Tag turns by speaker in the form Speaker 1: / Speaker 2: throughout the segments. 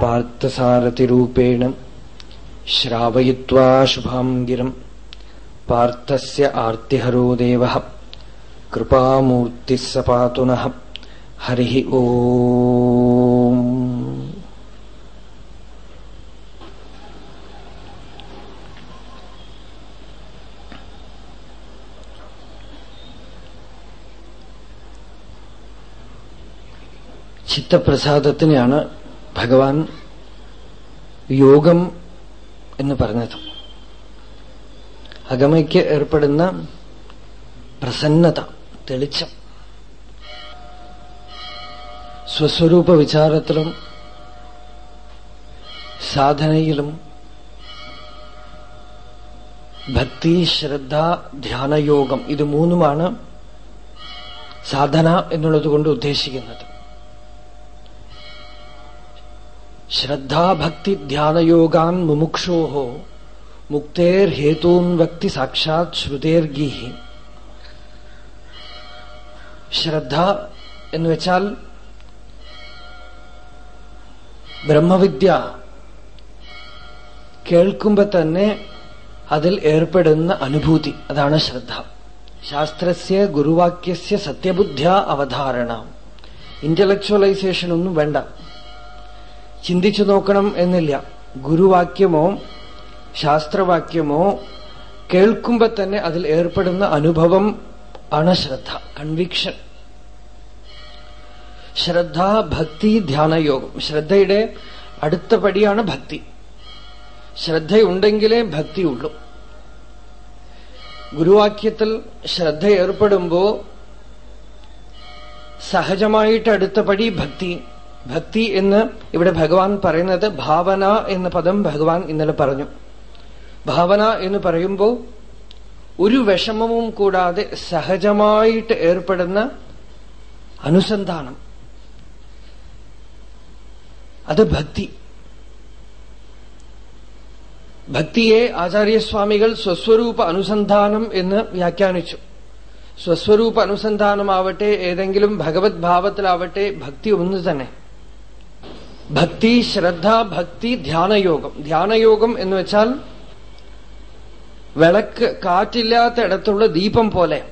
Speaker 1: പാർത്ഥസാരഥിരൂപേണ ശ്രാവയിത്വാ ശുഭാംഗിരം പാർത്ഥസ്യ ആർത്തിഹരോ ദേവ കൃപാമൂർത്തിസ് സ പാതു നഃ ഹരി ഓം ചിത്തപ്രസാദത്തിനെയാണ് ഭഗവാൻ യോഗം എന്ന് പറഞ്ഞത്. അകമയ്ക്ക് ഏർപ്പെടുന്ന പ്രസന്നത തെളിച്ചം. സ്വസ്വരൂപ വിചാരത്തിലും സാധനയിലും ഭക്തി ശ്രദ്ധ ധ്യാനയോഗം ഇത് മൂന്നുമാണ് സാധന എന്നുള്ളത് കൊണ്ട് ഉദ്ദേശിക്കുന്നത്. ശ്രദ്ധാഭക്തി ധ്യാനയോഗാൻ മുമുക്ഷോ മുക്തേർഹേതൂൻ വ്യക്തി സാക്ഷാത് ശ്രുതേർഗീഹി ശ്രദ്ധ എന്ന് വെച്ചാൽ ബ്രഹ്മവിദ്യ കേൾക്കുമ്പോ തന്നെ അതിൽ ഏർപ്പെടുന്ന അനുഭൂതി അതാണ് ശ്രദ്ധ. ശാസ്ത്രസ്യ ഗുരുവാക്യസ്യ സത്യബുദ്ധ്യ അവധാരണ. ഇന്റലക്ച്വലൈസേഷൻ ഒന്നും വേണ്ട. ചിന്തിച്ചു നോക്കണം എന്നില്ല. ഗുരുവാക്യമോ ശാസ്ത്രവാക്യമോ കേൾക്കുമ്പോ തന്നെ അതിൽ ഏർപ്പെടുന്ന അനുഭവം ആണ് ശ്രദ്ധ കൺവിക്ഷൻ ശ്രദ്ധ ഭക്തി ധ്യാനയോഗം. ശ്രദ്ധയുടെ അടുത്ത പടിയാണ് ഭക്തി. ശ്രദ്ധയുണ്ടെങ്കിലേ ഭക്തിയുള്ളൂ. ഗുരുവാക്യത്തിൽ ശ്രദ്ധ ഏർപ്പെടുമ്പോ സഹജമായിട്ട് അടുത്ത പടി ഭക്തി. ഭക്തി എന്ന് ഇവിടെ ഭഗവാൻ പറയുന്നത് ഭാവന എന്ന പദം ഭഗവാൻ ഇന്നലെ പറഞ്ഞു. ഭാവന എന്ന് പറയുമ്പോൾ ഒരു വിഷമവും കൂടാതെ സഹജമായിട്ട് ഏർപ്പെടുന്ന അനുസന്ധാനം. അത് ഭക്തി. ഭക്തിയെ ആചാര്യസ്വാമികൾ സ്വസ്വരൂപ അനുസന്ധാനം എന്ന് വ്യാഖ്യാനിച്ചു. സ്വസ്വരൂപ അനുസന്ധാനമാവട്ടെ ഏതെങ്കിലും ഭഗവത് ഭാവത്തിലാവട്ടെ ഭക്തി ഒന്ന് തന്നെ. ഭക്തി ശ്രദ്ധ ഭക്തി ധ്യാനയോഗം. ധ്യാനയോഗം എന്ന് വെച്ചാൽ വിളക്ക് കാറ്റില്ലാത്ത ഇടത്തുള്ള ദീപം പോലെ.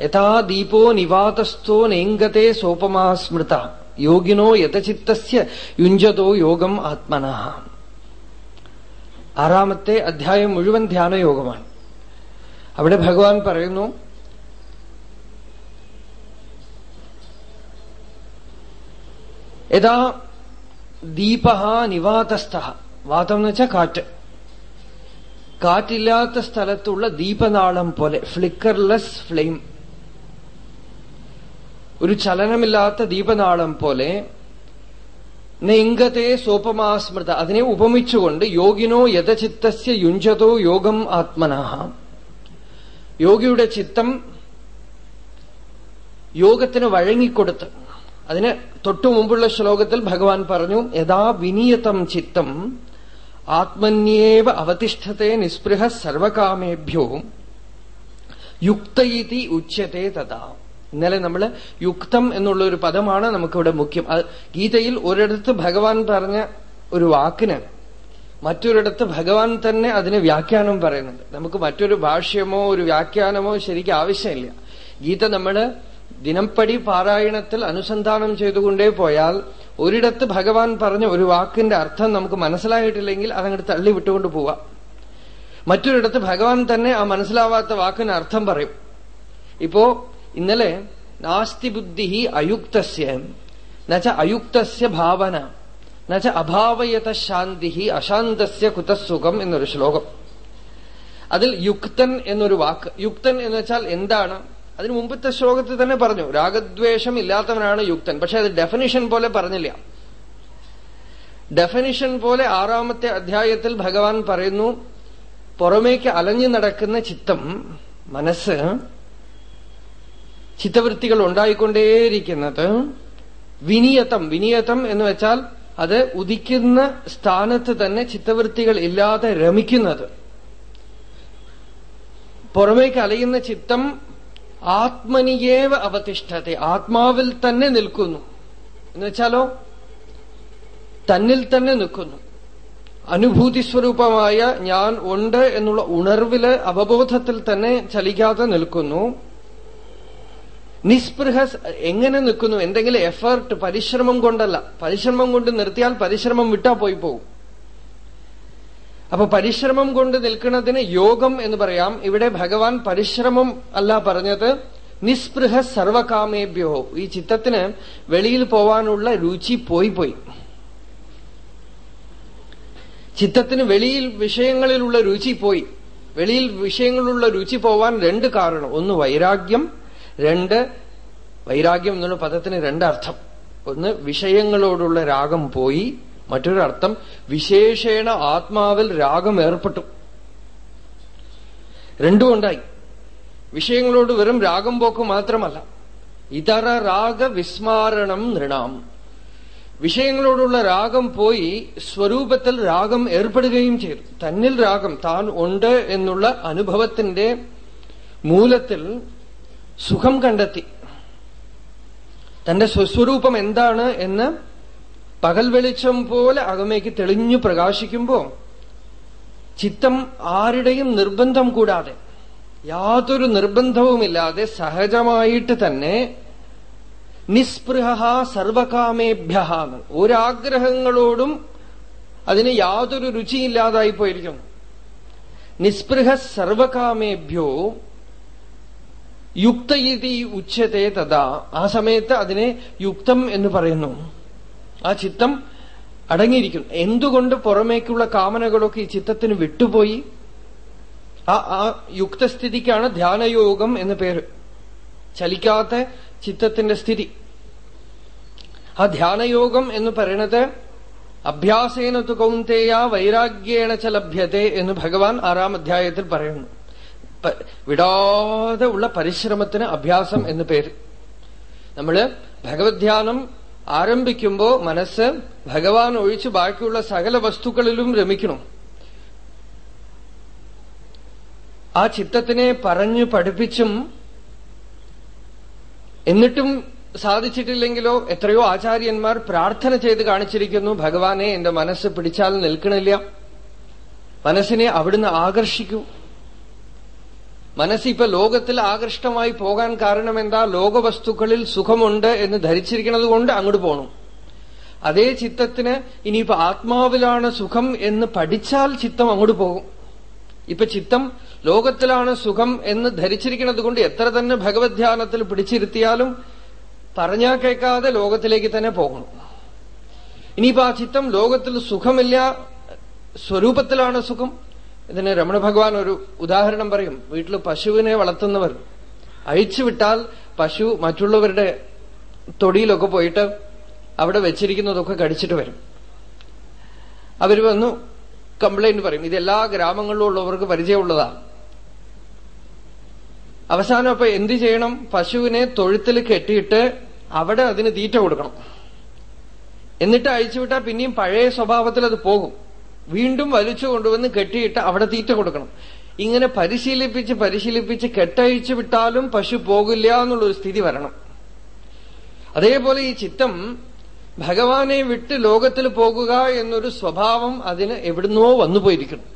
Speaker 1: യഥാ ദീപോ നിവാതസ്ഥോ നേങ്കത്തെ സോപമാസ്മൃത. യോഗിനോ യഥചിത്തസ്യ യുഞ്ചതോ യോഗം ആത്മന. ആറാമത്തെ അധ്യായം മുഴുവൻ ധ്യാനയോഗമാണ്. അവിടെ ഭഗവാൻ പറയുന്നു യഥാ ദീപ നിവാതസ്ഥ വാതം എന്ന് വെച്ചാൽ കാറ്റ് കാറ്റില്ലാത്ത സ്ഥലത്തുള്ള ദീപനാളം പോലെ ഫ്ലിക്കർലെസ് ഫ്ലെയിം ഒരു ചലനമില്ലാത്ത ദീപനാളം പോലെ നെങ്കത്തെ സോപമാസ്മൃത അതിനെ ഉപമിച്ചുകൊണ്ട് യോഗിനോ യഥചിത്തസ്യ യുഞ്ചതോ യോഗം ആത്മനാഹ. യോഗിയുടെ ചിത്തം യോഗത്തിന് വഴങ്ങിക്കൊടുത്ത് അതിന് തൊട്ടു മുമ്പുള്ള ശ്ലോകത്തിൽ ഭഗവാൻ പറഞ്ഞു യഥാ വിനിയതം ചിത്തം ആത്മന്യേവ അവതിഷ്ഠത്തെ നിസ്പൃഹ സർവകാമേഭ്യോ യുക്തയിതി ഉച്ചത്തെ തഥാ. ഇന്നലെ നമ്മൾ യുക്തം എന്നുള്ള ഒരു പദമാണ് നമുക്കിവിടെ മുഖ്യം. ഗീതയിൽ ഒരിടത്ത് ഭഗവാൻ പറഞ്ഞ ഒരു വാക്കിന് മറ്റൊരിടത്ത് ഭഗവാൻ തന്നെ അതിന് വ്യാഖ്യാനം പറയുന്നുണ്ട്. നമുക്ക് മറ്റൊരു ഭാഷ്യമോ ഒരു വ്യാഖ്യാനമോ ശരിക്കും ആവശ്യമില്ല. ഗീത നമ്മൾ ദിനംപടി പാരായണത്തിൽ അനുസന്ധാനം ചെയ്തുകൊണ്ടേ പോയാൽ ഒരിടത്ത് ഭഗവാൻ പറഞ്ഞ ഒരു വാക്കിന്റെ അർത്ഥം നമുക്ക് മനസ്സിലായിട്ടില്ലെങ്കിൽ അതങ്ങോട്ട് തള്ളി വിട്ടുകൊണ്ട് പോവാം. മറ്റൊരിടത്ത് ഭഗവാൻ തന്നെ ആ മനസ്സിലാവാത്ത വാക്കിന് അർത്ഥം പറയും. ഇപ്പോ ഇന്നലെ നാസ്തി ബുദ്ധി അയുക്തസ്യ നച്ച അയുക്തസ്യ ഭാവന നച്ച അഭാവയത ശാന്തി അശാന്തസ്യ കുതസുഖം എന്നൊരു ശ്ലോകം. അതിൽ യുക്തൻ എന്നൊരു വാക്ക് യുക്തൻ എന്ന് വെച്ചാൽ എന്താണ്? അതിന് മുമ്പത്തെ ശ്ലോകത്തിൽ തന്നെ പറഞ്ഞു രാഗദ്വേഷം ഇല്ലാത്തവനാണ് യുക്തൻ. പക്ഷെ അത് ഡെഫിനിഷൻ പോലെ പറഞ്ഞില്ല. ഡെഫിനിഷൻ പോലെ ആറാമത്തെ അധ്യായത്തിൽ ഭഗവാൻ പറയുന്നു പുറമേക്ക് അലഞ്ഞു നടക്കുന്ന ചിത്തം മനസ്സ് ചിത്തവൃത്തികൾ ഉണ്ടായിക്കൊണ്ടേയിരിക്കുന്നത് വിനിയതം വിനിയതം എന്ന് വെച്ചാൽ അത് ഉദിക്കുന്ന സ്ഥാനത്ത് തന്നെ ചിത്തവൃത്തികൾ ഇല്ലാതെ രമിക്കുന്നത്. പുറമേക്ക് അലയുന്ന ചിത്തം ആത്മനിയേവ അവതിഷ്ഠത്തെ ആത്മാവിൽ തന്നെ നിൽക്കുന്നു. എന്നുവെച്ചാലോ തന്നിൽ തന്നെ നിൽക്കുന്നു. അനുഭൂതി സ്വരൂപമായ ഞാൻ ഉണ്ട് എന്നുള്ള ഉണർവിൽ അവബോധത്തിൽ തന്നെ ചലിക്കാതെ നിൽക്കുന്നു. നിസ്പൃഹ എങ്ങനെ നിൽക്കുന്നു? എന്തെങ്കിലും എഫേർട്ട് പരിശ്രമം കൊണ്ടല്ല. പരിശ്രമം കൊണ്ട് നിർത്തിയാൽ പരിശ്രമം വിട്ടാ പോയി പോകും അപ്പൊ പരിശ്രമം കൊണ്ട് നിൽക്കുന്നതിന് യോഗം എന്ന് പറയാം. ഇവിടെ ഭഗവാൻ പരിശ്രമം അല്ല പറഞ്ഞത്. നിസ്പൃഹ സർവകാമേഭ്യോ. ഈ ചിത്തത്തിന് വെളിയിൽ പോവാനുള്ള രുചി പോയി പോയി. ചിത്തത്തിന് വെളിയിൽ വിഷയങ്ങളിലുള്ള രുചി പോയി. വെളിയിൽ വിഷയങ്ങളിലുള്ള രുചി പോവാൻ രണ്ട് കാരണം. ഒന്ന് വൈരാഗ്യം രണ്ട് വൈരാഗ്യം എന്നുള്ള പദത്തിന് രണ്ടർത്ഥം. ഒന്ന് വിഷയങ്ങളോടുള്ള രാഗം പോയി. മറ്റൊരർത്ഥം വിശേഷേണ ആത്മാവിൽ രാഗം ഏർപ്പെട്ടു. രണ്ടും ഉണ്ടായി. വിഷയങ്ങളോട് വെറും രാഗം പോക്ക് മാത്രമല്ല. ഇതര രാഗ വിസ്മാരണം നൃണാം. വിഷയങ്ങളോടുള്ള രാഗം പോയി സ്വരൂപത്തിൽ രാഗം ഏർപ്പെടുകയും ചെയ്തു. തന്നിൽ രാഗം താൻ ഉണ്ട് എന്നുള്ള അനുഭവത്തിന്റെ മൂലത്തിൽ സുഖം കണ്ടെത്തി. തന്റെ സ്വസ്വരൂപം എന്താണ് എന്ന് പകൽ വെളിച്ചം പോലെ അകമേക്ക് തെളിഞ്ഞു പ്രകാശിക്കുമ്പോ ചിത്തം ആരുടെയും നിർബന്ധം കൂടാതെ യാതൊരു നിർബന്ധവുമില്ലാതെ സഹജമായിട്ട് തന്നെ നിസ്പൃഹ സർവകാമേഭ്യ ഒരാഗ്രഹങ്ങളോടും അതിന് യാതൊരു രുചിയില്ലാതായി പോയിരിക്കുന്നു. നിസ്പൃഹ സർവകാമേഭ്യോ യുക്ത ഇതി ഉച്ചത്തെ തഥാ. ആ സമയത്ത് അതിനെ യുക്തം എന്ന് പറയുന്നു. ആ ചിത്തം അടങ്ങിയിരിക്കുന്നു. എന്തുകൊണ്ട് പുറമേക്കുള്ള കാമനകളൊക്കെ ഈ ചിത്തത്തിന് വിട്ടുപോയി? ആ ആ യുക്തസ്ഥിതിക്കാണ് ധ്യാനയോഗം എന്ന് പേര്. ചലിക്കാത്ത ചിത്തത്തിന്റെ സ്ഥിതി. ആ ധ്യാനയോഗം എന്ന് പറയുന്നത് അഭ്യാസേന തു കൗന്തേയ വൈരാഗ്യേണ ച ലഭ്യത്തെ എന്ന് ഭഗവാൻ ആറാം അധ്യായത്തിൽ പറയുന്നു. വിടാതെ ഉള്ള പരിശ്രമത്തിന് അഭ്യാസം എന്ന് പേര്. നമ്മൾ ഭഗവത് ധ്യാനം ആരംഭിക്കുമ്പോ മനസ്സ് ഭഗവാൻ ഒഴിച്ച് ബാക്കിയുള്ള സകല വസ്തുക്കളിലും രമിക്കണം. ആ ചിത്തത്തിനെ പറഞ്ഞു പഠിപ്പിച്ചും എന്നിട്ടും സാധിച്ചിട്ടില്ലെങ്കിലോ എത്രയോ ആചാര്യന്മാർ പ്രാർത്ഥന ചെയ്ത് കാണിച്ചിരിക്കുന്നു ഭഗവാനെ എന്റെ മനസ്സ് പിടിച്ചാൽ നിൽക്കണില്ല. മനസ്സിനെ അവിടുന്ന് ആകർഷിക്കൂ. മനസ്സിപ്പോ ലോകത്തിൽ ആകൃഷ്ടമായി പോകാൻ കാരണം എന്താ? ലോകവസ്തുക്കളിൽ സുഖമുണ്ട് എന്ന് ധരിച്ചിരിക്കുന്നത് കൊണ്ട് അങ്ങോട്ട് പോകണം അതേ ചിത്തത്തിന് ഇനിയിപ്പോ ആത്മാവിലാണ് സുഖം എന്ന് പഠിച്ചാൽ ചിത്തം അങ്ങോട്ട് പോകും. ഇപ്പൊ ചിത്തം ലോകത്തിലാണ് സുഖം എന്ന് ധരിച്ചിരിക്കുന്നത് കൊണ്ട് എത്ര തന്നെ ഭഗവത് ധ്യാനത്തിൽ പിടിച്ചിരുത്തിയാലും പറഞ്ഞാൽ കേൾക്കാതെ ലോകത്തിലേക്ക് തന്നെ പോകണം ഇനിയിപ്പോ ആ ചിത്തം ലോകത്തിൽ സുഖമില്ല സ്വരൂപത്തിലാണ് സുഖം. ഇതിന് രമണ ഭഗവാൻ ഒരു ഉദാഹരണം പറയും. വീട്ടിൽ പശുവിനെ വളർത്തുന്നവർ. അഴിച്ചുവിട്ടാൽ പശു മറ്റുള്ളവരുടെ തൊടിയിലൊക്കെ പോയിട്ട് അവിടെ വെച്ചിരിക്കുന്നതൊക്കെ കടിച്ചിട്ട് വരും. അവർ വന്നു കംപ്ലൈന്റ് പറയും. ഇത് എല്ലാ ഗ്രാമങ്ങളിലും ഉള്ളവർക്ക് പരിചയമുള്ളതാണ് അവസാനം അപ്പൊ എന്ത് ചെയ്യണം? പശുവിനെ തൊഴുത്തിൽ കെട്ടിയിട്ട് അവിടെ അതിന് തീറ്റ കൊടുക്കണം. എന്നിട്ട് അഴിച്ചുവിട്ടാൽ പിന്നെയും പഴയ സ്വഭാവത്തിൽ അത് പോകും. വീണ്ടും വലിച്ചു കൊണ്ടുവന്ന് കെട്ടിയിട്ട് അവിടെ തീറ്റ കൊടുക്കണം. ഇങ്ങനെ പരിശീലിപ്പിച്ച് പരിശീലിപ്പിച്ച് കെട്ടഴിച്ചു വിട്ടാലും പശു പോകില്ല എന്നുള്ളൊരു സ്ഥിതി വരണം. അതേപോലെ ഈ ചിത്തം ഭഗവാനെ വിട്ട് ലോകത്തിൽ പോകുക എന്നൊരു സ്വഭാവം അതിന് എവിടുന്നോ വന്നു പോയിരിക്കണം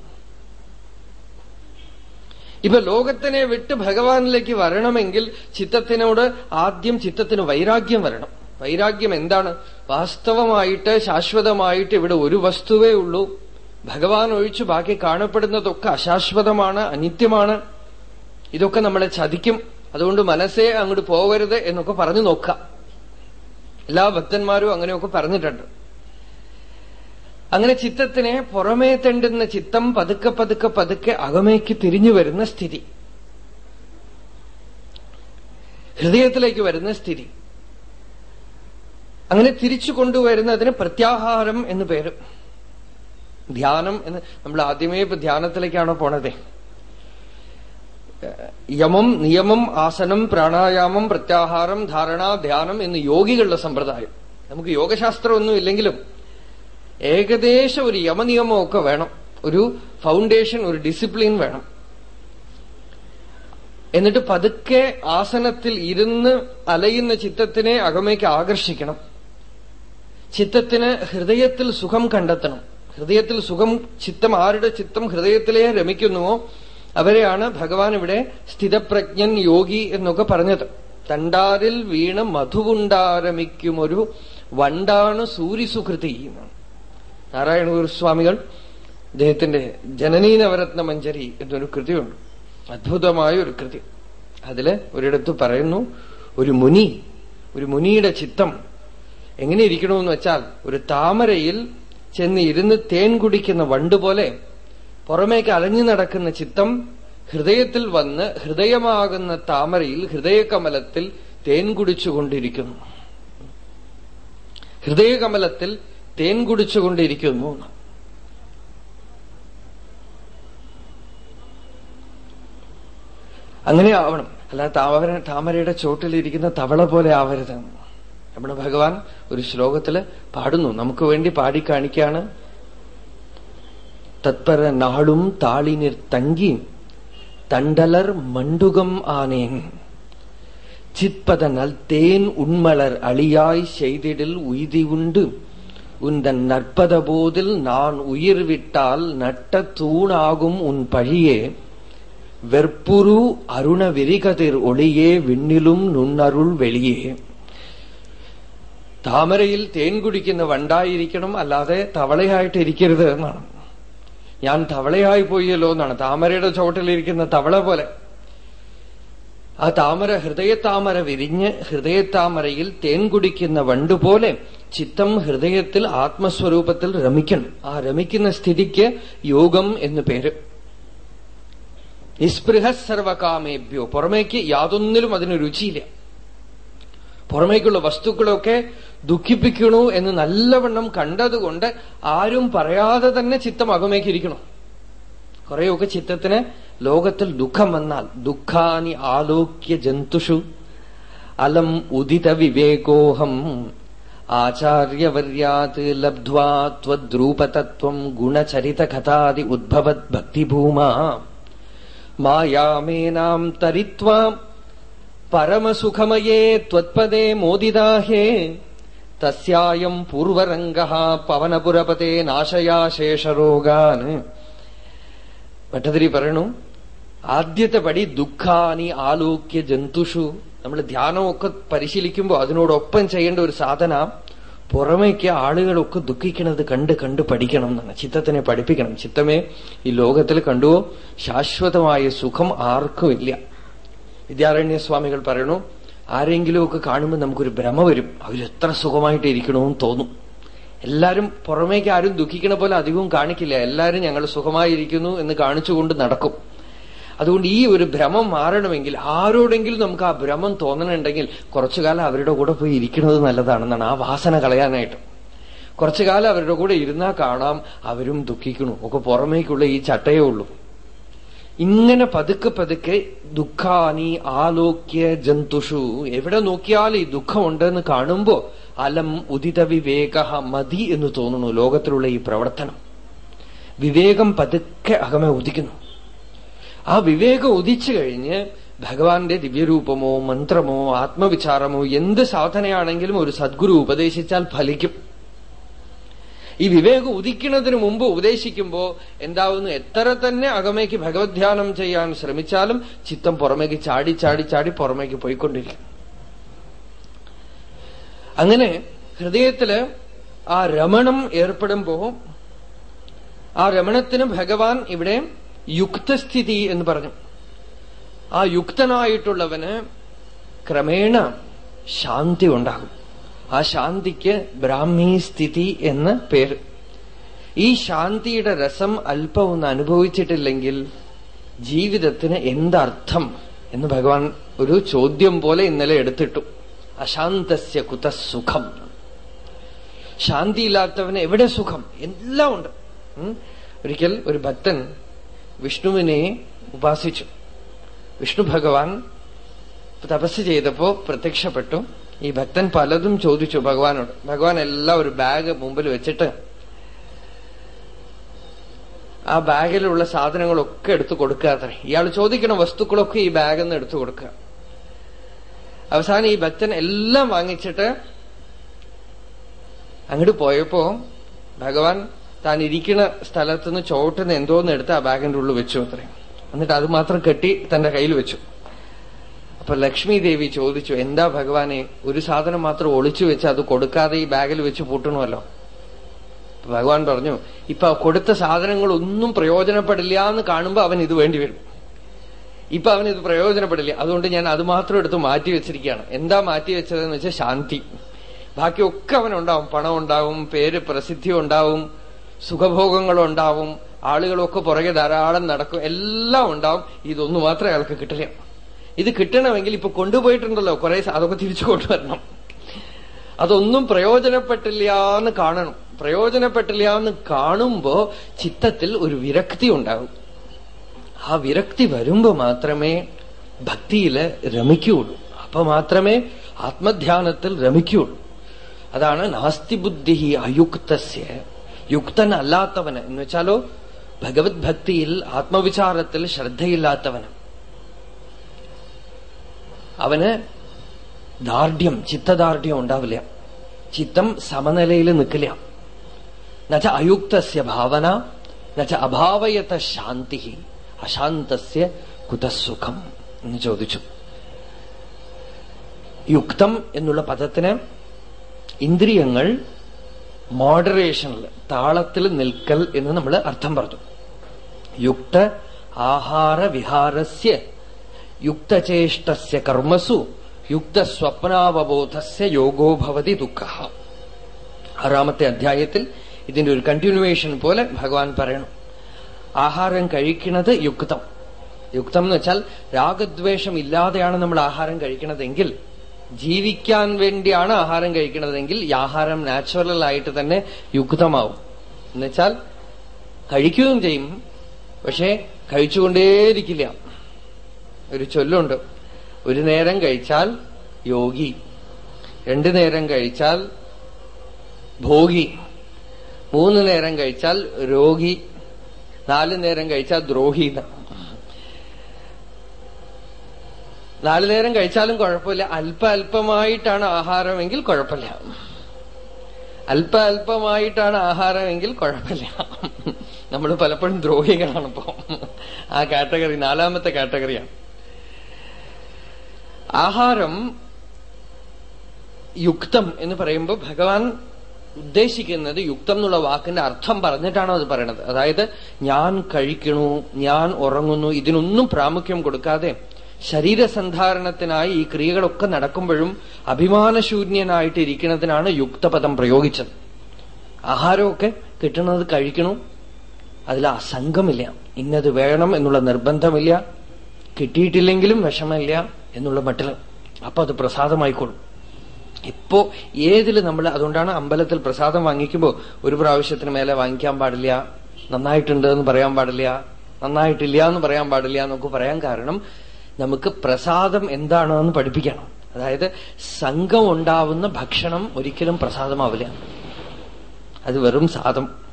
Speaker 1: ഇപ്പൊ ലോകത്തിനെ വിട്ട് ഭഗവാനിലേക്ക് വരണമെങ്കിൽ ചിത്തത്തിനോട് ആദ്യം ചിത്തത്തിന് വൈരാഗ്യം വരണം. വൈരാഗ്യം എന്താണ്? വാസ്തവമായിട്ട് ശാശ്വതമായിട്ട് ഇവിടെ ഒരു വസ്തുവേ ഉള്ളൂ. ഭഗവാൻ ഒഴിച്ചു ബാക്കി കാണപ്പെടുന്നതൊക്കെ അശാശ്വതമാണ് അനിത്യമാണ്. ഇതൊക്കെ നമ്മളെ ചതിക്കും. അതുകൊണ്ട് മനസ്സേ അങ്ങോട്ട് പോകരുത് എന്നൊക്കെ പറഞ്ഞു നോക്കാം എല്ലാ ഭക്തന്മാരും അങ്ങനെയൊക്കെ പറഞ്ഞിട്ടുണ്ട്. അങ്ങനെ ചിത്തത്തിനെ പുറമേ തെണ്ടുന്ന ചിത്തം പതുക്കെ പതുക്കെ പതുക്കെ അകമേക്ക് തിരിഞ്ഞു വരുന്ന സ്ഥിതി. ഹൃദയത്തിലേക്ക് വരുന്ന സ്ഥിതി. അങ്ങനെ തിരിച്ചു കൊണ്ടുവരുന്നതിന് പ്രത്യാഹാരം എന്ന് പേര്. ധ്യാനം എന്ന് നമ്മൾ ആദ്യമേ ഇപ്പൊ ധ്യാനത്തിലേക്കാണോ പോണതേ. യമം നിയമം ആസനം പ്രാണായാമം പ്രത്യാഹാരം ധാരണ ധ്യാനം എന്ന് യോഗികളുടെ സമ്പ്രദായം. നമുക്ക് യോഗശാസ്ത്രമൊന്നും ഇല്ലെങ്കിലും ഏകദേശം ഒരു യമനിയമമൊക്കെ വേണം. ഒരു ഫൗണ്ടേഷൻ ഒരു ഡിസിപ്ലിൻ വേണം. എന്നിട്ട് പതുക്കെ ആസനത്തിൽ ഇരുന്ന് അലയുന്ന ചിത്തത്തിനെ അകമേക്ക് ആകർഷിക്കണം. ചിത്തത്തിന് ഹൃദയത്തിൽ സുഖം കണ്ടെത്തണം. ഹൃദയത്തിൽ സുഖം ചിത്തം ആരുടെ ചിത്തം ഹൃദയത്തിലേ രമിക്കുന്നുവോ അവരെയാണ് ഭഗവാൻ ഇവിടെ സ്ഥിതപ്രജ്ഞൻ യോഗി എന്നൊക്കെ പറഞ്ഞത്. തണ്ടാരിൽ വീണ് മധുവുണ്ടാരമിക്കുമൊരു വണ്ടാണ് സൂര്യസുഹൃതി നാരായണ ഗുരുസ്വാമികൾ അദ്ദേഹത്തിന്റെ ജനനീ നവരത്ന മഞ്ചരി എന്നൊരു കൃതിയുണ്ട്. അദ്ഭുതമായ ഒരു കൃതി. അതിൽ ഒരിടത്ത് പറയുന്നു ഒരു മുനി ഒരു മുനിയുടെ ചിത്തം എങ്ങനെ ഇരിക്കണമെന്ന് വെച്ചാൽ ഒരു താമരയിൽ ചെന്ന് ഇരുന്ന് തേൻ കുടിക്കുന്ന വണ്ട് പോലെ പുറമേക്ക് അലഞ്ഞു നടക്കുന്ന ചിത്തം ഹൃദയത്തിൽ വന്ന് ഹൃദയമാകുന്ന താമരയിൽ ഹൃദയകമലത്തിൽ തേൻ കുടിച്ചുകൊണ്ടിരിക്കുന്നു. ഹൃദയകമലത്തിൽ തേൻ കുടിച്ചുകൊണ്ടിരിക്കുന്നു. അങ്ങനെ ആവണം അല്ലാതെ താമര താമരയുടെ ചോട്ടിലിരിക്കുന്ന തവള പോലെ ആവരുത്. നമ്മുടെ ഭഗവാൻ ഒരു ശ്ലോകത്തില് പാടുന്നു നമുക്ക് വേണ്ടി പാടിക്കാണിക്കാണ് തത്പര നാളും താളിനിർ തങ്കി തണ്ടലർ മണ്ടുകം ആനേൻ ചിത്പത நல்தேன் உண்மலர் அழியாய் செய்திடில் உய்தி உண்டு உந்தன் நற்பத போதில் நான் உயிர் விட்டால் நட்ட தூணாகும் உன் பழியே வெற்புரு அருண விரிகதிர் ஒளியே விண்ணிலும் நுண்ணருள் வெளியே താമരയിൽ തേൻ കുടിക്കുന്ന വണ്ടായിരിക്കണം അല്ലാതെ തവളയായിട്ട് ഇരിക്കരുത് എന്നാണ്. ഞാൻ തവളയായി പോയല്ലോ എന്നാണ്. താമരയുടെ ചോട്ടിലിരിക്കുന്ന തവള പോലെ. ആ താമര ഹൃദയത്താമര വിരിഞ്ഞ് ഹൃദയത്താമരയിൽ തേൻ കുടിക്കുന്ന വണ്ടുപോലെ ചിത്തം ഹൃദയത്തിൽ ആത്മസ്വരൂപത്തിൽ രമിക്കണം. ആ രമിക്കുന്ന സ്ഥിതിക്ക് യോഗം എന്നു പേര്. നിസ്പൃഹ സർവകാമേഭ്യോ. പുറമേക്ക് യാതൊന്നിലും അതിന് രുചിയില്ല. പുറമേക്കുള്ള വസ്തുക്കളൊക്കെ ദുഃഖിപ്പിക്കണു എന്ന് നല്ലവണ്ണം കണ്ടതുകൊണ്ട് ആരും പറയാതെ തന്നെ ചിത്തം അകമേക്കിരിക്കണം. കുറെയൊക്കെ ചിത്തത്തിന് ലോകത്തിൽ ദുഃഖം വന്നാൽ ദുഃഖാനി ആലോക്യ ജന്തുഷു അലം ഉദിത വിവേകോഹം ആചാര്യവര്യാത് ലബ്ധ്വാ ഗുണചരിത കഥാതി ഉദ്ഭവത് ഭക്തിഭൂമാ മായാമേനാം തരിത്വാം പരമസുഖമയേ ത്വത്പദേ മോദിതാഹേ തസ്യായം പൂർവരംഗ പവനപുരപതേ നാശയാശേഷരോഗാന് ഭട്ടതിരി പറയണു ആദ്യത്തെ പടി ദുഃഖാനി ആലോക്യ ജന്തുഷു. നമ്മൾ ധ്യാനമൊക്കെ പരിശീലിക്കുമ്പോൾ അതിനോടൊപ്പം ചെയ്യേണ്ട ഒരു സാധന പുറമേക്ക് ആളുകളൊക്കെ ദുഃഖിക്കണത് കണ്ട് കണ്ട് പഠിക്കണം എന്നാണ്. ചിത്തത്തിനെ പഠിപ്പിക്കണം. ചിത്തമേ ഈ ലോകത്തിൽ കണ്ടുവോ ശാശ്വതമായ സുഖം ആർക്കുമില്ല വിദ്യാരണ്യസ്വാമികൾ വിദ്യാരണ്യ സ്വാമികൾ പറയണു ആരെങ്കിലുമൊക്കെ കാണുമ്പോൾ നമുക്കൊരു ഭ്രമ വരും. അവരെത്ര സുഖമായിട്ട് ഇരിക്കണമെന്ന് തോന്നും. എല്ലാവരും പുറമേക്ക് ആരും ദുഃഖിക്കണ പോലെ അധികവും കാണിക്കില്ല. എല്ലാവരും ഞങ്ങൾ സുഖമായിരിക്കുന്നു എന്ന് കാണിച്ചുകൊണ്ട് നടക്കും. അതുകൊണ്ട് ഈ ഒരു ഭ്രമം മാറണമെങ്കിൽ ആരോടെങ്കിലും നമുക്ക് ആ ഭ്രമം തോന്നണുണ്ടെങ്കിൽ കുറച്ചു കാലം അവരുടെ കൂടെ പോയി ഇരിക്കുന്നത് നല്ലതാണെന്നാണ് ആ വാസന കളയാനായിട്ട്. കുറച്ചു കാലം അവരുടെ കൂടെ ഇരുന്നാൽ കാണാം അവരും ദുഃഖിക്കണു. ഒക്കെ പുറമേക്കുള്ള ഈ ചട്ടയേ ഉള്ളൂ. ഇങ്ങനെ പതുക്കെ പതുക്കെ ദുഃഖാനി ആലോക്യ ജന്തുഷു. എവിടെ നോക്കിയാൽ ഈ ദുഃഖമുണ്ടെന്ന് കാണുമ്പോ അലം ഉദിത വിവേക മതി എന്ന് തോന്നുന്നു ലോകത്തിലുള്ള ഈ പ്രവർത്തനം. വിവേകം പതുക്കെ അകമെ ഉദിക്കുന്നു. ആ വിവേകം ഉദിച്ചു കഴിഞ്ഞ് ഭഗവാന്റെ ദിവ്യരൂപമോ മന്ത്രമോ ആത്മവിചാരമോ എന്ത് സാധനയാണെങ്കിലും ഒരു സദ്ഗുരു ഉപദേശിച്ചാൽ ഫലിക്കും. ഈ വിവേകം ഉദിക്കുന്നതിന് മുമ്പ് ഉപദേശിക്കുമ്പോ എന്താവുന്നു? എത്ര തന്നെ അകമേക്ക് ഭഗവത്ധ്യാനം ചെയ്യാൻ ശ്രമിച്ചാലും ചിത്തം പുറമേക്ക് ചാടി ചാടി ചാടി പുറമേക്ക് പോയിക്കൊണ്ടിരിക്കും. അങ്ങനെ ഹൃദയത്തിൽ ആ രമണം ഏർപ്പെടുമ്പോ ആ രമണത്തിന് ഭഗവാൻ ഇവിടെ യുക്തസ്ഥിതി എന്ന് പറഞ്ഞു. ആ യുക്തനായിട്ടുള്ളവന് ക്രമേണ ശാന്തി ഉണ്ടാകും. ആ ശാന്തിക്ക് ബ്രാഹ്മീ സ്ഥിതി എന്ന് പേര്. ഈ ശാന്തിയുടെ രസം അല്പം ഒന്ന് അനുഭവിച്ചിട്ടില്ലെങ്കിൽ ജീവിതത്തിന് എന്തർത്ഥം എന്ന് ഭഗവാൻ ഒരു ചോദ്യം പോലെ ഇന്നലെ എടുത്തിട്ടു. അശാന്തസ്യ കുത കുതസുഖം ശാന്തിയില്ലാത്തവന് എവിടെ സുഖം? എല്ലാം ഉണ്ട്. ഒരിക്കൽ ഒരു ഭക്തൻ വിഷ്ണുവിനെ ഉപാസിച്ചു. വിഷ്ണു ഭഗവാൻ തപസ് ചെയ്തപ്പോ പ്രത്യക്ഷപ്പെട്ടു. ഈ ഭക്തൻ പലതും ചോദിച്ചു ഭഗവാനോട്. ഭഗവാൻ എല്ലാം ഒരു ബാഗ് മുമ്പിൽ വെച്ചിട്ട് ആ ബാഗിലുള്ള സാധനങ്ങളൊക്കെ എടുത്തു കൊടുക്കാത്ര ഇയാൾ ചോദിക്കണ വസ്തുക്കളൊക്കെ ഈ ബാഗിൽ നിന്ന് എടുത്തു കൊടുക്കുക. അവസാനം ഈ ഭക്തൻ എല്ലാം വാങ്ങിച്ചിട്ട് അങ്ങോട്ട് പോയപ്പോ ഭഗവാൻ താൻ ഇരിക്കുന്ന സ്ഥലത്തുനിന്ന് ചോട്ടുന്ന എന്തോന്ന് എടുത്ത് ആ ബാഗിന്റെ ഉള്ളിൽ വെച്ചു അത്രയും എന്നിട്ട് അത് മാത്രം കെട്ടി തന്റെ കയ്യിൽ വെച്ചു. അപ്പൊ ലക്ഷ്മി ദേവി ചോദിച്ചു എന്താ ഭഗവാനെ ഒരു സാധനം മാത്രം ഒളിച്ചു വെച്ച് അത് കൊടുക്കാതെ ഈ ബാഗിൽ വെച്ച് പൂട്ടണമല്ലോ? ഭഗവാൻ പറഞ്ഞു ഇപ്പൊ കൊടുത്ത സാധനങ്ങളൊന്നും പ്രയോജനപ്പെടില്ല എന്ന് കാണുമ്പോ അവൻ ഇത് വേണ്ടി വരും. ഇപ്പൊ അവൻ ഇത് പ്രയോജനപ്പെടില്ല. അതുകൊണ്ട് ഞാൻ അത് മാത്രം എടുത്ത് മാറ്റി വെച്ചിരിക്കുകയാണ്. എന്താ മാറ്റി വെച്ചതെന്ന് വെച്ചാൽ ശാന്തി. ബാക്കിയൊക്കെ അവനുണ്ടാവും. പണം ഉണ്ടാവും പേര് പ്രസിദ്ധി ഉണ്ടാവും സുഖഭോഗങ്ങളുണ്ടാവും ആളുകളൊക്കെ പുറകെ ധാരാളം നടക്കും എല്ലാം ഉണ്ടാവും. ഇതൊന്നു മാത്രമേ അയാൾക്ക് കിട്ടില്ല. ഇത് കിട്ടണമെങ്കിൽ ഇപ്പൊ കൊണ്ടുപോയിട്ടുണ്ടല്ലോ. കുറെ അതൊക്കെ തിരിച്ചു കൊണ്ടുവരണം. അതൊന്നും പ്രയോജനപ്പെട്ടില്ല എന്ന് കാണണം. പ്രയോജനപ്പെട്ടില്ല എന്ന് കാണുമ്പോ ചിത്തത്തിൽ ഒരു വിരക്തി ഉണ്ടാകും. ആ വിരക്തി വരുമ്പോ മാത്രമേ ഭക്തിയിൽ രമിക്കുകയുള്ളൂ അപ്പൊ മാത്രമേ ആത്മധ്യാനത്തിൽ രമിക്കുകയുള്ളൂ അതാണ് നാസ്തി ബുദ്ധി അയുക്തസ്യ. യുക്തനല്ലാത്തവന്. എന്ന് വെച്ചാലോ ഭഗവത് ഭക്തിയിൽ ആത്മവിചാരത്തിൽ ശ്രദ്ധയില്ലാത്തവന്. അവന് ദാർഢ്യം ചിത്തദാർഢ്യം ഉണ്ടാവില്ല. ചിത്തം സമനിലയിൽ നിൽക്കില്ല. നച്ച അയുക്തസ്യ ഭാവന നച്ച അഭാവയത ശാന്തി അശാന്തസ്യ കുതസുഖം എന്ന് ചോദിച്ചു. യുക്തം എന്നുള്ള പദത്തിന് ഇന്ദ്രിയങ്ങൾ മോഡറേഷനിൽ താളത്തിൽ നിൽക്കൽ എന്ന് നമ്മൾ അർത്ഥം പറഞ്ഞു. യുക്ത ആഹാര വിഹാരസ്യ യുക്തചേഷ്ടസ്യ കർമ്മസു യുക്തസ്വപ്നാവബോധസ്യ യോഗോ ഭവതി ദുഃഖ. ആറാമത്തെ അധ്യായത്തിൽ ഇതിന്റെ ഒരു കണ്ടിന്യൂവേഷൻ പോലെ ഭഗവാൻ പറയണം. ആഹാരം കഴിക്കുന്നത് യുക്തം. യുക്തം എന്ന് വെച്ചാൽ രാഗദ്വേഷം ഇല്ലാതെയാണ് നമ്മൾ ആഹാരം കഴിക്കണതെങ്കിൽ ജീവിക്കാൻ വേണ്ടിയാണ് ആഹാരം കഴിക്കണതെങ്കിൽ ഈ ആഹാരം നാച്ചുറൽ ആയിട്ട് തന്നെ യുക്തമാവും. എന്നുവെച്ചാൽ കഴിക്കുകയും ചെയ്യും പക്ഷെ കഴിച്ചുകൊണ്ടേയിരിക്കില്ല. ഒരു ചൊല്ലുണ്ട്. ഒരു നേരം കഴിച്ചാൽ യോഗി. രണ്ടു നേരം കഴിച്ചാൽ ഭോഗി. മൂന്ന് നേരം കഴിച്ചാൽ രോഗി. നാല് നേരം കഴിച്ചാൽ ദ്രോഹി നാല് നേരം കഴിച്ചാലും കുഴപ്പമില്ല. അല്പ അല്പമായിട്ടാണ് ആഹാരമെങ്കിൽ കുഴപ്പമില്ല. അല്പ അല്പമായിട്ടാണ് ആഹാരമെങ്കിൽ കുഴപ്പമില്ല. നമ്മൾ പലപ്പോഴും ദ്രോഹികളാണ് ഇപ്പോ. ആ കാറ്റഗറി നാലാമത്തെ കാറ്റഗറിയാണ്. ആഹാരം യുക്തം എന്ന് പറയുമ്പോൾ ഭഗവാൻ ഉദ്ദേശിക്കുന്നത് യുക്തം എന്നുള്ള വാക്കിന്റെ അർത്ഥം പറഞ്ഞിട്ടാണ് അത് പറയണത്? അതായത് ഞാൻ കഴിക്കണു ഞാൻ ഉറങ്ങുന്നു ഇതിനൊന്നും പ്രാമുഖ്യം കൊടുക്കാതെ ശരീരസന്ധാരണത്തിനായി ഈ ക്രിയകളൊക്കെ നടക്കുമ്പോഴും അഭിമാനശൂന്യനായിട്ട് ഇരിക്കുന്നതിനാണ് യുക്തപദം പ്രയോഗിച്ചത്. ആഹാരമൊക്കെ കിട്ടുന്നത് കഴിക്കണു അതിൽ അസംഗമില്ല. ഇന്നത് വേണം എന്നുള്ള നിർബന്ധമില്ല. കിട്ടിയിട്ടില്ലെങ്കിലും വിഷമില്ല എന്നുള്ള മട്ടിൽ അപ്പൊ അത് പ്രസാദമായിക്കോളും. ഇപ്പോ ഏതിൽ നമ്മൾ അതുകൊണ്ടാണ് അമ്പലത്തിൽ പ്രസാദം വാങ്ങിക്കുമ്പോൾ ഒരു പ്രാവശ്യത്തിന് മേലെ വാങ്ങിക്കാൻ പാടില്ല നന്നായിട്ടുണ്ട് എന്ന് പറയാൻ പാടില്ല നന്നായിട്ടില്ല എന്ന് പറയാൻ പാടില്ല എന്നൊക്കെ പറയാൻ കാരണം നമുക്ക് പ്രസാദം എന്താണെന്ന് പഠിപ്പിക്കണം. അതായത് സംഘം ഉണ്ടാവുന്ന ഭക്ഷണം ഒരിക്കലും പ്രസാദമാവില്ല. അത് വെറും സാദം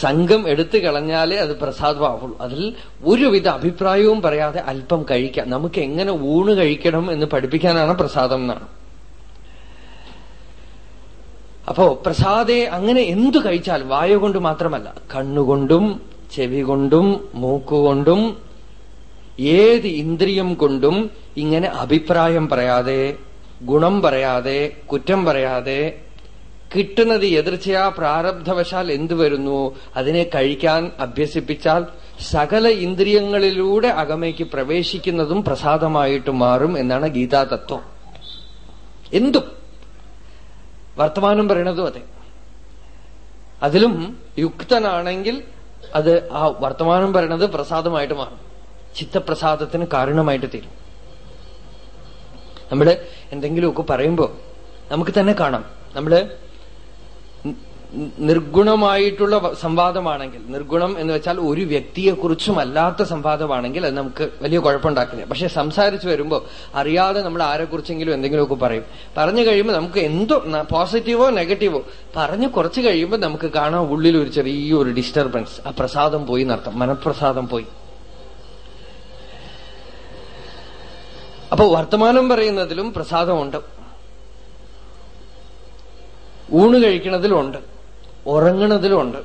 Speaker 1: സംഘം എടുത്തു കളഞ്ഞാലേ അത് പ്രസാദമാവുള്ളൂ. അതിൽ ഒരുവിധ അഭിപ്രായവും പറയാതെ അല്പം കഴിക്കാം. നമുക്ക് എങ്ങനെ ഊണ് കഴിക്കണം എന്ന് പഠിപ്പിക്കാനാണ് പ്രസാദം എന്നാണ്. അപ്പോ പ്രസാദെ അങ്ങനെ എന്തു കഴിച്ചാൽ വായു കൊണ്ട് മാത്രമല്ല കണ്ണുകൊണ്ടും ചെവി കൊണ്ടും മൂക്കുകൊണ്ടും ഏത് ഇന്ദ്രിയം കൊണ്ടും ഇങ്ങനെ അഭിപ്രായം പറയാതെ ഗുണം പറയാതെ കുറ്റം പറയാതെ കിട്ടുന്നത് എതിർച്ചയാ പ്രാരബ്ധവശാൽ എന്തു വരുന്നു? അതിനെ കഴിക്കാൻ അഭ്യസിപ്പിച്ചാൽ സകല ഇന്ദ്രിയങ്ങളിലൂടെ അകമയ്ക്ക് പ്രവേശിക്കുന്നതും പ്രസാദമായിട്ട് മാറും എന്നാണ് ഗീതാതത്വം. എന്തും. വർത്തമാനം പറയണതും അതെ. അതിലും യുക്തനാണെങ്കിൽ അത് ആ വർത്തമാനം പറയണത് പ്രസാദമായിട്ട് മാറും. ചിത്തപ്രസാദത്തിന് കാരണമായിട്ട് തീരും. നമ്മൾ എന്തെങ്കിലുമൊക്കെ പറയുമ്പോൾ നമുക്ക് തന്നെ കാണാം. നമ്മൾ നിർഗുണമായിട്ടുള്ള സംവാദമാണെങ്കിൽ നിർഗുണം എന്ന് വെച്ചാൽ ഒരു വ്യക്തിയെക്കുറിച്ചും അല്ലാത്ത സംവാദമാണെങ്കിൽ അത് നമുക്ക് വലിയ കുഴപ്പമുണ്ടാക്കില്ല പക്ഷെ സംസാരിച്ചു വരുമ്പോൾ അറിയാതെ നമ്മൾ ആരെക്കുറിച്ചെങ്കിലും എന്തെങ്കിലുമൊക്കെ പറയും. പറഞ്ഞു കഴിയുമ്പോൾ നമുക്ക് എന്തോ പോസിറ്റീവോ നെഗറ്റീവോ പറഞ്ഞു കുറച്ച് കഴിയുമ്പോൾ നമുക്ക് കാണാം ഉള്ളിൽ ഒരു ചെറിയൊരു ഡിസ്റ്റർബൻസ് ആ പ്രസാദം പോയി നടത്താം മനഃപ്രസാദം പോയി. അപ്പൊ വർത്തമാനം പറയുന്നതിലും പ്രസാദമുണ്ട്. ഊണ് കഴിക്കണതിലുണ്ട് ഉറങ്ങണതിലുണ്ട്.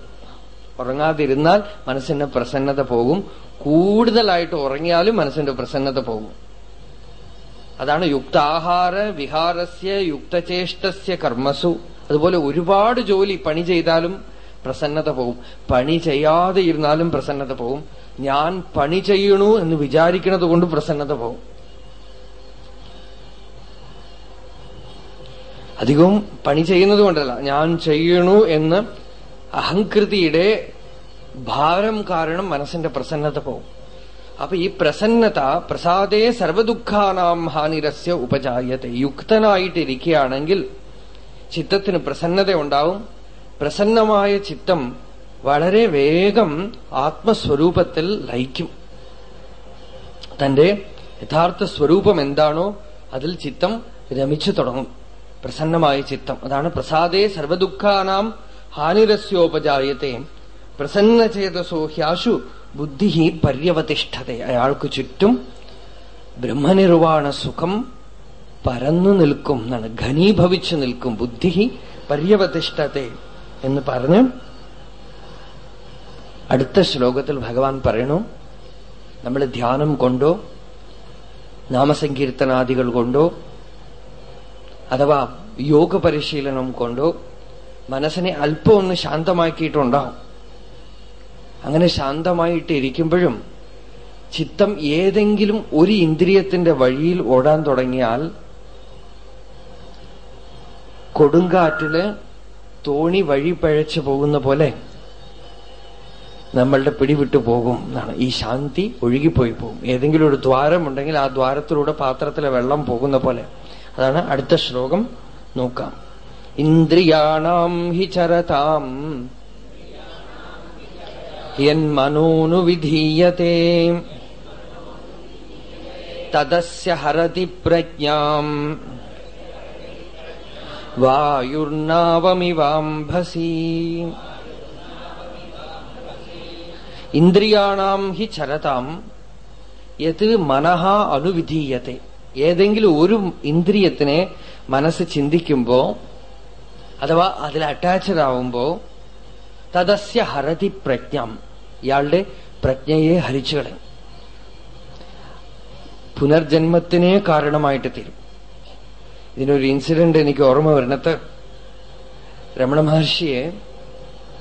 Speaker 1: ഉറങ്ങാതിരുന്നാൽ മനസ്സിന്റെ പ്രസന്നത പോകും. കൂടുതലായിട്ട് ഉറങ്ങിയാലും മനസ്സിന്റെ പ്രസന്നത പോകും. അതാണ് യുക്താഹാര വിഹാരസ്യ യുക്തചേഷ്ടസ്യ കർമ്മസു. അതുപോലെ ഒരുപാട് ജോലി പണി ചെയ്താലും പ്രസന്നത പോകും. പണി ചെയ്യാതെ ഇരുന്നാലും പ്രസന്നത പോകും. ഞാൻ പണി ചെയ്യണു എന്ന് വിചാരിക്കുന്നത് കൊണ്ട് പ്രസന്നത പോകും. അധികവും പണി ചെയ്യുന്നത് കൊണ്ടല്ല. ഞാൻ ചെയ്യണു എന്ന് അഹങ്കൃതിയുടെ ഭാരം കാരണം മനസ്സിന്റെ പ്രസന്നത പോകും. അപ്പൊ ഈ പ്രസന്നത പ്രസാദേ സർവദുഃഖാനാം ഹാനിരസ്യ ഉപജായത്തെ. യുക്തനായിട്ടിരിക്കുകയാണെങ്കിൽ ചിത്തത്തിന് പ്രസന്നത ഉണ്ടാവും പ്രസന്നമായ ചിത്തം വളരെ വേഗം ആത്മസ്വരൂപത്തിൽ ലയിക്കും. തന്റെ യഥാർത്ഥ സ്വരൂപം എന്താണോ അതിൽ ചിത്തം രമിച്ചു തുടങ്ങും. പ്രസന്നമായ ചിത്തം. അതാണ് പ്രസാദേ സർവദുഃഖാനാം ഹാനിരസ്യോപജായത്തെ. പ്രസന്നചേതസോ ഹ്യാശു ബുദ്ധി പര്യവതിഷ്ഠത. അയാൾക്ക് ചുറ്റും ബ്രഹ്മനിർവാണ സുഖം പരന്നു നിൽക്കും എന്നാണ്. ഘനീഭവിച്ചു നിൽക്കും ബുദ്ധി പര്യവതിഷ്ഠത്തെ എന്ന് പറഞ്ഞ് അടുത്ത ശ്ലോകത്തിൽ ഭഗവാൻ പറയണു നമ്മൾ ധ്യാനം കൊണ്ടോ നാമസങ്കീർത്തനാദികൾ കൊണ്ടോ അഥവാ യോഗ പരിശീലനം കൊണ്ടോ മനസ്സിനെ അല്പം ഒന്ന് ശാന്തമാക്കിയിട്ടുണ്ടാവും. അങ്ങനെ ശാന്തമായിട്ട് ഇരിക്കുമ്പോഴും ചിത്തം ഏതെങ്കിലും ഒരു ഇന്ദ്രിയത്തിന്റെ വഴിയിൽ ഓടാൻ തുടങ്ങിയാൽ കൊടുങ്കാറ്റിൽ തോണി വഴി പഴച്ചു പോകുന്ന പോലെ നമ്മളുടെ പിടിവിട്ടു പോകും എന്നാണ്. ഈ ശാന്തി ഒഴുകിപ്പോയി പോകും. ഏതെങ്കിലും ഒരു ദ്വാരമുണ്ടെങ്കിൽ ആ ദ്വാരത്തിലൂടെ പാത്രത്തിലെ വെള്ളം പോകുന്ന പോലെ. അതാണ് അടുത്ത ശ്ലോകം. നോക്കാം. ഇന്ദ്രിയാണാം ഹി ചരതാം. യന്മനോനു വിധീയത്തെ തദസ്യ ഹരതി പ്രജ്ഞാം. വായുർനാവമിവാംഭസി ഇന്ദ്രിയാണാം ഹി ചരതാം. യത് മനഃ അനുവിധീയത്തെ ഏതെങ്കിലും ഒരു ഇന്ദ്രിയത്തിനെ മനസ്സ് ചിന്തിക്കുമ്പോ അഥവാ അതിൽ അറ്റാച്ച്ഡ് ആവുമ്പോ തദസ്യ ഹരതി പ്രജ്ഞം. ഇയാളുടെ പ്രജ്ഞയെ ഹരിച്ചു കളയും. പുനർജന്മത്തിനെ കാരണമായിട്ട് തീരും. ഇതിനൊരു ഇൻസിഡന്റ് എനിക്ക് ഓർമ്മ വരണത്ത് രമണ മഹർഷിയെ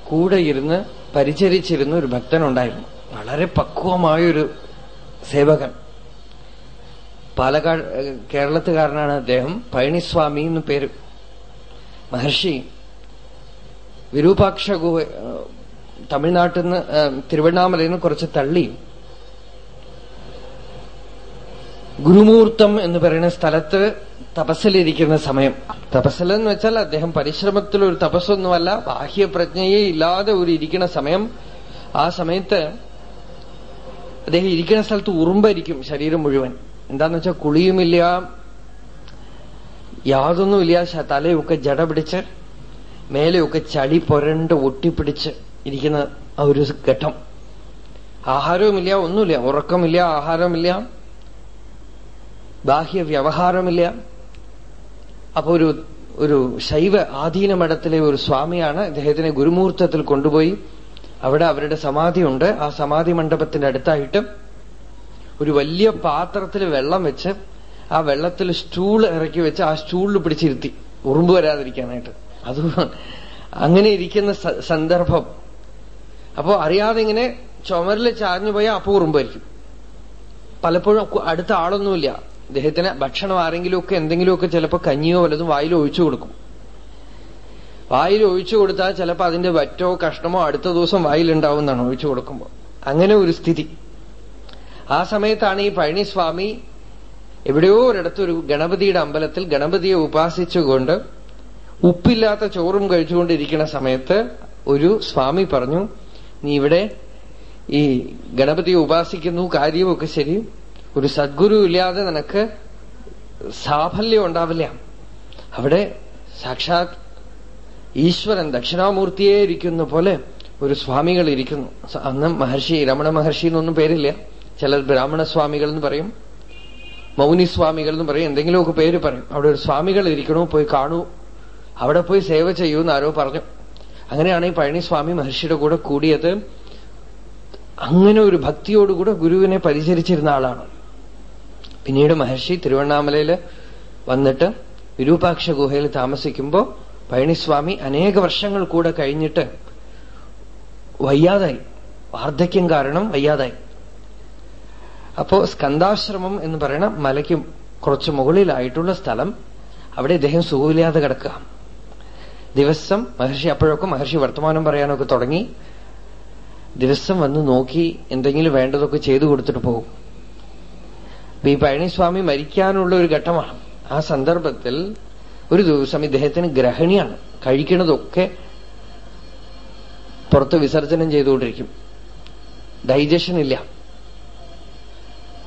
Speaker 1: കൂടെ ഇരുന്ന് പരിചരിച്ചിരുന്ന ഒരു ഭക്തനുണ്ടായിരുന്നു. വളരെ പക്വമായൊരു സേവകൻ. പാലക്കാട് കേരളത്തുകാരനാണ് അദ്ദേഹം. പഴനിസ്വാമി എന്ന് പേര്. മഹർഷി. വിരൂപാക്ഷ ഗുഹ തമിഴ്നാട്ടിൽ നിന്ന് തിരുവണ്ണാമലയിൽ നിന്ന് കുറച്ച് തള്ളി. ഗുരുമൂർത്തം എന്ന് പറയുന്ന സ്ഥലത്ത് തപസ്സിലിരിക്കുന്ന സമയം. തപസ്സിലെന്ന് വെച്ചാൽ അദ്ദേഹം പരിശ്രമത്തിൽ ഒരു തപസ്സൊന്നുമല്ല ബാഹ്യപ്രജ്ഞയെ ഇല്ലാതെ ഒരു ഇരിക്കുന്ന സമയം. ആ സമയത്ത് അദ്ദേഹം ഇരിക്കുന്ന സ്ഥലത്ത് ഉറുമ്പായിരിക്കും ശരീരം മുഴുവൻ. എന്താന്ന് വെച്ചാൽ കുളിയുമില്ല യാതൊന്നുമില്ല തലയൊക്കെ ജട പിടിച്ച് മേലെയൊക്കെ ചളി പൊരണ്ട് ഒട്ടിപ്പിടിച്ച് ഇരിക്കുന്ന ആ ഒരു ഘട്ടം. ആഹാരവുമില്ല ഒന്നുമില്ല ഉറക്കമില്ല ആഹാരമില്ല ബാഹ്യ വ്യവഹാരമില്ല അപ്പൊ ഒരു ഒരു ശൈവ ആധീന മഠത്തിലെ ഒരു സ്വാമിയാണ് അദ്ദേഹത്തിനെ ഗുരുമൂർത്തത്തിൽ കൊണ്ടുപോയി. അവിടെ അവരുടെ സമാധിയുണ്ട്. ആ സമാധി മണ്ഡപത്തിന്റെ അടുത്തായിട്ട് ഒരു വലിയ പാത്രത്തിൽ വെള്ളം വെച്ച് ആ വെള്ളത്തിൽ സ്റ്റൂൾ ഇറക്കി വെച്ച് ആ സ്റ്റൂളിൽ പിടിച്ചിരുത്തി. ഉറുമ്പ് വരാതിരിക്കാനായിട്ട്. അത് അങ്ങനെ ഇരിക്കുന്ന സന്ദർഭം. അപ്പോ അറിയാതെ ഇങ്ങനെ ചുമരിൽ ചാഞ്ഞു പോയാൽ അപ്പൊ ഉറുമ്പായിരിക്കും. പലപ്പോഴും അടുത്ത ആളൊന്നുമില്ല. അദ്ദേഹത്തിന് ഭക്ഷണം ആരെങ്കിലുമൊക്കെ എന്തെങ്കിലുമൊക്കെ ചിലപ്പോൾ കഞ്ഞിയോ വല്ലതും വായിൽ ഒഴിച്ചു കൊടുക്കും. വായിൽ ഒഴിച്ചു കൊടുത്താൽ ചിലപ്പോൾ അതിന്റെ വറ്റോ കഷ്ണമോ അടുത്ത ദിവസം വായിലുണ്ടാവും എന്നാണ് ഒഴിച്ചു കൊടുക്കുമ്പോൾ അങ്ങനെ ഒരു സ്ഥിതി. ആ സമയത്താണ് ഈ പഴനിസ്വാമി എവിടെയോ ഒരിടത്തൊരു ഗണപതിയുടെ അമ്പലത്തിൽ ഗണപതിയെ ഉപാസിച്ചുകൊണ്ട് ഉപ്പില്ലാത്ത ചോറും കഴിച്ചുകൊണ്ടിരിക്കുന്ന സമയത്ത് ഒരു സ്വാമി പറഞ്ഞു നീ ഇവിടെ ഈ ഗണപതിയെ ഉപാസിക്കുന്നു കാര്യമൊക്കെ ശരി. ഒരു സദ്ഗുരു ഇല്ലാതെ നിനക്ക് സാഫല്യം ഉണ്ടാവില്ല. അവിടെ സാക്ഷാത് ഈശ്വരൻ ദക്ഷിണാമൂർത്തിയെ ഇരിക്കുന്ന പോലെ ഒരു സ്വാമികൾ ഇരിക്കുന്നു. അന്ന് മഹർഷി രമണ മഹർഷി എന്നൊന്നും പേരില്ല. ചിലർ ബ്രാഹ്മണ സ്വാമികൾ എന്ന് പറയും മൗനി സ്വാമികൾ എന്ന് പറയും എന്തെങ്കിലുമൊക്കെ പേര് പറയും. അവിടെ ഒരു സ്വാമികൾ ഇരിക്കണോ പോയി കാണൂ. അവിടെ പോയി സേവ ചെയ്യൂ ആരോ പറഞ്ഞു. അങ്ങനെയാണ് ഈ പഴനിസ്വാമി മഹർഷിയുടെ കൂടെ കൂടിയത്. അങ്ങനെ ഒരു ഭക്തിയോടുകൂടെ ഗുരുവിനെ പരിചരിച്ചിരുന്ന ആളാണ്. പിന്നീട് മഹർഷി തിരുവണ്ണാമലയിൽ വന്നിട്ട് വിരൂപാക്ഷ ഗുഹയിൽ താമസിക്കുമ്പോ പഴനിസ്വാമി അനേക വർഷങ്ങൾ കൂടെ കഴിഞ്ഞിട്ട് വയ്യാതായി. വാർദ്ധക്യം കാരണം വയ്യാതായി. അപ്പോ സ്കന്ധാശ്രമം എന്ന് പറയുന്ന മലയ്ക്ക് കുറച്ച് മുകളിലായിട്ടുള്ള സ്ഥലം അവിടെ ഇദ്ദേഹം സുഖമില്ലാതെ കിടക്കുക. ദിവസം മഹർഷി അപ്പോഴൊക്കെ മഹർഷി വർത്തമാനം പറയാനൊക്കെ തുടങ്ങി. ദിവസം വന്ന് നോക്കി എന്തെങ്കിലും വേണ്ടതൊക്കെ ചെയ്തു കൊടുത്തിട്ട് പോകും. ഈ പഴനിസ്വാമി മരിക്കാനുള്ള ഒരു ഘട്ടമാണ്. ആ സന്ദർഭത്തിൽ ഒരു ദിവസം ഇദ്ദേഹത്തിന് ഗ്രഹണിയാണ്. കഴിക്കണതൊക്കെ പുറത്ത് വിസർജനം ചെയ്തുകൊണ്ടിരിക്കും. ഡൈജഷൻ ഇല്ല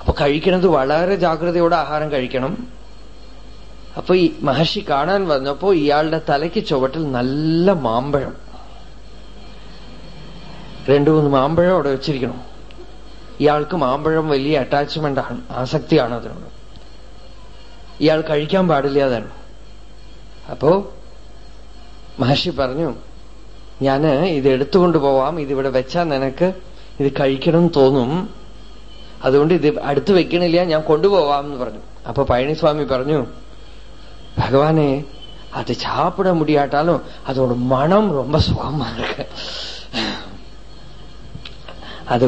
Speaker 1: അപ്പൊ കഴിക്കുന്നത് വളരെ ജാഗ്രതയോടെ ആഹാരം കഴിക്കണം. അപ്പൊ ഈ മഹർഷി കാണാൻ വന്നപ്പോ ഇയാളുടെ തലയ്ക്ക് ചുവട്ടിൽ നല്ല മാമ്പഴം. രണ്ടു മൂന്ന് മാമ്പഴം അവിടെ വെച്ചിരിക്കണം. ഇയാൾക്ക് മാമ്പഴം വലിയ അറ്റാച്ച്മെന്റ് ആണ് ആസക്തിയാണ് അതിനോട്. ഇയാൾ കഴിക്കാൻ പാടില്ല അതാണ്. അപ്പോ മഹർഷി പറഞ്ഞു ഞാൻ ഇത് എടുത്തുകൊണ്ട് പോവാം ഇതിവിടെ വെച്ചാൽ നിനക്ക് ഇത് കഴിക്കണം തോന്നും. അതുകൊണ്ട് ഇത് അടുത്ത് വെക്കണില്ല ഞാൻ കൊണ്ടുപോവാം എന്ന് പറഞ്ഞു അപ്പൊ പഴനിസ്വാമി പറഞ്ഞു ഭഗവാനെ അത് சாப்பிட முடியாட்டாலும் அதோட மனம் ரொம்ப சுகமா இருக்கு അത്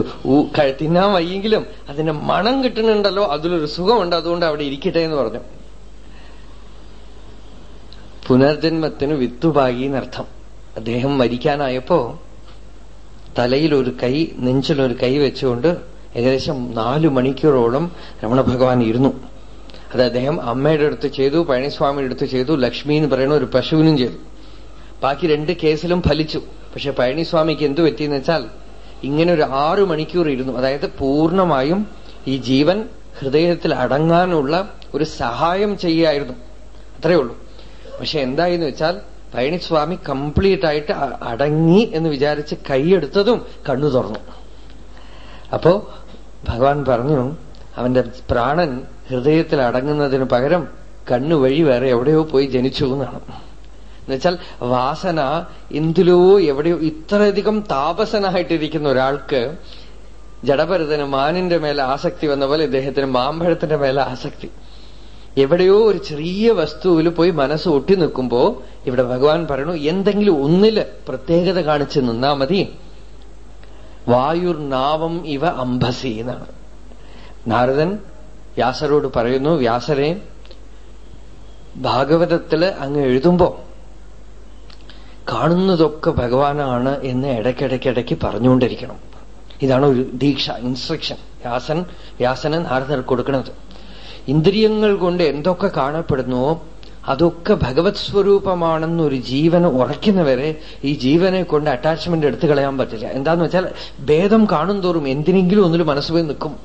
Speaker 1: തിന്നാൻ വയ്യെങ്കിലും അതിന്റെ മണം കിട്ടുന്നുണ്ടല്ലോ അതിലൊരു സുഖമുണ്ട് അതുകൊണ്ട് അവിടെ ഇരിക്കട്ടെ എന്ന് പറഞ്ഞു പുനർജന്മത്തിന് വിത്തുപാകി എന്നർത്ഥം അദ്ദേഹം മരിക്കാനായപ്പോ തലയിൽ ഒരു കൈ നെഞ്ചിലൊരു കൈ വെച്ചുകൊണ്ട് ഏകദേശം നാലു മണിക്കൂറോളം രമണ ഭഗവാൻ ഇരുന്നു. അത് അദ്ദേഹം അമ്മയുടെ അടുത്ത് ചെയ്തു പഴനിസ്വാമിയുടെ അടുത്ത് ചെയ്തു ലക്ഷ്മി എന്ന് പറയുന്ന ഒരു പശുവിനും ചെയ്തു. ബാക്കി രണ്ട് കേസിലും ഫലിച്ചു. പക്ഷെ പഴനിസ്വാമിക്ക് എന്തു പറ്റിയെന്ന് വെച്ചാൽ ഇങ്ങനെ ഒരു ആറു മണിക്കൂർ ഇരുന്നു. അതായത് പൂർണമായും ഈ ജീവൻ ഹൃദയത്തിൽ അടങ്ങാനുള്ള ഒരു സഹായം ചെയ്യായിരുന്നു. അത്രയേ ഉള്ളൂ. പക്ഷെ എന്തായെന്ന് വെച്ചാൽ പഴനിസ്വാമി കംപ്ലീറ്റ് ആയിട്ട് അടങ്ങി എന്ന് വിചാരിച്ച് കൈയെടുത്തതും കണ്ണു തുറന്നു. അപ്പോ ഭഗവാൻ പറഞ്ഞു അവന്റെ പ്രാണൻ ഹൃദയത്തിൽ അടങ്ങുന്നതിന് പകരം കണ്ണു വഴി വേറെ എവിടെയോ പോയി ജനിച്ചു എന്നാണ്. എന്നുവെച്ചാൽ വാസന എന്തിലോ എവിടെയോ ഇത്രയധികം താപസനായിട്ടിരിക്കുന്ന ഒരാൾക്ക് ജഡഭരതന് മാനിന്റെ മേലെ ആസക്തി വന്ന പോലെ ഇദ്ദേഹത്തിന് മാമ്പഴത്തിന്റെ മേലെ ആസക്തി. എവിടെയോ ഒരു ചെറിയ വസ്തുവിൽ പോയി മനസ്സ് ഒട്ടി നിൽക്കുമ്പോ ഇവിടെ ഭഗവാൻ പറയണു എന്തെങ്കിലും ഒന്നിൽ പ്രത്യേകത കാണിച്ച് നിന്നാ മതി. വായുർ നാവം ഇവ അംബസി എന്നാണ്. നാരദൻ വ്യാസരോട് പറയുന്നു വ്യാസരെ ഭാഗവതത്തിൽ അങ്ങ് എഴുതുമ്പോ കാണുന്നതൊക്കെ ഭഗവാനാണ് എന്ന് ഇടയ്ക്കിടയ്ക്കിടയ്ക്ക് പറഞ്ഞുകൊണ്ടിരിക്കണം. ഇതാണ് ഒരു ദീക്ഷ ഇൻസ്ട്രക്ഷൻ വ്യാസൻ വ്യാസന് നാരദർ കൊടുക്കുന്നത്. ഇന്ദ്രിയങ്ങൾ കൊണ്ട് എന്തൊക്കെ കാണപ്പെടുന്നുവോ അതൊക്കെ ഭഗവത് സ്വരൂപമാണെന്നൊരു ജീവന് ഉറയ്ക്കുന്നവരെ ഈ ജീവനെ കൊണ്ട് അറ്റാച്ച്മെന്റ് എടുത്തു കളയാൻ പറ്റില്ല. എന്താന്ന് വെച്ചാൽ ഭേദം കാണും തോറും എന്തിനെങ്കിലും ഒന്നിൽ മനസ്സുപോയി നിൽക്കും.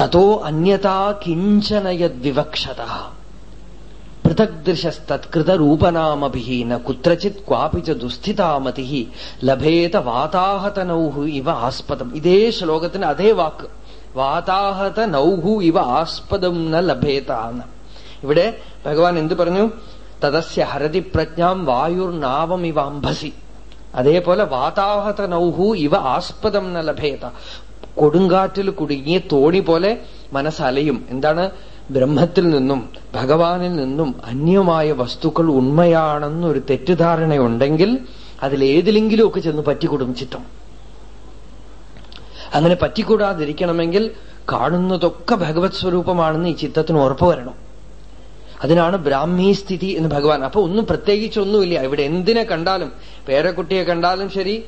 Speaker 1: തതോ അന്യതാ കിഞ്ചനയദ്വിവക്ഷത പൃഥഗ്ദൃശസ്തത്കൃതരൂപനാമഭി ന കുത്രചിത് ക്വാപി ച ദുസ്ഥിതാമതി ലഭേത വാതാഹത നൗഹു ഇവ ആസ്പദം. ഇതേ ശ്ലോകത്തിന് അതേ വാക്ക്. വാതാഹത നൗഹു ഇവ ആസ്പദം ന ലഭേതാന്ന്. ഇവിടെ ഭഗവാൻ എന്തു പറഞ്ഞു? തദസ്യ ഹരതി പ്രജ്ഞാം വായുർനാവം ഇവ അംഭസി. അതേപോലെ വാതാഹത നൗഹു ഇവ ആസ്പദം ന ലഭേത. കൊടുങ്കാറ്റിൽ കുടുങ്ങിയ തോണി പോലെ മനസ്സലയും. എന്താണ്? ബ്രഹ്മത്തിൽ നിന്നും ഭഗവാനിൽ നിന്നും അന്യമായ വസ്തുക്കൾ ഉണ്മയാണെന്നൊരു തെറ്റിദ്ധാരണയുണ്ടെങ്കിൽ അതിലേതിലെങ്കിലുമൊക്കെ ചെന്ന് പറ്റിക്കൊടും ചിത്തം. അങ്ങനെ പറ്റിക്കൂടാതിരിക്കണമെങ്കിൽ കാണുന്നതൊക്കെ ഭഗവത് സ്വരൂപമാണെന്ന് ഈ ചിത്തത്തിന് ഉറപ്പ് വരണം. അതിനാണ് ബ്രാഹ്മീ സ്ഥിതി എന്ന് ഭഗവാൻ. അപ്പൊ ഒന്നും പ്രത്യേകിച്ചൊന്നുമില്ല. ഇവിടെ എന്തിനെ കണ്ടാലും പേരക്കുട്ടിയെ കണ്ടാലും ശരി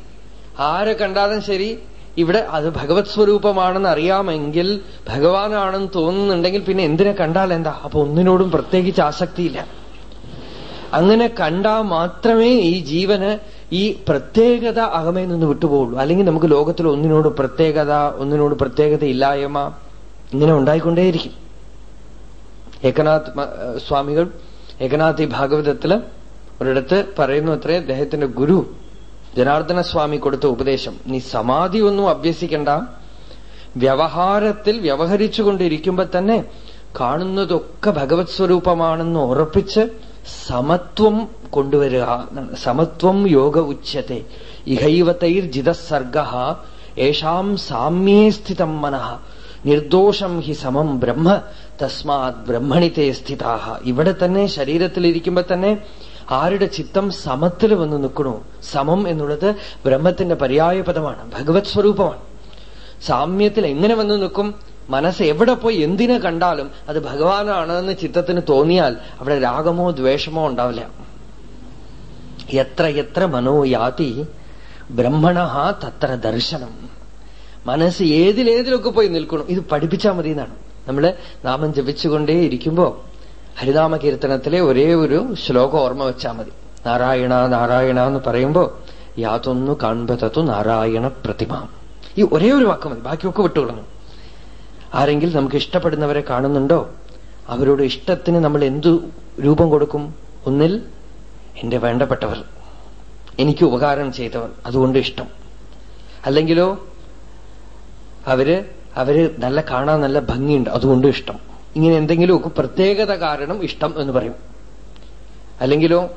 Speaker 1: ആരെ കണ്ടാലും ശരി ഇവിടെ അത് ഭഗവത് സ്വരൂപമാണെന്ന് അറിയാമെങ്കിൽ ഭഗവാനാണെന്ന് തോന്നുന്നുണ്ടെങ്കിൽ പിന്നെ എന്തിനെ കണ്ടാൽ എന്താ? അപ്പൊ ഒന്നിനോടും പ്രത്യേകിച്ച് ആസക്തിയില്ല. അങ്ങനെ കണ്ടാൽ മാത്രമേ ഈ ജീവന് ഈ പ്രത്യേകത അകമേ നിന്ന് വിട്ടുപോകുള്ളൂ അല്ലെങ്കിൽ നമുക്ക് ലോകത്തിൽ ഒന്നിനോട് പ്രത്യേകത ഒന്നിനോട് പ്രത്യേകത ഇല്ലായ്മ ഇങ്ങനെ ഉണ്ടായിക്കൊണ്ടേയിരിക്കും. ഏകനാഥ് സ്വാമികൾ ഏകനാഥ് ഈ ഭാഗവതത്തിൽ ഒരിടത്ത് പറയുന്നു അത്രേ അദ്ദേഹത്തിന്റെ ഗുരു ജനാർദ്ദന സ്വാമി കൊടുത്ത ഉപദേശം. നീ സമാധി ഒന്നും അഭ്യസിക്കണ്ട. വ്യവഹാരത്തിൽ വ്യവഹരിച്ചുകൊണ്ടിരിക്കുമ്പോ തന്നെ കാണുന്നതൊക്കെ ഭഗവത് സ്വരൂപമാണെന്ന് ഉറപ്പിച്ച് സമത്വം കൊണ്ടുവരിക സമത്വം യോഗ ഉച്ചത്തെ ഇഹൈവതൈർ ജിതസർഗ ഏഷാം സാമ്യേ സ്ഥിതം മനഃ. നിർദോഷം ഹി സമം ബ്രഹ്മ തസ്മാത് ബ്രഹ്മണിത്തെ സ്ഥിതാഹ. ഇവിടെ തന്നെ ശരീരത്തിലിരിക്കുമ്പോ തന്നെ ആരുടെ ചിത്തം സമത്തിൽ വന്ന് നിൽക്കണു? സമം എന്നുള്ളത് ബ്രഹ്മത്തിന്റെ പര്യായ പദമാണ് ഭഗവത് സ്വരൂപമാണ്. സാമ്യത്തിൽ എങ്ങനെ വന്ന് നിൽക്കും? മനസ്സ് എവിടെ പോയി എന്തിനെ കണ്ടാലും അത് ഭഗവാനാണെന്ന് ചിത്തത്തിന് തോന്നിയാൽ അവിടെ രാഗമോ ദ്വേഷമോ ഉണ്ടാവില്ല. എത്ര എത്ര മനോയാതി ബ്രഹ്മണ തത്ര ദർശനം. മനസ്സ് ഏതിലേതിലൊക്കെ പോയി നിൽക്കണം ഇത് പഠിപ്പിച്ചാൽ മതി എന്നാണ്. നമ്മൾ നാമം ജപിച്ചുകൊണ്ടേ ഇരിക്കുമ്പോ ഹരിനാമ കീർത്തനത്തിലെ ഒരേ ഒരു ശ്ലോകം ഓർമ്മ വെച്ചാൽ മതി. നാരായണ നാരായണ എന്ന് പറയുമ്പോ യാതൊന്നു കാൺപതത്തു നാരായണ പ്രതിമ. ഈ ഒരേ ഒരു വാക്ക് മതി. ബാക്കിയൊക്കെ വിട്ടുകളഞ്ഞു. ആരെങ്കിലും നമുക്ക് ഇഷ്ടപ്പെടുന്നവരെ കാണുന്നുണ്ടോ? അവരുടെ ഇഷ്ടത്തിന് നമ്മൾ എന്തു രൂപം കൊടുക്കും? ഒന്നിൽ എന്റെ വേണ്ടപ്പെട്ടവർ. എനിക്ക് ഉപകാരം ചെയ്തവർ. അതുകൊണ്ട് ഇഷ്ടം. അല്ലെങ്കിലോ അവർ അവർ നല്ല കാണാൻ നല്ല ഭംഗിയുണ്ട്. അതുകൊണ്ട് ഇഷ്ടം. ഇങ്ങനെ എന്തെങ്കിലുമൊക്കെ പ്രത്യേകത കാരണം ഇഷ്ടം എന്ന് പറയും. അല്ലെങ്കിലോ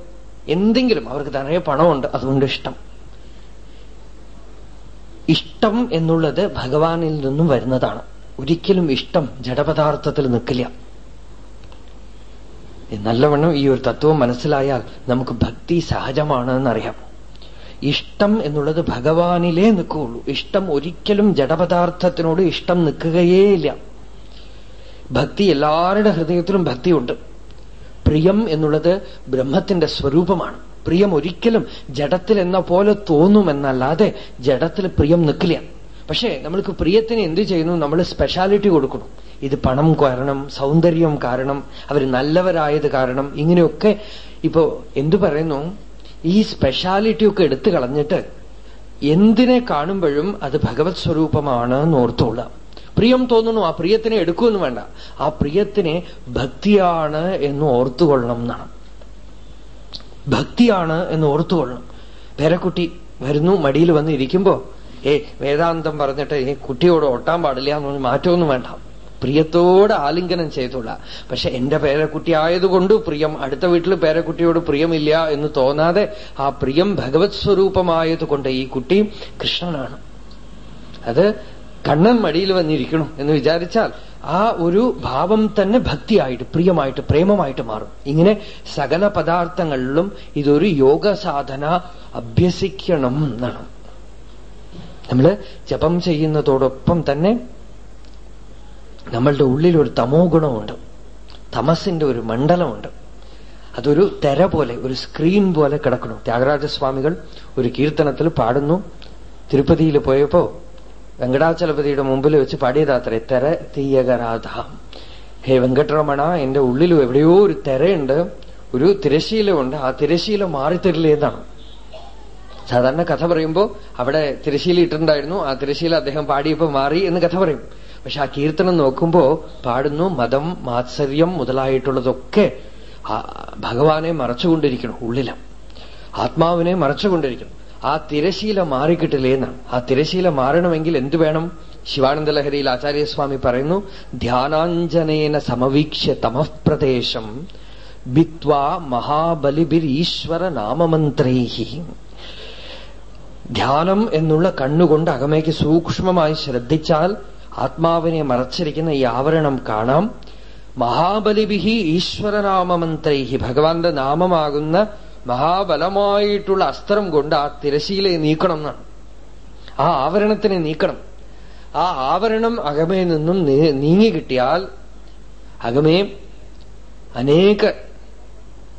Speaker 1: എന്തെങ്കിലും അവർക്ക് നിറയെ പണമുണ്ട്. അതുകൊണ്ട് ഇഷ്ടം. ഇഷ്ടം എന്നുള്ളത് ഭഗവാനിൽ നിന്നും വരുന്നതാണ്. ഒരിക്കലും ഇഷ്ടം ജഡപദാർത്ഥത്തിൽ നിൽക്കില്ല. നല്ലവണ്ണം ഈ ഒരു തത്വം മനസ്സിലായാൽ നമുക്ക് ഭക്തി സഹജമാണ് എന്നറിയാം ഇഷ്ടം എന്നുള്ളത് ഭഗവാനിലേ നിൽക്കുകയുള്ളൂ. ഇഷ്ടം ഒരിക്കലും ജഡപദാർത്ഥത്തിനോട് ഇഷ്ടം നിൽക്കുകയേ ഇല്ല ഭക്തി എല്ലാവരുടെ ഹൃദയത്തിലും ഭക്തിയുണ്ട്. പ്രിയം എന്നുള്ളത് ബ്രഹ്മത്തിന്റെ സ്വരൂപമാണ്. പ്രിയം ഒരിക്കലും ജഡത്തിൽ എന്ന പോലെ തോന്നുമെന്നല്ലാതെ ജഡത്തിൽ പ്രിയം നിൽക്കില്ല. പക്ഷേ നമ്മൾക്ക് പ്രിയത്തിന് എന്ത് ചെയ്യുന്നു? നമ്മൾ സ്പെഷ്യാലിറ്റി കൊടുക്കണം ഇത് പണം കാരണം സൗന്ദര്യം കാരണം അവർ നല്ലവരായത് കാരണം ഇങ്ങനെയൊക്കെ ഇപ്പോ എന്തു പറയുന്നു? ഈ സ്പെഷ്യാലിറ്റിയൊക്കെ എടുത്തു കളഞ്ഞിട്ട് എന്തിനെ കാണുമ്പോഴും അത് ഭഗവത് സ്വരൂപമാണ് എന്ന് ഓർത്തുകൊള്ളുക പ്രിയം തോന്നുന്നു ആ പ്രിയത്തിനെ എടുക്കുമെന്ന് വേണ്ട. ആ പ്രിയത്തിനെ ഭക്തിയാണ് എന്ന് ഓർത്തുകൊള്ളണം എന്നാണ്. ഭക്തിയാണ് എന്ന് ഓർത്തുകൊള്ളണം. പേരക്കുട്ടി വരുന്നു മടിയിൽ വന്ന് ഇരിക്കുമ്പോ ഏ വേദാന്തം പറഞ്ഞിട്ട് ഈ കുട്ടിയോട് ഒട്ടാൻ പാടില്ല എന്ന് മാറ്റമൊന്നും വേണ്ട. പ്രിയത്തോട് ആലിംഗനം ചെയ്തോളാം പക്ഷെ എന്റെ പേരക്കുട്ടി ആയതുകൊണ്ട് പ്രിയം അടുത്ത വീട്ടിൽ പേരക്കുട്ടിയോട് പ്രിയമില്ല എന്ന് തോന്നാതെ ആ പ്രിയം ഭഗവത് സ്വരൂപമായതുകൊണ്ട് ഈ കുട്ടി കൃഷ്ണനാണ്. അത് കണ്ണൻ മടിയിൽ വന്നിരിക്കണം എന്ന് വിചാരിച്ചാൽ ആ ഒരു ഭാവം തന്നെ ഭക്തിയായിട്ട് പ്രിയമായിട്ട് പ്രേമമായിട്ട് മാറും. ഇങ്ങനെ സകല പദാർത്ഥങ്ങളിലും ഇതൊരു യോഗ സാധന അഭ്യസിക്കണം എന്നാണ്. നമ്മൾ ജപം ചെയ്യുന്നതോടൊപ്പം തന്നെ നമ്മളുടെ ഉള്ളിൽ ഒരു തമോ ഗുണമുണ്ട് തമസിന്റെ ഒരു മണ്ഡലമുണ്ട്. അതൊരു തെര പോലെ ഒരു സ്ക്രീൻ പോലെ കിടക്കണം ത്യാഗരാജസ്വാമികൾ ഒരു കീർത്തനത്തിൽ പാടുന്നു. തിരുപ്പതിയിൽ പോയപ്പോ വെങ്കടാചലപതിയുടെ മുമ്പിൽ വെച്ച് പാടിയതാത്രേ തെര തീയകരാധാം. ഹേ വെങ്കട്ടരമണ എന്റെ ഉള്ളിലും എവിടെയോ ഒരു തെരയുണ്ട്. ഒരു തിരശീലമുണ്ട് ആ തിരശീല മാറിത്തരില്ലേ എന്നാണ്. സാധാരണ കഥ പറയുമ്പോൾ അവിടെ തിരശ്ശീല ഇട്ടിട്ടുണ്ടായിരുന്നു. ആ തിരശ്ശീല അദ്ദേഹം പാടിയപ്പോ മാറി എന്ന് കഥ പറയും. പക്ഷെ ആ കീർത്തനം നോക്കുമ്പോ പാടുന്നു മതം മാത്സര്യം മുതലായിട്ടുള്ളതൊക്കെ ഭഗവാനെ മറച്ചുകൊണ്ടിരിക്കണം ഉള്ളില. ആത്മാവിനെ മറച്ചുകൊണ്ടിരിക്കണം. ആ തിരശീല മാറിക്കിട്ടില്ലേ എന്നാണ്. ആ തിരശീല മാറണമെങ്കിൽ എന്തു വേണം? ശിവാനന്ദ ലഹരിയിൽ ആചാര്യസ്വാമി പറയുന്നു ധ്യാനാഞ്ജനേന സമവീക്ഷ്യ തമഃപ്രദേശം ഭിത്വാ മഹാബലിബിരീശ്വര നാമമന്ത്രൈഹി ധ്യാനം എന്നുള്ള കണ്ണുകൊണ്ട് അകമേക്ക് സൂക്ഷ്മമായി ശ്രദ്ധിച്ചാൽ ആത്മാവിനെ മറച്ചിരിക്കുന്ന ഈ ആവരണം കാണാം. മഹാബലിബിഹി ഈശ്വരനാമമന്ത്രൈഹി ഭഗവാന്റെ നാമമാകുന്ന മഹാബലമായിട്ടുള്ള അസ്ത്രം കൊണ്ട് ആ തിരശീലയെ നീക്കണം എന്നാണ്. ആ ആവരണത്തിനെ നീക്കണം. ആ ആവരണം അകമേ നിന്നും നീങ്ങിക്കിട്ടിയാൽ അകമേ അനേക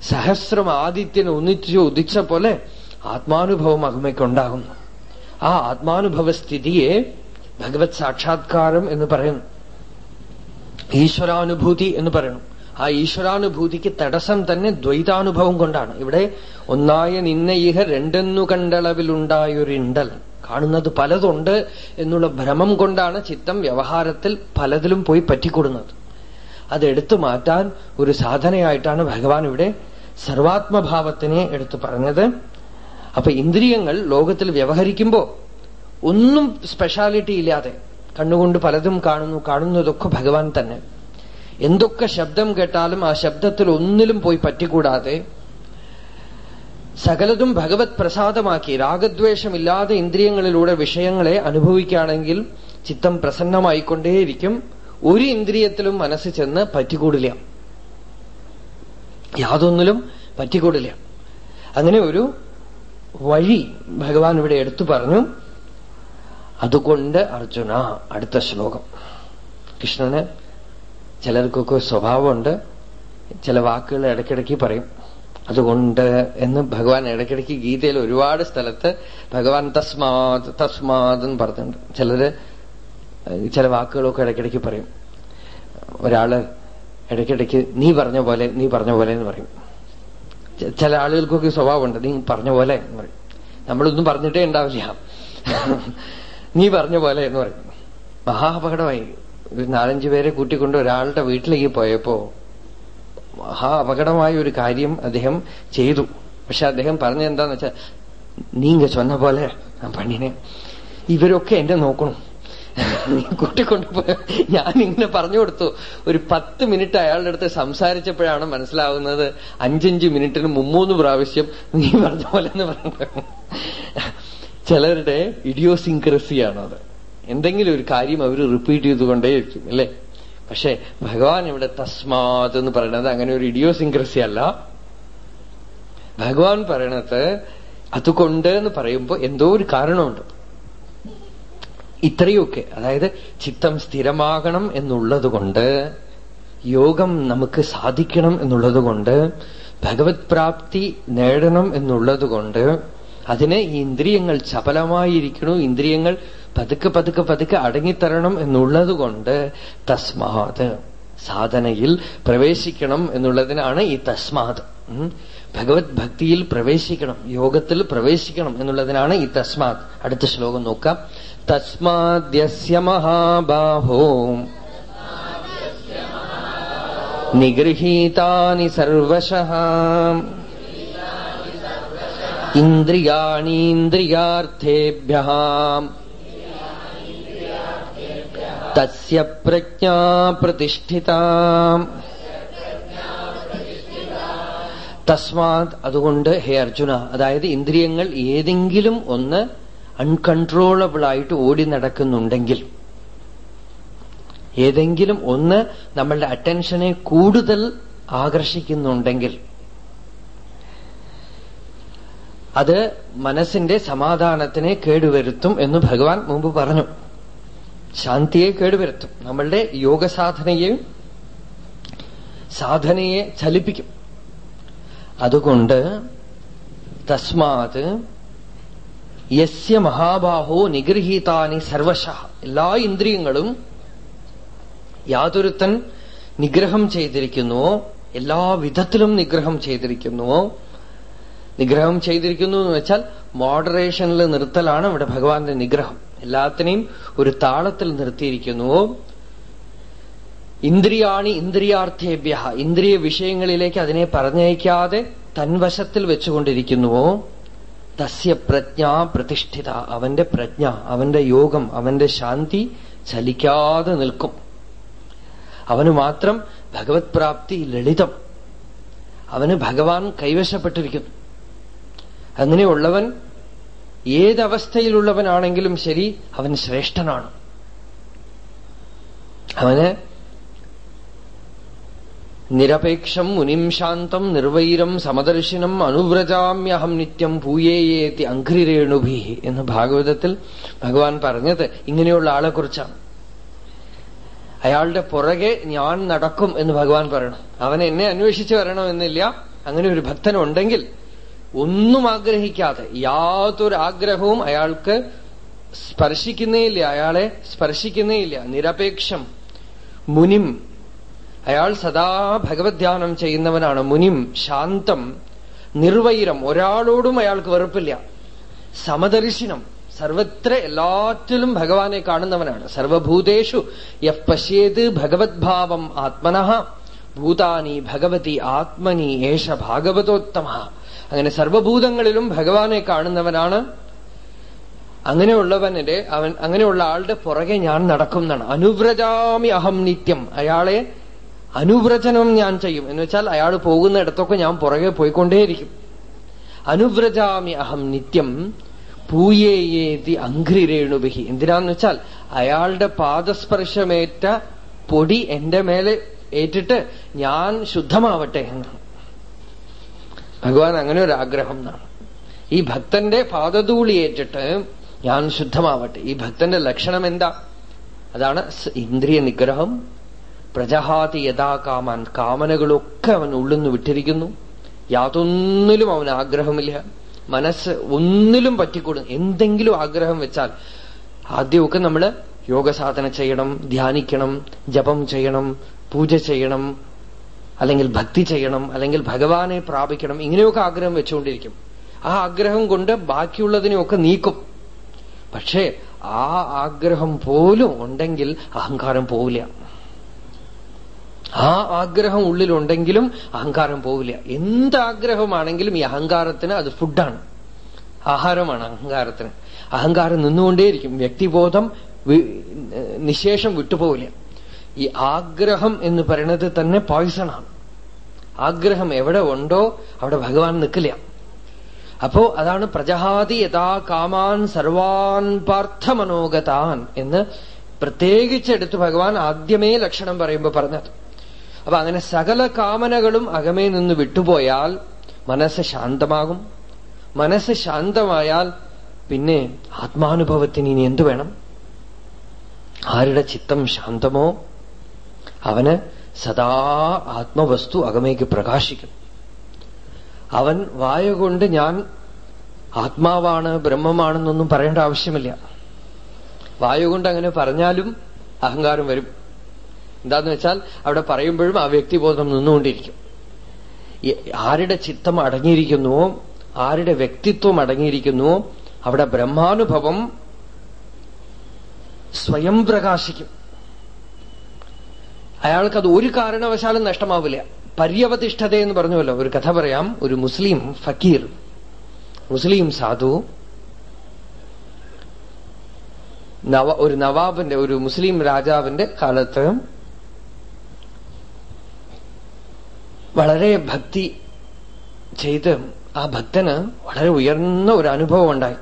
Speaker 1: സഹസ്രം ആദിത്യനെ ഒന്നിച്ചു ഉദിച്ച പോലെ ആത്മാനുഭവം അകമയ്ക്കുണ്ടാകുന്നു ആ ആത്മാനുഭവ സ്ഥിതിയെ ഭഗവത് സാക്ഷാത്കാരം എന്ന് പറയുന്നു. ഈശ്വരാനുഭൂതി എന്ന് പറയുന്നു. ആ ഈശ്വരാനുഭൂതിക്ക് തടസ്സം തന്നെ ദ്വൈതാനുഭവം കൊണ്ടാണ്. ഇവിടെ ഒന്നായ നിന്ന ഇഹ രണ്ടെന്നു കണ്ടളവിലുണ്ടായൊരിണ്ടൽ കാണുന്നത് പലതുണ്ട് എന്നുള്ള ഭ്രമം കൊണ്ടാണ് ചിത്തം വ്യവഹാരത്തിൽ പലതിലും പോയി പറ്റിക്കൊടുന്നത്. അതെടുത്തു മാറ്റാൻ ഒരു സാധനയായിട്ടാണ് ഭഗവാൻ ഇവിടെ സർവാത്മഭാവത്തിനെ എടുത്തു പറഞ്ഞത്. അപ്പൊ ഇന്ദ്രിയങ്ങൾ ലോകത്തിൽ വ്യവഹരിക്കുമ്പോ ഒന്നും സ്പെഷ്യാലിറ്റി ഇല്ലാതെ കണ്ണുകൊണ്ട് പലതും കാണുന്നു കാണുന്നതൊക്കെ ഭഗവാൻ തന്നെ. എന്തൊക്കെ ശബ്ദം കേട്ടാലും ആ ശബ്ദത്തിൽ ഒന്നിലും പോയി പറ്റിക്കൂടാതെ സകലതും ഭഗവത് പ്രസാദമാക്കി രാഗദ്വേഷമില്ലാതെ ഇന്ദ്രിയങ്ങളിലൂടെ വിഷയങ്ങളെ അനുഭവിക്കുകയാണെങ്കിൽ ചിത്തം പ്രസന്നമായിക്കൊണ്ടേയിരിക്കും. ഒരു ഇന്ദ്രിയത്തിലും മനസ്സ് ചെന്ന് പറ്റിക്കൂടില്ല. യാതൊന്നിലും പറ്റിക്കൂടില്ല. അങ്ങനെ ഒരു വഴി ഭഗവാൻ ഇവിടെ എടുത്തു പറഞ്ഞു. അതുകൊണ്ട് അർജുന അടുത്ത ശ്ലോകം. കൃഷ്ണന് ചിലർക്കൊക്കെ സ്വഭാവമുണ്ട്. ചില വാക്കുകൾ ഇടയ്ക്കിടയ്ക്ക് പറയും. അതുകൊണ്ട് എന്ന് ഭഗവാൻ ഇടയ്ക്കിടയ്ക്ക് ഗീതയിൽ ഒരുപാട് സ്ഥലത്ത് ഭഗവാൻ തസ്മാത് തസ്മാത് എന്ന് പറഞ്ഞിട്ടുണ്ട്. ചിലര് ചില വാക്കുകളൊക്കെ ഇടയ്ക്കിടയ്ക്ക് പറയും. ഒരാൾ ഇടയ്ക്കിടയ്ക്ക് നീ പറഞ്ഞ പോലെ നീ പറഞ്ഞ പോലെ എന്ന് പറയും. ചില ആളുകൾക്കൊക്കെ സ്വഭാവമുണ്ട്. നീ പറഞ്ഞ പോലെ എന്ന് പറയും. നമ്മളൊന്നും പറഞ്ഞിട്ടേ ഉണ്ടാവില്ല. നീ പറഞ്ഞ പോലെ എന്ന് പറയും. മഹാ അപകടമായി ഒരു നാലഞ്ചു പേരെ കൂട്ടിക്കൊണ്ട് ഒരാളുടെ വീട്ടിലേക്ക് പോയപ്പോ മഹാ അപകടമായ ഒരു കാര്യം അദ്ദേഹം ചെയ്തു. പക്ഷെ അദ്ദേഹം പറഞ്ഞെന്താന്ന് വെച്ചാൽ നീങ്ക ചൊന്ന പോലെ പണിനെ. ഇവരൊക്കെ എന്നെ നോക്കണം. കൂട്ടിക്കൊണ്ടുപോയ ഞാൻ ഇങ്ങനെ പറഞ്ഞു കൊടുത്തു. ഒരു പത്ത് മിനിറ്റ് അയാളുടെ അടുത്ത് സംസാരിച്ചപ്പോഴാണ് മനസ്സിലാവുന്നത് അഞ്ചഞ്ച് മിനിറ്റിന് മുമ്മൂന്ന് പ്രാവശ്യം നീ പറഞ്ഞ പോലെ എന്ന് പറഞ്ഞു ചിലരുടെ അത് എന്തെങ്കിലും ഒരു കാര്യം അവർ റിപ്പീറ്റ് ചെയ്തുകൊണ്ടേയിരിക്കും അല്ലേ? പക്ഷെ ഭഗവാൻ ഇവിടെ തസ്മാത് എന്ന് പറയുന്നത് അങ്ങനെ ഒരു ഇഡിയോസിൻക്രസി അല്ല. ഭഗവാൻ പറയണത് അതുകൊണ്ട് എന്ന് പറയുമ്പോൾ എന്തോ ഒരു കാരണമുണ്ട്. ഇത്രയൊക്കെ. അതായത് ചിത്തം സ്ഥിരമാകണം എന്നുള്ളത് കൊണ്ട് യോഗം നമുക്ക് സാധിക്കണം എന്നുള്ളത് കൊണ്ട് ഭഗവത് പ്രാപ്തി നേടണം എന്നുള്ളത് കൊണ്ട് അതിന് ഇന്ദ്രിയങ്ങൾ ചപലമായിരിക്കണു ഇന്ദ്രിയങ്ങൾ പതുക്കെ പതുക്കെ പതുക്കെ അടങ്ങിത്തരണം എന്നുള്ളത് കൊണ്ട് തസ്മാത് സാധനയിൽ പ്രവേശിക്കണം എന്നുള്ളതിനാണ് ഈ തസ്മാത്. ഭഗവത് ഭക്തിയിൽ പ്രവേശിക്കണം യോഗത്തിൽ പ്രവേശിക്കണം എന്നുള്ളതിനാണ് ഈ തസ്മാത്. അടുത്ത ശ്ലോകം നോക്കാം. തസ്മാദ്യസ്യ മഹാബാഹോ. നിഗൃഹീതാനി സർവശ. തസ്മാത് അതുകൊണ്ട് ഹേ അർജുന അതായത് ഇന്ദ്രിയങ്ങൾ ഏതെങ്കിലും ഒന്ന് അൺകൺട്രോളബിൾ ആയിട്ട് ഓടി നടക്കുന്നുണ്ടെങ്കിൽ ഏതെങ്കിലും ഒന്ന് നമ്മളുടെ അറ്റൻഷനെ കൂടുതൽ ആകർഷിക്കുന്നുണ്ടെങ്കിൽ അത് മനസ്സിന്റെ സമാധാനത്തിനെ കേടുവരുത്തും എന്ന് ഭഗവാൻ മുമ്പ് പറഞ്ഞു. ശാന്തിയെ കേടുവരുത്തും. നമ്മളുടെ യോഗസാധനയെ സാധനയെ ചലിപ്പിക്കും. അതുകൊണ്ട് തസ്മാത് യസ്യ മഹാബാഹോ നിഗൃഹീതാനി സർവശ. എല്ലാ ഇന്ദ്രിയങ്ങളും യാതൊരുത്തൻ നിഗ്രഹം ചെയ്തിരിക്കുന്നുവോ എല്ലാ വിധത്തിലും നിഗ്രഹം ചെയ്തിരിക്കുന്നുവോ നിഗ്രഹം ചെയ്തിരിക്കുന്നു എന്ന് വെച്ചാൽ മോഡറേഷനിൽ നിർത്തലാണ് ഇവിടെ ഭഗവാന്റെ നിഗ്രഹം. എല്ലാത്തിനെയും ഒരു താളത്തിൽ നിർത്തിയിരിക്കുന്നുവോ ഇന്ദ്രിയാണി ഇന്ദ്രിയാർത്ഥേഭ്യ ഇന്ദ്രിയ വിഷയങ്ങളിലേക്ക് അതിനെ പറഞ്ഞയക്കാതെ തൻവശത്തിൽ വെച്ചുകൊണ്ടിരിക്കുന്നുവോ തസ്യ പ്രജ്ഞ പ്രതിഷ്ഠിത. അവന്റെ പ്രജ്ഞ അവന്റെ യോഗം അവന്റെ ശാന്തി ചലിക്കാതെ നിൽക്കും. അവന് മാത്രം ഭഗവത് പ്രാപ്തി ലളിതം. അവന് ഭഗവാൻ കൈവശപ്പെട്ടിരിക്കുന്നു. അങ്ങനെയുള്ളവൻ ഏതവസ്ഥയിലുള്ളവനാണെങ്കിലും ശരി അവൻ ശ്രേഷ്ഠനാണ്. അവന് നിരപേക്ഷം മുനിം ശാന്തം നിർവൈരം സമദർശിനം അനുവ്രജാമ്യഹം നിത്യം പൂയേയേത്തി അഘ്രിരേണുഭി എന്ന് ഭാഗവതത്തിൽ ഭഗവാൻ പറഞ്ഞത് ഇങ്ങനെയുള്ള ആളെക്കുറിച്ചാണ്. അയാളുടെ പുറകെ ഞാൻ നടക്കും എന്ന് ഭഗവാൻ പറയണം. അവൻ എന്നെ അന്വേഷിച്ച് വരണമെന്നില്ല. അങ്ങനെ ഒരു ഭക്തനുണ്ടെങ്കിൽ ഒന്നും ആഗ്രഹിക്കാതെ യാതൊരു ആഗ്രഹവും അയാൾക്ക് സ്പർശിക്കുന്നേയില്ല. അയാളെ സ്പർശിക്കുന്നേയില്ല. നിരപേക്ഷം മുനിം അയാൾ സദാ ഭഗവത് ധ്യാനം ചെയ്യുന്നവനാണ്. മുനിം ശാന്തം നിർവൈരം. ഒരാളോടും അയാൾക്ക് വെറുപ്പില്ല. സമദർശിനം. സർവത്ര എല്ലാറ്റിലും ഭഗവാനെ കാണുന്നവനാണ്. സർവഭൂതേഷു യഹ് പശ്യേത് ഭഗവത്ഭാവം ആത്മനഹ ഭൂതാനി ഭഗവതി ആത്മനി ഏഷ ഭാഗവതോത്തമ. അങ്ങനെ സർവഭൂതങ്ങളിലും ഭഗവാനെ കാണുന്നവനാണ്. അങ്ങനെയുള്ളവനെ അവൻ അങ്ങനെയുള്ള ആളുടെ പുറകെ ഞാൻ നടക്കുന്നതാണ്. അനുവ്രജാമി അഹം നിത്യം. അയാളെ അനുവ്രജനം ഞാൻ ചെയ്യും. എന്ന് വെച്ചാൽ അയാൾ പോകുന്നിടത്തൊക്കെ ഞാൻ പുറകെ പോയിക്കൊണ്ടേയിരിക്കും. അനുവ്രജാമി അഹം നിത്യം പൂയേയേതി അഘ്രിരേണുബിഹി എന്തിനാന്ന് വെച്ചാൽ അയാളുടെ പാദസ്പർശമേറ്റ പൊടി എന്റെ മേലെ ഏറ്റിട്ട് ഞാൻ ശുദ്ധമാവട്ടെ എന്നാണ്. ഭഗവാൻ അങ്ങനെ ഒരു ആഗ്രഹം എന്നാണ്. ഈ ഭക്തന്റെ പാദധൂളി ഏറ്റിട്ട് ഞാൻ ശുദ്ധമാവട്ടെ. ഈ ഭക്തന്റെ ലക്ഷണം എന്താ? അതാണ് ഇന്ദ്രിയ നിഗ്രഹം പ്രജഹാതി യഥാ കാമാൻ കാമനകളൊക്കെ അവൻ ഉള്ളിന്ന് വിട്ടിരിക്കുന്നു. യാതൊന്നിലും അവൻ ആഗ്രഹമില്ല. മനസ്സ് ഒന്നിലും പറ്റിക്കൊടു. എന്തെങ്കിലും ആഗ്രഹം വെച്ചാൽ ആദ്യമൊക്കെ നമ്മൾ യോഗസാധന ചെയ്യണം ധ്യാനിക്കണം ജപം ചെയ്യണം പൂജ ചെയ്യണം അല്ലെങ്കിൽ ഭക്തി ചെയ്യണം അല്ലെങ്കിൽ ഭഗവാനെ പ്രാപിക്കണം. ഇങ്ങനെയൊക്കെ ആഗ്രഹം വെച്ചുകൊണ്ടിരിക്കും. ആ ആഗ്രഹം കൊണ്ട് ബാക്കിയുള്ളതിനെയൊക്കെ നീക്കും. പക്ഷേ ആ ആഗ്രഹം പോലും ഉണ്ടെങ്കിൽ അഹങ്കാരം പോവില്ല. ആ ആഗ്രഹം ഉള്ളിലുണ്ടെങ്കിലും അഹങ്കാരം പോവില്ല. എന്ത് ആഗ്രഹമാണെങ്കിലും ഈ അഹങ്കാരത്തിന് അത് ഫുഡാണ്. ആഹാരമാണ് അഹങ്കാരത്തിന്. അഹങ്കാരം നിന്നുകൊണ്ടേയിരിക്കും. വ്യക്തിബോധം നിശേഷം വിട്ടുപോവില്ല. ഈ ആഗ്രഹം എന്ന് പറയുന്നത് തന്നെ പോയിസണാണ് ആഗ്രഹം എവിടെ ഉണ്ടോ അവിടെ ഭഗവാൻ നിൽക്കില്ല. അപ്പോ അതാണ് പ്രജഹാതി യഥാ കാമാൻ സർവാൻ പാർത്ഥ മനോഗതാൻ എന്ന് പ്രത്യേകിച്ചെടുത്ത് ഭഗവാൻ ആദ്യമേ ലക്ഷണം പറയുമ്പോൾ പറഞ്ഞത്. അപ്പൊ അങ്ങനെ സകല കാമനകളും അകമേ നിന്ന് വിട്ടുപോയാൽ മനസ്സ് ശാന്തമാകും. മനസ്സ് ശാന്തമായാൽ പിന്നെ ആത്മാനുഭവത്തിന് ഇനി എന്തു വേണം? ആരുടെ ചിത്തം ശാന്തമോ? അവന് സദാ ആത്മവസ്തു അകമേക്ക് പ്രകാശിക്കും. അവൻ വായ കൊണ്ട് ഞാൻ ആത്മാവാണ് ബ്രഹ്മമാണെന്നൊന്നും പറയേണ്ട ആവശ്യമില്ല. വായു കൊണ്ട് അങ്ങനെ പറഞ്ഞാലും അഹങ്കാരം വരും. എന്താന്ന് വെച്ചാൽ അവിടെ പറയുമ്പോഴും ആ വ്യക്തിബോധം നിന്നുകൊണ്ടിരിക്കും. ആരുടെ ചിത്തം അടങ്ങിയിരിക്കുന്നുവോ ആരുടെ വ്യക്തിത്വം അടങ്ങിയിരിക്കുന്നുവോ അവിടെ ബ്രഹ്മാനുഭവം സ്വയം പ്രകാശിക്കും. അയാൾക്കത് ഒരു കാരണവശാലും നഷ്ടമാവില്ല. പര്യവതിഷ്ഠത എന്ന് പറഞ്ഞുവല്ലോ. ഒരു കഥ പറയാം. ഒരു മുസ്ലിം ഫക്കീർ മുസ്ലിം സാധു ഒരു നവാബിന്റെ ഒരു മുസ്ലിം രാജാവിന്റെ കാലത്ത് വളരെ ഭക്തി ചെയ്ത് ആ ഭക്തന് വളരെ ഉയർന്ന ഒരു അനുഭവം ഉണ്ടായി.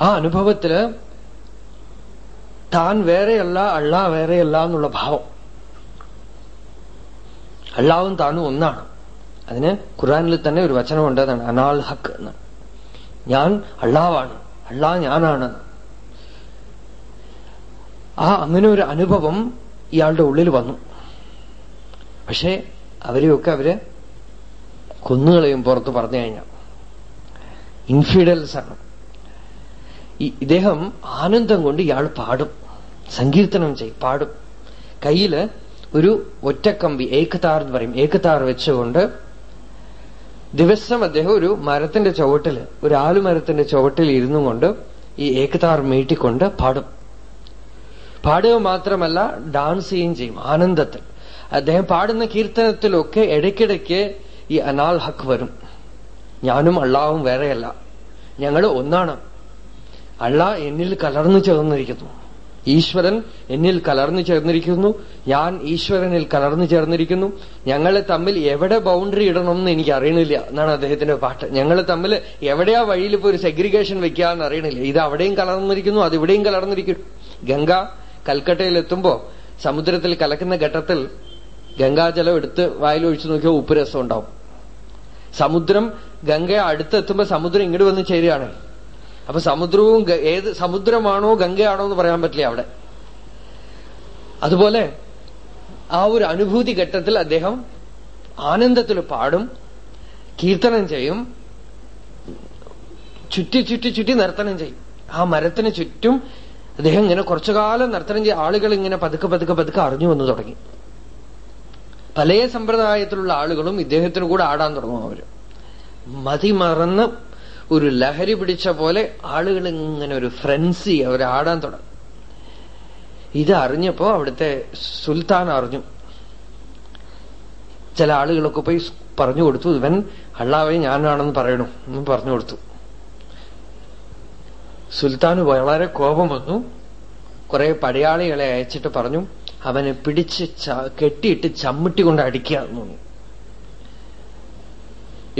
Speaker 1: ആ അനുഭവത്തിൽ താൻ വേറെയല്ല അള്ള വേറെയല്ല എന്നുള്ള ഭാവം. അള്ളാവും താനും ഒന്നാണ്. അതിന് ഖുറാനിൽ തന്നെ ഒരു വചനമുണ്ട് അതാണ് അനാൾ ഹക്ക് എന്ന്. ഞാൻ അള്ളാവാണ് അള്ളാ ഞാനാണ്. ആ അങ്ങനെ ഒരു അനുഭവം ഇയാളുടെ ഉള്ളിൽ വന്നു. പക്ഷേ അവരെയൊക്കെ അവർ കൊന്നുകളയും പുറത്ത് പറഞ്ഞു കഴിഞ്ഞാൽ ഇൻഫിഡൽസ് ആണ്. ഇദ്ദേഹം ആനന്ദം കൊണ്ട് ഇയാൾ പാടും. സങ്കീർത്തനം ചെയ്യും പാടും. കയ്യിൽ ഒരു ഒറ്റക്കമ്പി ഏകതാർ എന്ന് പറയും. ഏകതാർ വെച്ചുകൊണ്ട് ദിവസം അദ്ദേഹം ഒരു മരത്തിന്റെ ചുവട്ടിൽ ഒരു ആലുമരത്തിന്റെ ചുവട്ടിൽ ഇരുന്നു കൊണ്ട് ഈ ഏകതാർ മീട്ടിക്കൊണ്ട് പാടും. പാടുക മാത്രമല്ല ഡാൻസ് ചെയ്യുകയും ചെയ്യും ആനന്ദത്തിൽ. അദ്ദേഹം പാടുന്ന കീർത്തനത്തിലൊക്കെ ഇടയ്ക്കിടയ്ക്ക് ഈ അനാൽ ഹക്ക് വരും. ഞാനും അള്ളാവും വേറെയല്ല. ഞങ്ങൾ ഒന്നാണ്. അള്ള എന്നിൽ കലർന്നു ചേർന്നിരിക്കുന്നു. ഈശ്വരൻ എന്നിൽ കലർന്നു ചേർന്നിരിക്കുന്നു. ഞാൻ ഈശ്വരനിൽ കലർന്നു ചേർന്നിരിക്കുന്നു. ഞങ്ങളെ തമ്മിൽ എവിടെ ബൗണ്ടറി ഇടണം എന്ന് എനിക്ക് അറിയണില്ല എന്നാണ് അദ്ദേഹത്തിന്റെ പാട്ട്. ഞങ്ങൾ തമ്മിൽ എവിടെയാ വഴിയിൽ ഇപ്പൊ ഒരു സെഗ്രിഗേഷൻ വെക്കുക എന്ന് അറിയണില്ല. ഇത് അവിടെയും കലർന്നിരിക്കുന്നു അത് ഇവിടെയും കലർന്നിരിക്കുന്നു. ഗംഗ കൽക്കട്ടയിൽ എത്തുമ്പോ സമുദ്രത്തിൽ കലക്കുന്ന ഘട്ടത്തിൽ ഗംഗാജലം എടുത്ത് വായിലൊഴിച്ചു നോക്കിയാൽ ഉപ്പ് രസം ഉണ്ടാവും. സമുദ്രം ഗംഗ അടുത്തെത്തുമ്പോ സമുദ്രം ഇങ്ങോട്ട് വന്ന് ചേരുകയാണ്. അപ്പൊ സമുദ്രവും ഏത് സമുദ്രമാണോ ഗംഗയാണോ എന്ന് പറയാൻ പറ്റില്ല അവിടെ. അതുപോലെ ആ ഒരു അനുഭൂതി ഘട്ടത്തിൽ അദ്ദേഹം ആനന്ദത്തിൽ പാടും കീർത്തനം ചെയ്യും ചുറ്റി ചുറ്റി ചുറ്റി നർത്തനം ചെയ്യും. ആ മരത്തിന് ചുറ്റും അദ്ദേഹം ഇങ്ങനെ കുറച്ചു കാലം നർത്തനം ചെയ്യും ആളുകൾ ഇങ്ങനെ പതുക്കെ പതുക്കെ പതുക്കെ അറിഞ്ഞു വന്നു തുടങ്ങി. പല സമ്പ്രദായത്തിലുള്ള ആളുകളും ഇദ്ദേഹത്തിന് കൂടെ ആടാൻ തുടങ്ങും അവർ. മതിമറന്ന് ഒരു ലഹരി പിടിച്ച പോലെ ആളുകൾ ഇങ്ങനെ ഒരു ഫ്രൻസി അവരാടാൻ തുടങ്ങും. ഇത് അറിഞ്ഞപ്പോ അവിടുത്തെ സുൽത്താൻ അറിഞ്ഞു. ചില ആളുകളൊക്കെ പോയി പറഞ്ഞു കൊടുത്തു. ഇവൻ അള്ളാവെ ഞാനാണെന്ന് പറയണു. എന്ന് പറഞ്ഞു കൊടുത്തു. സുൽത്താന് വളരെ കോപം വന്നു. കുറെ പടയാളികളെ അയച്ചിട്ട് പറഞ്ഞു അവനെ പിടിച്ച് കെട്ടിയിട്ട് ചമ്മിട്ടി കൊണ്ട് അടിക്കുക എന്ന് തോന്നി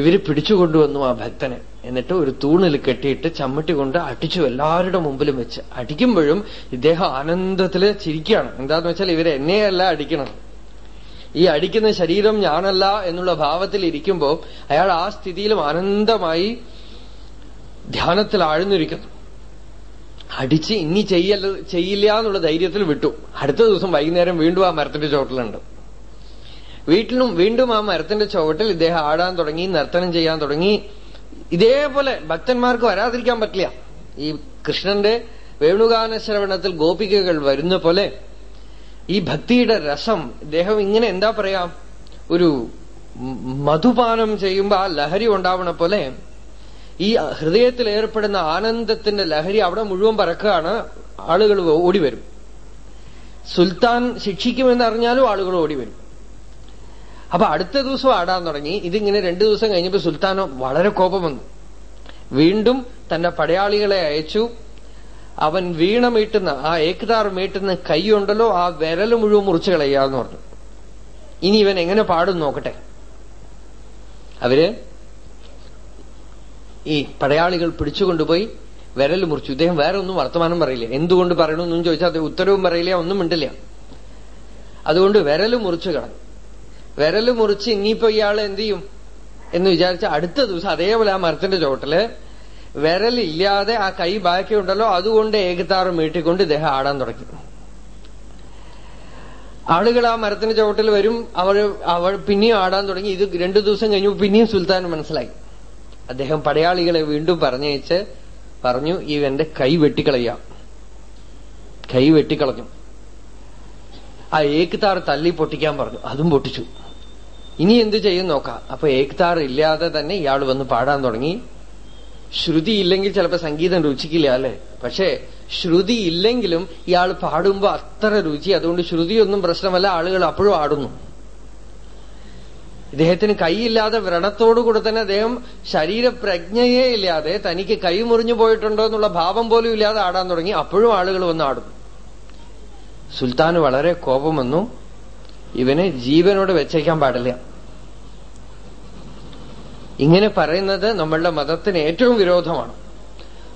Speaker 1: ഇവർ പിടിച്ചുകൊണ്ടുവന്നു ആ ഭക്തനെ. എന്നിട്ട് ഒരു തൂണിൽ കെട്ടിയിട്ട് ചമ്മട്ടി കൊണ്ട് അടിച്ചു എല്ലാവരുടെ മുമ്പിലും വെച്ച്. അടിക്കുമ്പോഴും ഇദ്ദേഹം ആനന്ദത്തിൽ ചിരിക്കുകയാണ്. എന്താന്ന് വെച്ചാൽ ഇവർ എന്നെയല്ല അടിക്കണം ഈ അടിക്കുന്ന ശരീരം ഞാനല്ല എന്നുള്ള ഭാവത്തിൽ ഇരിക്കുമ്പോൾ അയാൾ ആ സ്ഥിതിയിലും ആനന്ദമായി ധ്യാനത്തിൽ ആഴ്ന്നിരിക്കുന്നു. അടിച്ച് ഇനി ചെയ്യല്ല ചെയ്യില്ല എന്നുള്ള ധൈര്യത്തിൽ വിട്ടു. അടുത്ത ദിവസം വൈകുന്നേരം വീണ്ടും ആ മരത്തിന്റെ ചോട്ടിലുണ്ട്. വീട്ടിലും വീണ്ടും ആ മരത്തിന്റെ ചുവട്ടിൽ ഇദ്ദേഹം ആടാൻ തുടങ്ങി നർത്തനം ചെയ്യാൻ തുടങ്ങി. ഇതേപോലെ ഭക്തന്മാർക്ക് വരാതിരിക്കാൻ പറ്റില്ല. ഈ കൃഷ്ണന്റെ വേണുഗാന ശ്രവണത്തിൽ ഗോപികകൾ വരുന്ന പോലെ ഈ ഭക്തിയുടെ രസം ഇദ്ദേഹം ഇങ്ങനെ എന്താ പറയാ ഒരു മധുപാനം ചെയ്യുമ്പോ ആ ലഹരി ഉണ്ടാവണ പോലെ ഈ ഹൃദയത്തിൽ ഏർപ്പെടുന്ന ആനന്ദത്തിന്റെ ലഹരി അവിടെ മുഴുവൻ പറക്കുകയാണ് ആളുകൾ ഓടി വരും സുൽത്താൻ ശിക്ഷിക്കുമെന്ന് അറിഞ്ഞാലും ആളുകൾ ഓടി വരും അപ്പൊ അടുത്ത ദിവസം ആടാൻ തുടങ്ങി. ഇതിങ്ങനെ രണ്ടു ദിവസം കഴിഞ്ഞപ്പോൾ സുൽത്താൻ വളരെ കോപം വന്നു. വീണ്ടും തന്റെ പടയാളികളെ അയച്ചു. അവൻ വീണ മീട്ടുന്ന ആ ഏക്താർ മീട്ടുന്ന കൈയുണ്ടല്ലോ ആ വിരൽ മുഴുവൻ മുറിച്ചു കളയാന്ന് പറഞ്ഞു. ഇനി ഇവൻ എങ്ങനെ പാടും നോക്കട്ടെ. അവർ ഈ പടയാളികൾ പിടിച്ചുകൊണ്ടുപോയി വിരൽ മുറിച്ചു. ഇദ്ദേഹം വേറെ ഒന്നും വർത്തമാനം പറയില്ല. എന്തുകൊണ്ട് പറയണമെന്നും ചോദിച്ചാൽ അത് ഉത്തരവും പറയില്ല ഒന്നും ഉണ്ടില്ല അതുകൊണ്ട് വിരൽ മുറിച്ചു കളഞ്ഞു വിരൽ മുറിച്ച് ഇനിയിപ്പോ ഇയാൾ എന്ത് ചെയ്യും എന്ന് വിചാരിച്ച അടുത്ത ദിവസം അതേപോലെ ആ മരത്തിന്റെ ചോട്ടിൽ വിരലില്ലാതെ ആ കൈ ബാക്കിയുണ്ടല്ലോ അതുകൊണ്ട് ഏകത്താറ് മീട്ടിക്കൊണ്ട് ഇദ്ദേഹം ആടാൻ തുടങ്ങി. ആളുകൾ ആ മരത്തിന്റെ ചുവട്ടിൽ വരും. അവർ അവൾ പിന്നെയും ആടാൻ തുടങ്ങി. ഇത് രണ്ടു ദിവസം കഴിഞ്ഞു പിന്നെയും സുൽത്താൻ മനസ്സിലായി. അദ്ദേഹം പടയാളികളെ വീണ്ടും പറഞ്ഞയച്ച് പറഞ്ഞു ഇവന്റെ കൈ വെട്ടിക്കളയാം. കൈ വെട്ടിക്കളഞ്ഞു. ആ ഏക്താർ തല്ലി പൊട്ടിക്കാൻ പറഞ്ഞു. അതും പൊട്ടിച്ചു. ഇനി എന്ത് ചെയ്യും നോക്കാം. അപ്പൊ ഏക്താർ ഇല്ലാതെ തന്നെ ഇയാൾ വന്ന് പാടാൻ തുടങ്ങി. ശ്രുതി ഇല്ലെങ്കിൽ ചിലപ്പോ സംഗീതം രുചിക്കില്ല അല്ലെ? പക്ഷേ ശ്രുതി ഇല്ലെങ്കിലും ഇയാൾ പാടുമ്പോ അത്ര രുചി. അതുകൊണ്ട് ശ്രുതിയൊന്നും പ്രശ്നമല്ല. ആളുകൾ അപ്പോഴും ആടുന്നു. ഇദ്ദേഹത്തിന് കൈയില്ലാതെ വ്രണത്തോടുകൂടെ തന്നെ അദ്ദേഹം ശരീരപ്രജ്ഞയെ ഇല്ലാതെ തനിക്ക് കൈ മുറിഞ്ഞു പോയിട്ടുണ്ടോ എന്നുള്ള ഭാവം പോലും ഇല്ലാതെ ആടാൻ തുടങ്ങി. അപ്പോഴും ആളുകൾ വന്ന് ആടും സുൽത്താന് വളരെ കോപം വന്നു. ഇവനെ ജീവനോട് വെച്ചേക്കാൻ പാടില്ല. ഇങ്ങനെ പറയുന്നത് നമ്മളുടെ മതത്തിന് ഏറ്റവും വിരോധമാണ്.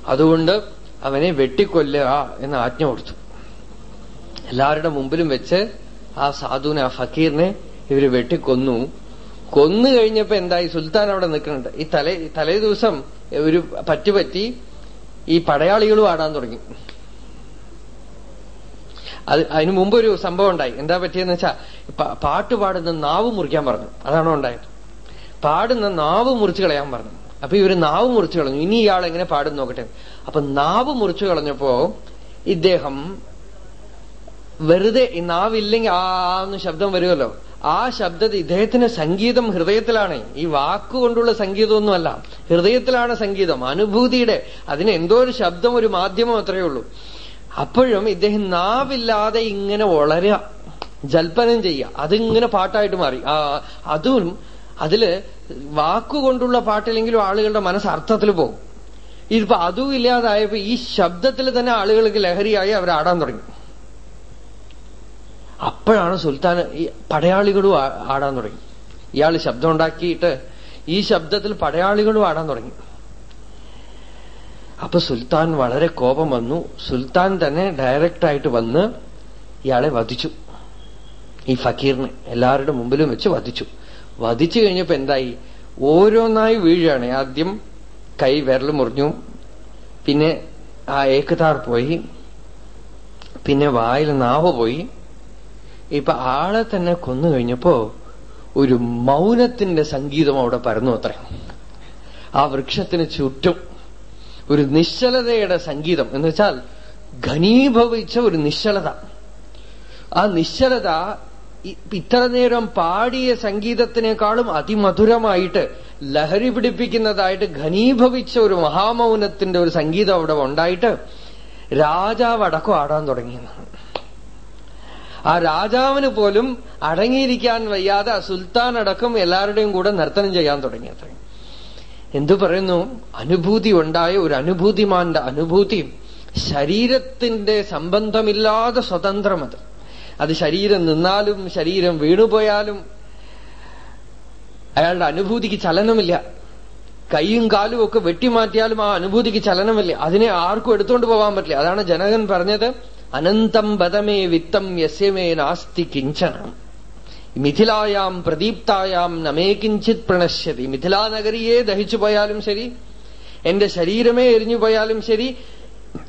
Speaker 1: അതുകൊണ്ട് അവനെ വെട്ടിക്കൊല്ലുക എന്ന് ആജ്ഞ കൊടുത്തു. എല്ലാവരുടെ മുമ്പിലും വെച്ച് ആ സാധുവിനെ ആ ഫക്കീറിനെ ഇവർ വെട്ടിക്കൊന്നു. കൊന്നു കഴിഞ്ഞപ്പോ എന്തായി? സുൽത്താൻ അവിടെ നിൽക്കുന്നുണ്ട്. ഈ തലേ തലേ ദിവസം ഒരു പറ്റുപറ്റി ഈ പടയാളികളും ആടാൻ തുടങ്ങി. അത് അതിനു മുമ്പ് ഒരു സംഭവം ഉണ്ടായി. എന്താ പറ്റിയെന്ന് വെച്ചാ പാട്ട് പാടുന്ന നാവ് മുറിക്കാൻ പറഞ്ഞു. അതാണോ ഉണ്ടായത്. പാടുന്ന നാവ് മുറിച്ചു കളയാൻ പറഞ്ഞു. അപ്പൊ ഇവർ നാവ് മുറിച്ചു കളഞ്ഞു. ഇനി ഇയാൾ എങ്ങനെ പാടും നോക്കട്ടെ. അപ്പൊ നാവ് മുറിച്ചു കളഞ്ഞപ്പോ ഇദ്ദേഹം വെറുതെ ഈ നാവില്ലെങ്കിൽ ആ ശബ്ദം വരുമല്ലോ. ആ ശബ്ദത്തിൽ ഇദ്ദേഹത്തിന് സംഗീതം ഹൃദയത്തിലാണ്. ഈ വാക്കുകൊണ്ടുള്ള സംഗീതമൊന്നുമല്ല. ഹൃദയത്തിലാണ് സംഗീതം. അനുഭൂതിയുടെ അതിന് എന്തോ ഒരു ശബ്ദം ഒരു മാധ്യമം അത്രയേ ഉള്ളൂ. അപ്പോഴും ഇദ്ദേഹം നാവില്ലാതെ ഇങ്ങനെ വളരുക ജൽപ്പനം ചെയ്യുക. അതിങ്ങനെ പാട്ടായിട്ട് മാറി. അതും അതിൽ വാക്കുകൊണ്ടുള്ള പാട്ടില്ലെങ്കിലും ആളുകളുടെ മനസ്സ് അർത്ഥത്തിൽ പോകും. ഇതിപ്പോ അതും ഇല്ലാതായപ്പോ ഈ ശബ്ദത്തിൽ തന്നെ ആളുകൾക്ക് ലഹരിയായി അവർ ആടാൻ തുടങ്ങി. അപ്പോഴാണ് സുൽത്താൻ ഈ പടയാളികളും ആടാൻ തുടങ്ങി. ഇയാൾ ശബ്ദം ഉണ്ടാക്കിയിട്ട് ഈ ശബ്ദത്തിൽ പടയാളികളും ആടാൻ തുടങ്ങി. അപ്പൊ സുൽത്താൻ വളരെ കോപം വന്നു. സുൽത്താൻ തന്നെ ഡയറക്റ്റായിട്ട് വന്ന് ഇയാളെ വധിച്ചു. ഈ ഫക്കീറിനെ എല്ലാവരുടെ മുമ്പിലും വെച്ച് വധിച്ചു. വധിച്ചു കഴിഞ്ഞപ്പോ എന്തായി? ഓരോന്നായി വീഴുകയാണ്. ആദ്യം കൈ വിരൽ മുറിഞ്ഞു. പിന്നെ ആ ഏക്കതാർ പോയി. പിന്നെ വായിൽ നാവ് പോയി. ഇപ്പൊ ആളെ തന്നെ കൊന്നു കഴിഞ്ഞപ്പോ ഒരു മൗനത്തിന്റെ സംഗീതം അവിടെ പരന്നു അത്ര. ആ വൃക്ഷത്തിന് ചുറ്റും ഒരു നിശ്ചലതയുടെ സംഗീതം. എന്ന് വെച്ചാൽ ഘനീഭവിച്ച ഒരു നിശ്ചലത. ആ നിശ്ചലത ഇത്ര നേരം പാടിയ സംഗീതത്തിനേക്കാളും അതിമധുരമായിട്ട് ലഹരി പിടിപ്പിക്കുന്നതായിട്ട് ഘനീഭവിച്ച ഒരു മഹാമൗനത്തിന്റെ ഒരു സംഗീതം അവിടെ ഉണ്ടായിട്ട് രാജാവ് അടക്കം ആടാൻ തുടങ്ങിയെന്നാണ് ആ രാജാവിന് പോലും അടങ്ങിയിരിക്കാൻ വയ്യാതെ ആ സുൽത്താൻ അടക്കം എല്ലാവരുടെയും കൂടെ നർത്തനം ചെയ്യാൻ തുടങ്ങി അത്രയും. എന്തു പറയുന്നു? അനുഭൂതി ഉണ്ടായ ഒരു അനുഭൂതിമാന്റെ അനുഭൂതി ശരീരത്തിന്റെ സംബന്ധമില്ലാതെ സ്വതന്ത്രം അത് അത് ശരീരം നിന്നാലും ശരീരം വീണുപോയാലും അയാളുടെ അനുഭൂതിക്ക് ചലനമില്ല. കൈയും കാലും ഒക്കെ വെട്ടിമാറ്റിയാലും ആ അനുഭൂതിക്ക് ചലനമില്ല. അതിനെ ആർക്കും എടുത്തുകൊണ്ട് പോകാൻ പറ്റില്ല. അതാണ് ജനകൻ പറഞ്ഞത്. അനന്തം ബദമേ വിത്തം യസ്യമേ നാസ്തി കിഞ്ചനം. മിഥിലായാം പ്രദീപ്തായാം നമേ കിഞ്ചിത് പ്രണശ്യതി. മിഥിലാനഗരിയെ ദഹിച്ചു പോയാലും ശരി എന്റെ ശരീരമേ എരിഞ്ഞു പോയാലും ശരി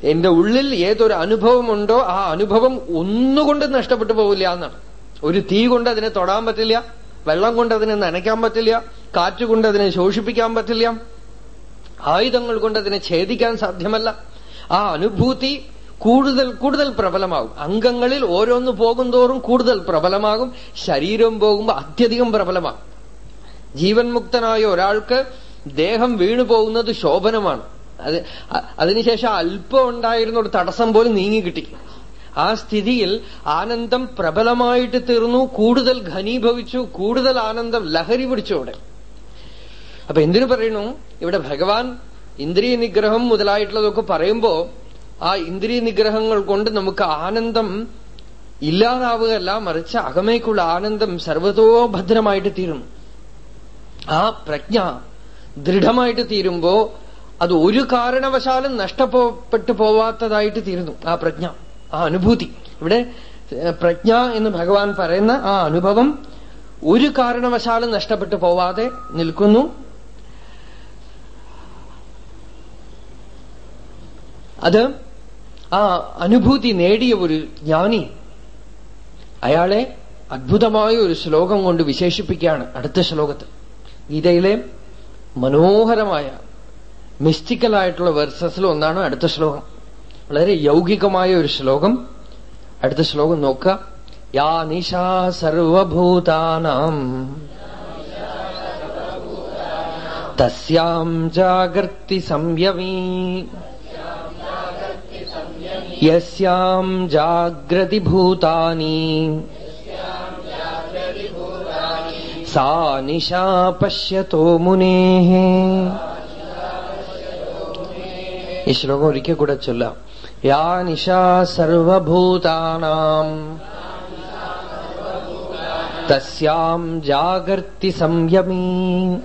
Speaker 1: എന്റെ ഉള്ളിൽ ഏതൊരു അനുഭവമുണ്ടോ ആ അനുഭവം ഒന്നുകൊണ്ട് നഷ്ടപ്പെട്ടു പോവില്ല എന്നാണ്. ഒരു തീ കൊണ്ട് അതിനെ തൊടാൻ പറ്റില്ല വെള്ളം കൊണ്ട് അതിനെ നനയ്ക്കാൻ പറ്റില്ല കാറ്റ് കൊണ്ട് അതിനെ ശോഷിപ്പിക്കാൻ പറ്റില്ല ആയുധങ്ങൾ കൊണ്ട് അതിനെ ഛേദിക്കാൻ സാധ്യമല്ല. ആ അനുഭൂതി കൂടുതൽ കൂടുതൽ പ്രബലമാകും. അംഗങ്ങളിൽ ഓരോന്ന് പോകും തോറും കൂടുതൽ പ്രബലമാകും. ശരീരം പോകുമ്പോൾ അത്യധികം പ്രബലമാകും. ജീവൻ മുക്തനായ ഒരാൾക്ക് ദേഹം വീണു പോകുന്നത് ശോഭനമാണ്. അത് അതിനുശേഷം അല്പം ഉണ്ടായിരുന്ന ഒരു തടസ്സം പോലും നീങ്ങിക്കിട്ടി ആ സ്ഥിതിയിൽ ആനന്ദം പ്രബലമായിട്ട് തീർന്നു കൂടുതൽ ഘനീഭവിച്ചു കൂടുതൽ ആനന്ദം ലഹരി പിടിച്ചു അവിടെ. അപ്പൊ എന്തിനു പറയുന്നു? ഇവിടെ ഭഗവാൻ ഇന്ദ്രിയ നിഗ്രഹം മുതലായിട്ടുള്ളതൊക്കെ പറയുമ്പോ ആ ഇന്ദ്രിയ നിഗ്രഹങ്ങൾ കൊണ്ട് നമുക്ക് ആനന്ദം ഇല്ലാതാവുകയല്ല മറിച്ച് അകമേക്കുള്ള ആനന്ദം സർവതോ ഭദ്രമായിട്ട് തീരുന്നു ആ പ്രജ്ഞ ദൃഢമായിട്ട് തീരുമ്പോ അത് ഒരു കാരണവശാലും നഷ്ടപ്പെട്ടു പോവാത്തതായിട്ട് തീരുന്നു ആ പ്രജ്ഞ ആ അനുഭൂതി. ഇവിടെ പ്രജ്ഞ എന്ന് ഭഗവാൻ പറയുന്ന ആ അനുഭവം ഒരു കാരണവശാലും നഷ്ടപ്പെട്ടു പോവാതെ നിൽക്കുന്നു. അത് ആ അനുഭൂതി നേടിയ ഒരു ജ്ഞാനി അയാളെ അത്ഭുതമായ ഒരു ശ്ലോകം കൊണ്ട് വിശേഷിപ്പിക്കുകയാണ് അടുത്ത ശ്ലോകത്തിൽ. ഗീതയിലെ മനോഹരമായ മിസ്റ്റിക്കലായിട്ടുള്ള വെർസസിൽ ഒന്നാണ് അടുത്ത ശ്ലോകം. വളരെ യൗകികമായ ഒരു ശ്ലോകം. അടുത്ത ശ്ലോകം നോക്കുക. യാ നിശാ സർവഭൂതാനാം. തസ്യാം ജാഗർത്തി സംയമീ. यस्याम् जाग्रतिभूतानि। सा निशा पश्यतो मुनेः। श्लोकवलिके गुडचुल्ला या निशा सर्वभूतानाम् तस्याम् जागर्ति संयमी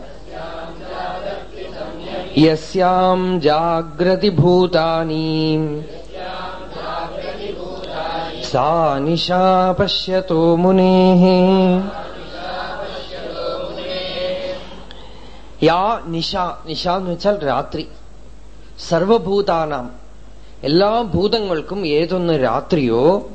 Speaker 1: यस्याम् जागृतिभूतानी സാ നിശാ പശ്യത്തോ മുനേ യാ നിശ നിശ എന്ന് വെച്ചാൽ രാത്രി. സർവഭൂതാനാം. എല്ലാ ഭൂതങ്ങൾക്കും ഏതൊന്ന് രാത്രിയോ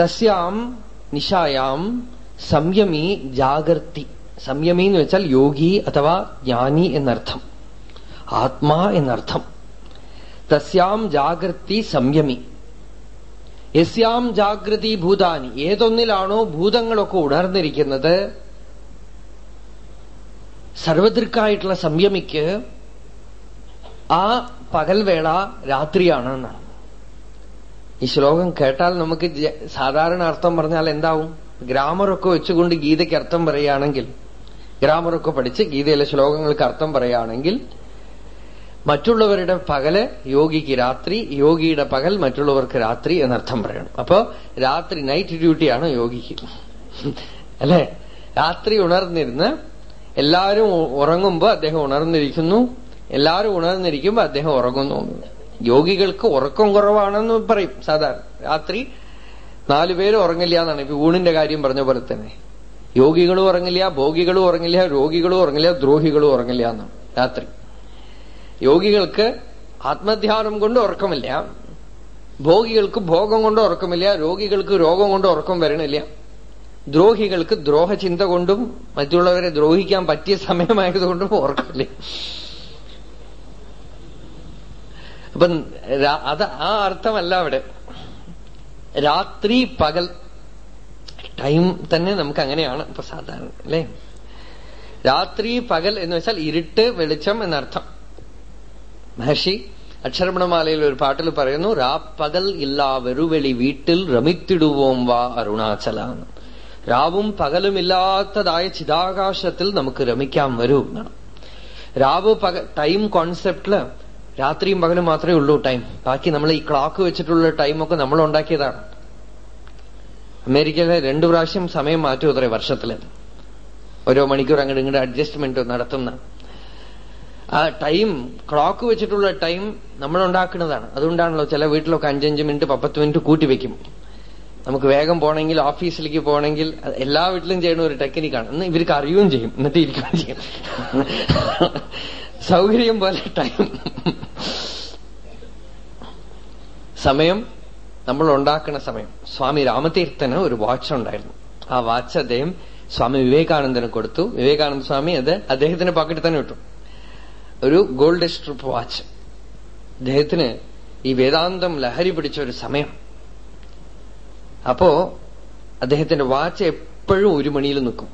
Speaker 1: തസ്യാം നിശായാം സംയമി ജാഗർത്തി. സംയമി എന്ന് വെച്ചാൽ യോഗി അഥവാ ജ്ഞാനി എന്നർത്ഥം. ആത്മാ എന്നർത്ഥം. തസ്യാം ജാഗർത്തി സംയമി. യസ്യാം ജാഗ്രതി ഭൂതാനി. ഏതൊന്നിലാണോ ഭൂതങ്ങളൊക്കെ ഉണർന്നിരിക്കുന്നത്? സർവദൃക്കായിട്ടുള്ള സംയമിക്ക് ആ പകൽവേള വേള രാത്രിയാണെന്നാണ് ഈ ശ്ലോകം കേട്ടാൽ നമുക്ക് സാധാരണ അർത്ഥം പറഞ്ഞാൽ എന്താവും? ഗ്രാമറൊക്കെ വെച്ചുകൊണ്ട് ഗീതയ്ക്ക് അർത്ഥം പറയുകയാണെങ്കിൽ ഗ്രാമറൊക്കെ പഠിച്ച് ഗീതയിലെ ശ്ലോകങ്ങൾക്ക് അർത്ഥം പറയുകയാണെങ്കിൽ മറ്റുള്ളവരുടെ പകൽ യോഗിക്ക് രാത്രി യോഗിയുടെ പകൽ മറ്റുള്ളവർക്ക് രാത്രി എന്നർത്ഥം പറയണം. അപ്പോ രാത്രി നൈറ്റ് ഡ്യൂട്ടിയാണ് യോഗിക്ക്. അല്ലെ? രാത്രി ഉണർന്നിരുന്ന് എല്ലാവരും ഉറങ്ങുമ്പോ അദ്ദേഹം ഉണർന്നിരിക്കുന്നു. എല്ലാവരും ഉണർന്നിരിക്കുമ്പോ അദ്ദേഹം ഉറങ്ങുന്നു. യോഗികൾക്ക് ഉറക്കം കുറവാണെന്ന് പറയും സാധാരണ. രാത്രി നാലുപേരും ഉറങ്ങില്ല എന്നാണ്. ഇപ്പൊ ഊണിന്റെ കാര്യം പറഞ്ഞ പോലെ തന്നെ. യോഗികളും ഉറങ്ങില്ല ഭോഗികളും ഉറങ്ങില്ല രോഗികളും ഉറങ്ങില്ല ദ്രോഹികളും ഉറങ്ങില്ല എന്നാണ് രാത്രി. യോഗികൾക്ക് ആത്മധ്യാനം കൊണ്ട് ഉറക്കമില്ല. ഭോഗികൾക്ക് ഭോഗം കൊണ്ട് ഉറക്കമില്ല. രോഗികൾക്ക് രോഗം കൊണ്ട് ഉറക്കം വരണില്ല. ദ്രോഹികൾക്ക് ദ്രോഹചിന്ത കൊണ്ടും മറ്റുള്ളവരെ ദ്രോഹിക്കാൻ പറ്റിയ സമയമായതുകൊണ്ടും ഉറക്കമില്ല. അപ്പൊ അത് ആ അർത്ഥമല്ല അവിടെ. രാത്രി പകൽ ടൈം തന്നെ നമുക്ക് അങ്ങനെയാണ് ഇപ്പൊ സാധാരണ അല്ലേ? രാത്രി പകൽ എന്ന് വെച്ചാൽ ഇരുട്ട് വെളിച്ചം എന്നർത്ഥം. മഹർഷി അക്ഷരമണമാലയിൽ ഒരു പാട്ടിൽ പറയുന്നു രാപ്പകൽ ഇല്ലാ വെറുവെളി വീട്ടിൽ രമിത്തിടുവോം വാ അരുണാചല രാവും പകലും ഇല്ലാത്തതായ ചിതാകാശത്തിൽ നമുക്ക് രമിക്കാൻ വരൂ എന്നാണ്. രാവ് പക ടൈം കോൺസെപ്റ്റിൽ രാത്രിയും പകലും മാത്രമേ ഉള്ളൂ ടൈം. ബാക്കി നമ്മൾ ഈ ക്ലോക്ക് വെച്ചിട്ടുള്ള ടൈമൊക്കെ നമ്മൾ ഉണ്ടാക്കിയതാണ്. അമേരിക്കയിലെ രണ്ടു പ്രാവശ്യം സമയം മാറ്റും അത്രേ വർഷത്തിൽ. ഓരോ മണിക്കൂർ അങ്ങോട്ട് ഇങ്ങോട്ട് അഡ്ജസ്റ്റ്മെന്റ് നടത്തുന്ന ആ ടൈം ക്ലോക്ക് വെച്ചിട്ടുള്ള ടൈം നമ്മൾ ഉണ്ടാക്കുന്നതാണ് അതുകൊണ്ടാണല്ലോ ചില വീട്ടിലൊക്കെ അഞ്ചഞ്ച് മിനിറ്റ് പപ്പത്ത് മിനിറ്റ് കൂട്ടി വെക്കും. നമുക്ക് വേഗം പോകണമെങ്കിൽ ഓഫീസിലേക്ക് പോകണമെങ്കിൽ എല്ലാ വീട്ടിലും ചെയ്യുന്ന ഒരു ടെക്നിക്കാണ്. എന്ന് ഇവർക്ക് അറിയുകയും ചെയ്യും. എന്നിട്ട് ഇരിക്കുകയും ചെയ്യും. സൗകര്യം പോലെ ടൈം. സമയം നമ്മൾ ഉണ്ടാക്കുന്ന സമയം. സ്വാമി രാമതീർത്ഥന് ഒരു വാച്ച് ഉണ്ടായിരുന്നു. ആ വാച്ച് അദ്ദേഹം സ്വാമി വിവേകാനന്ദന് കൊടുത്തു. വിവേകാനന്ദ സ്വാമി അത് അദ്ദേഹത്തിന്റെ പോക്കറ്റിൽ തന്നെ ഇട്ടു. ഒരു ഗോൾഡ് സ്ട്രിപ്പ് വാച്ച്. അദ്ദേഹത്തിന് ഈ വേദാന്തം ലഹരി പിടിച്ച ഒരു സമയം. അപ്പോ അദ്ദേഹത്തിന്റെ വാച്ച് എപ്പോഴും ഒരു മണിയിൽ നിൽക്കും.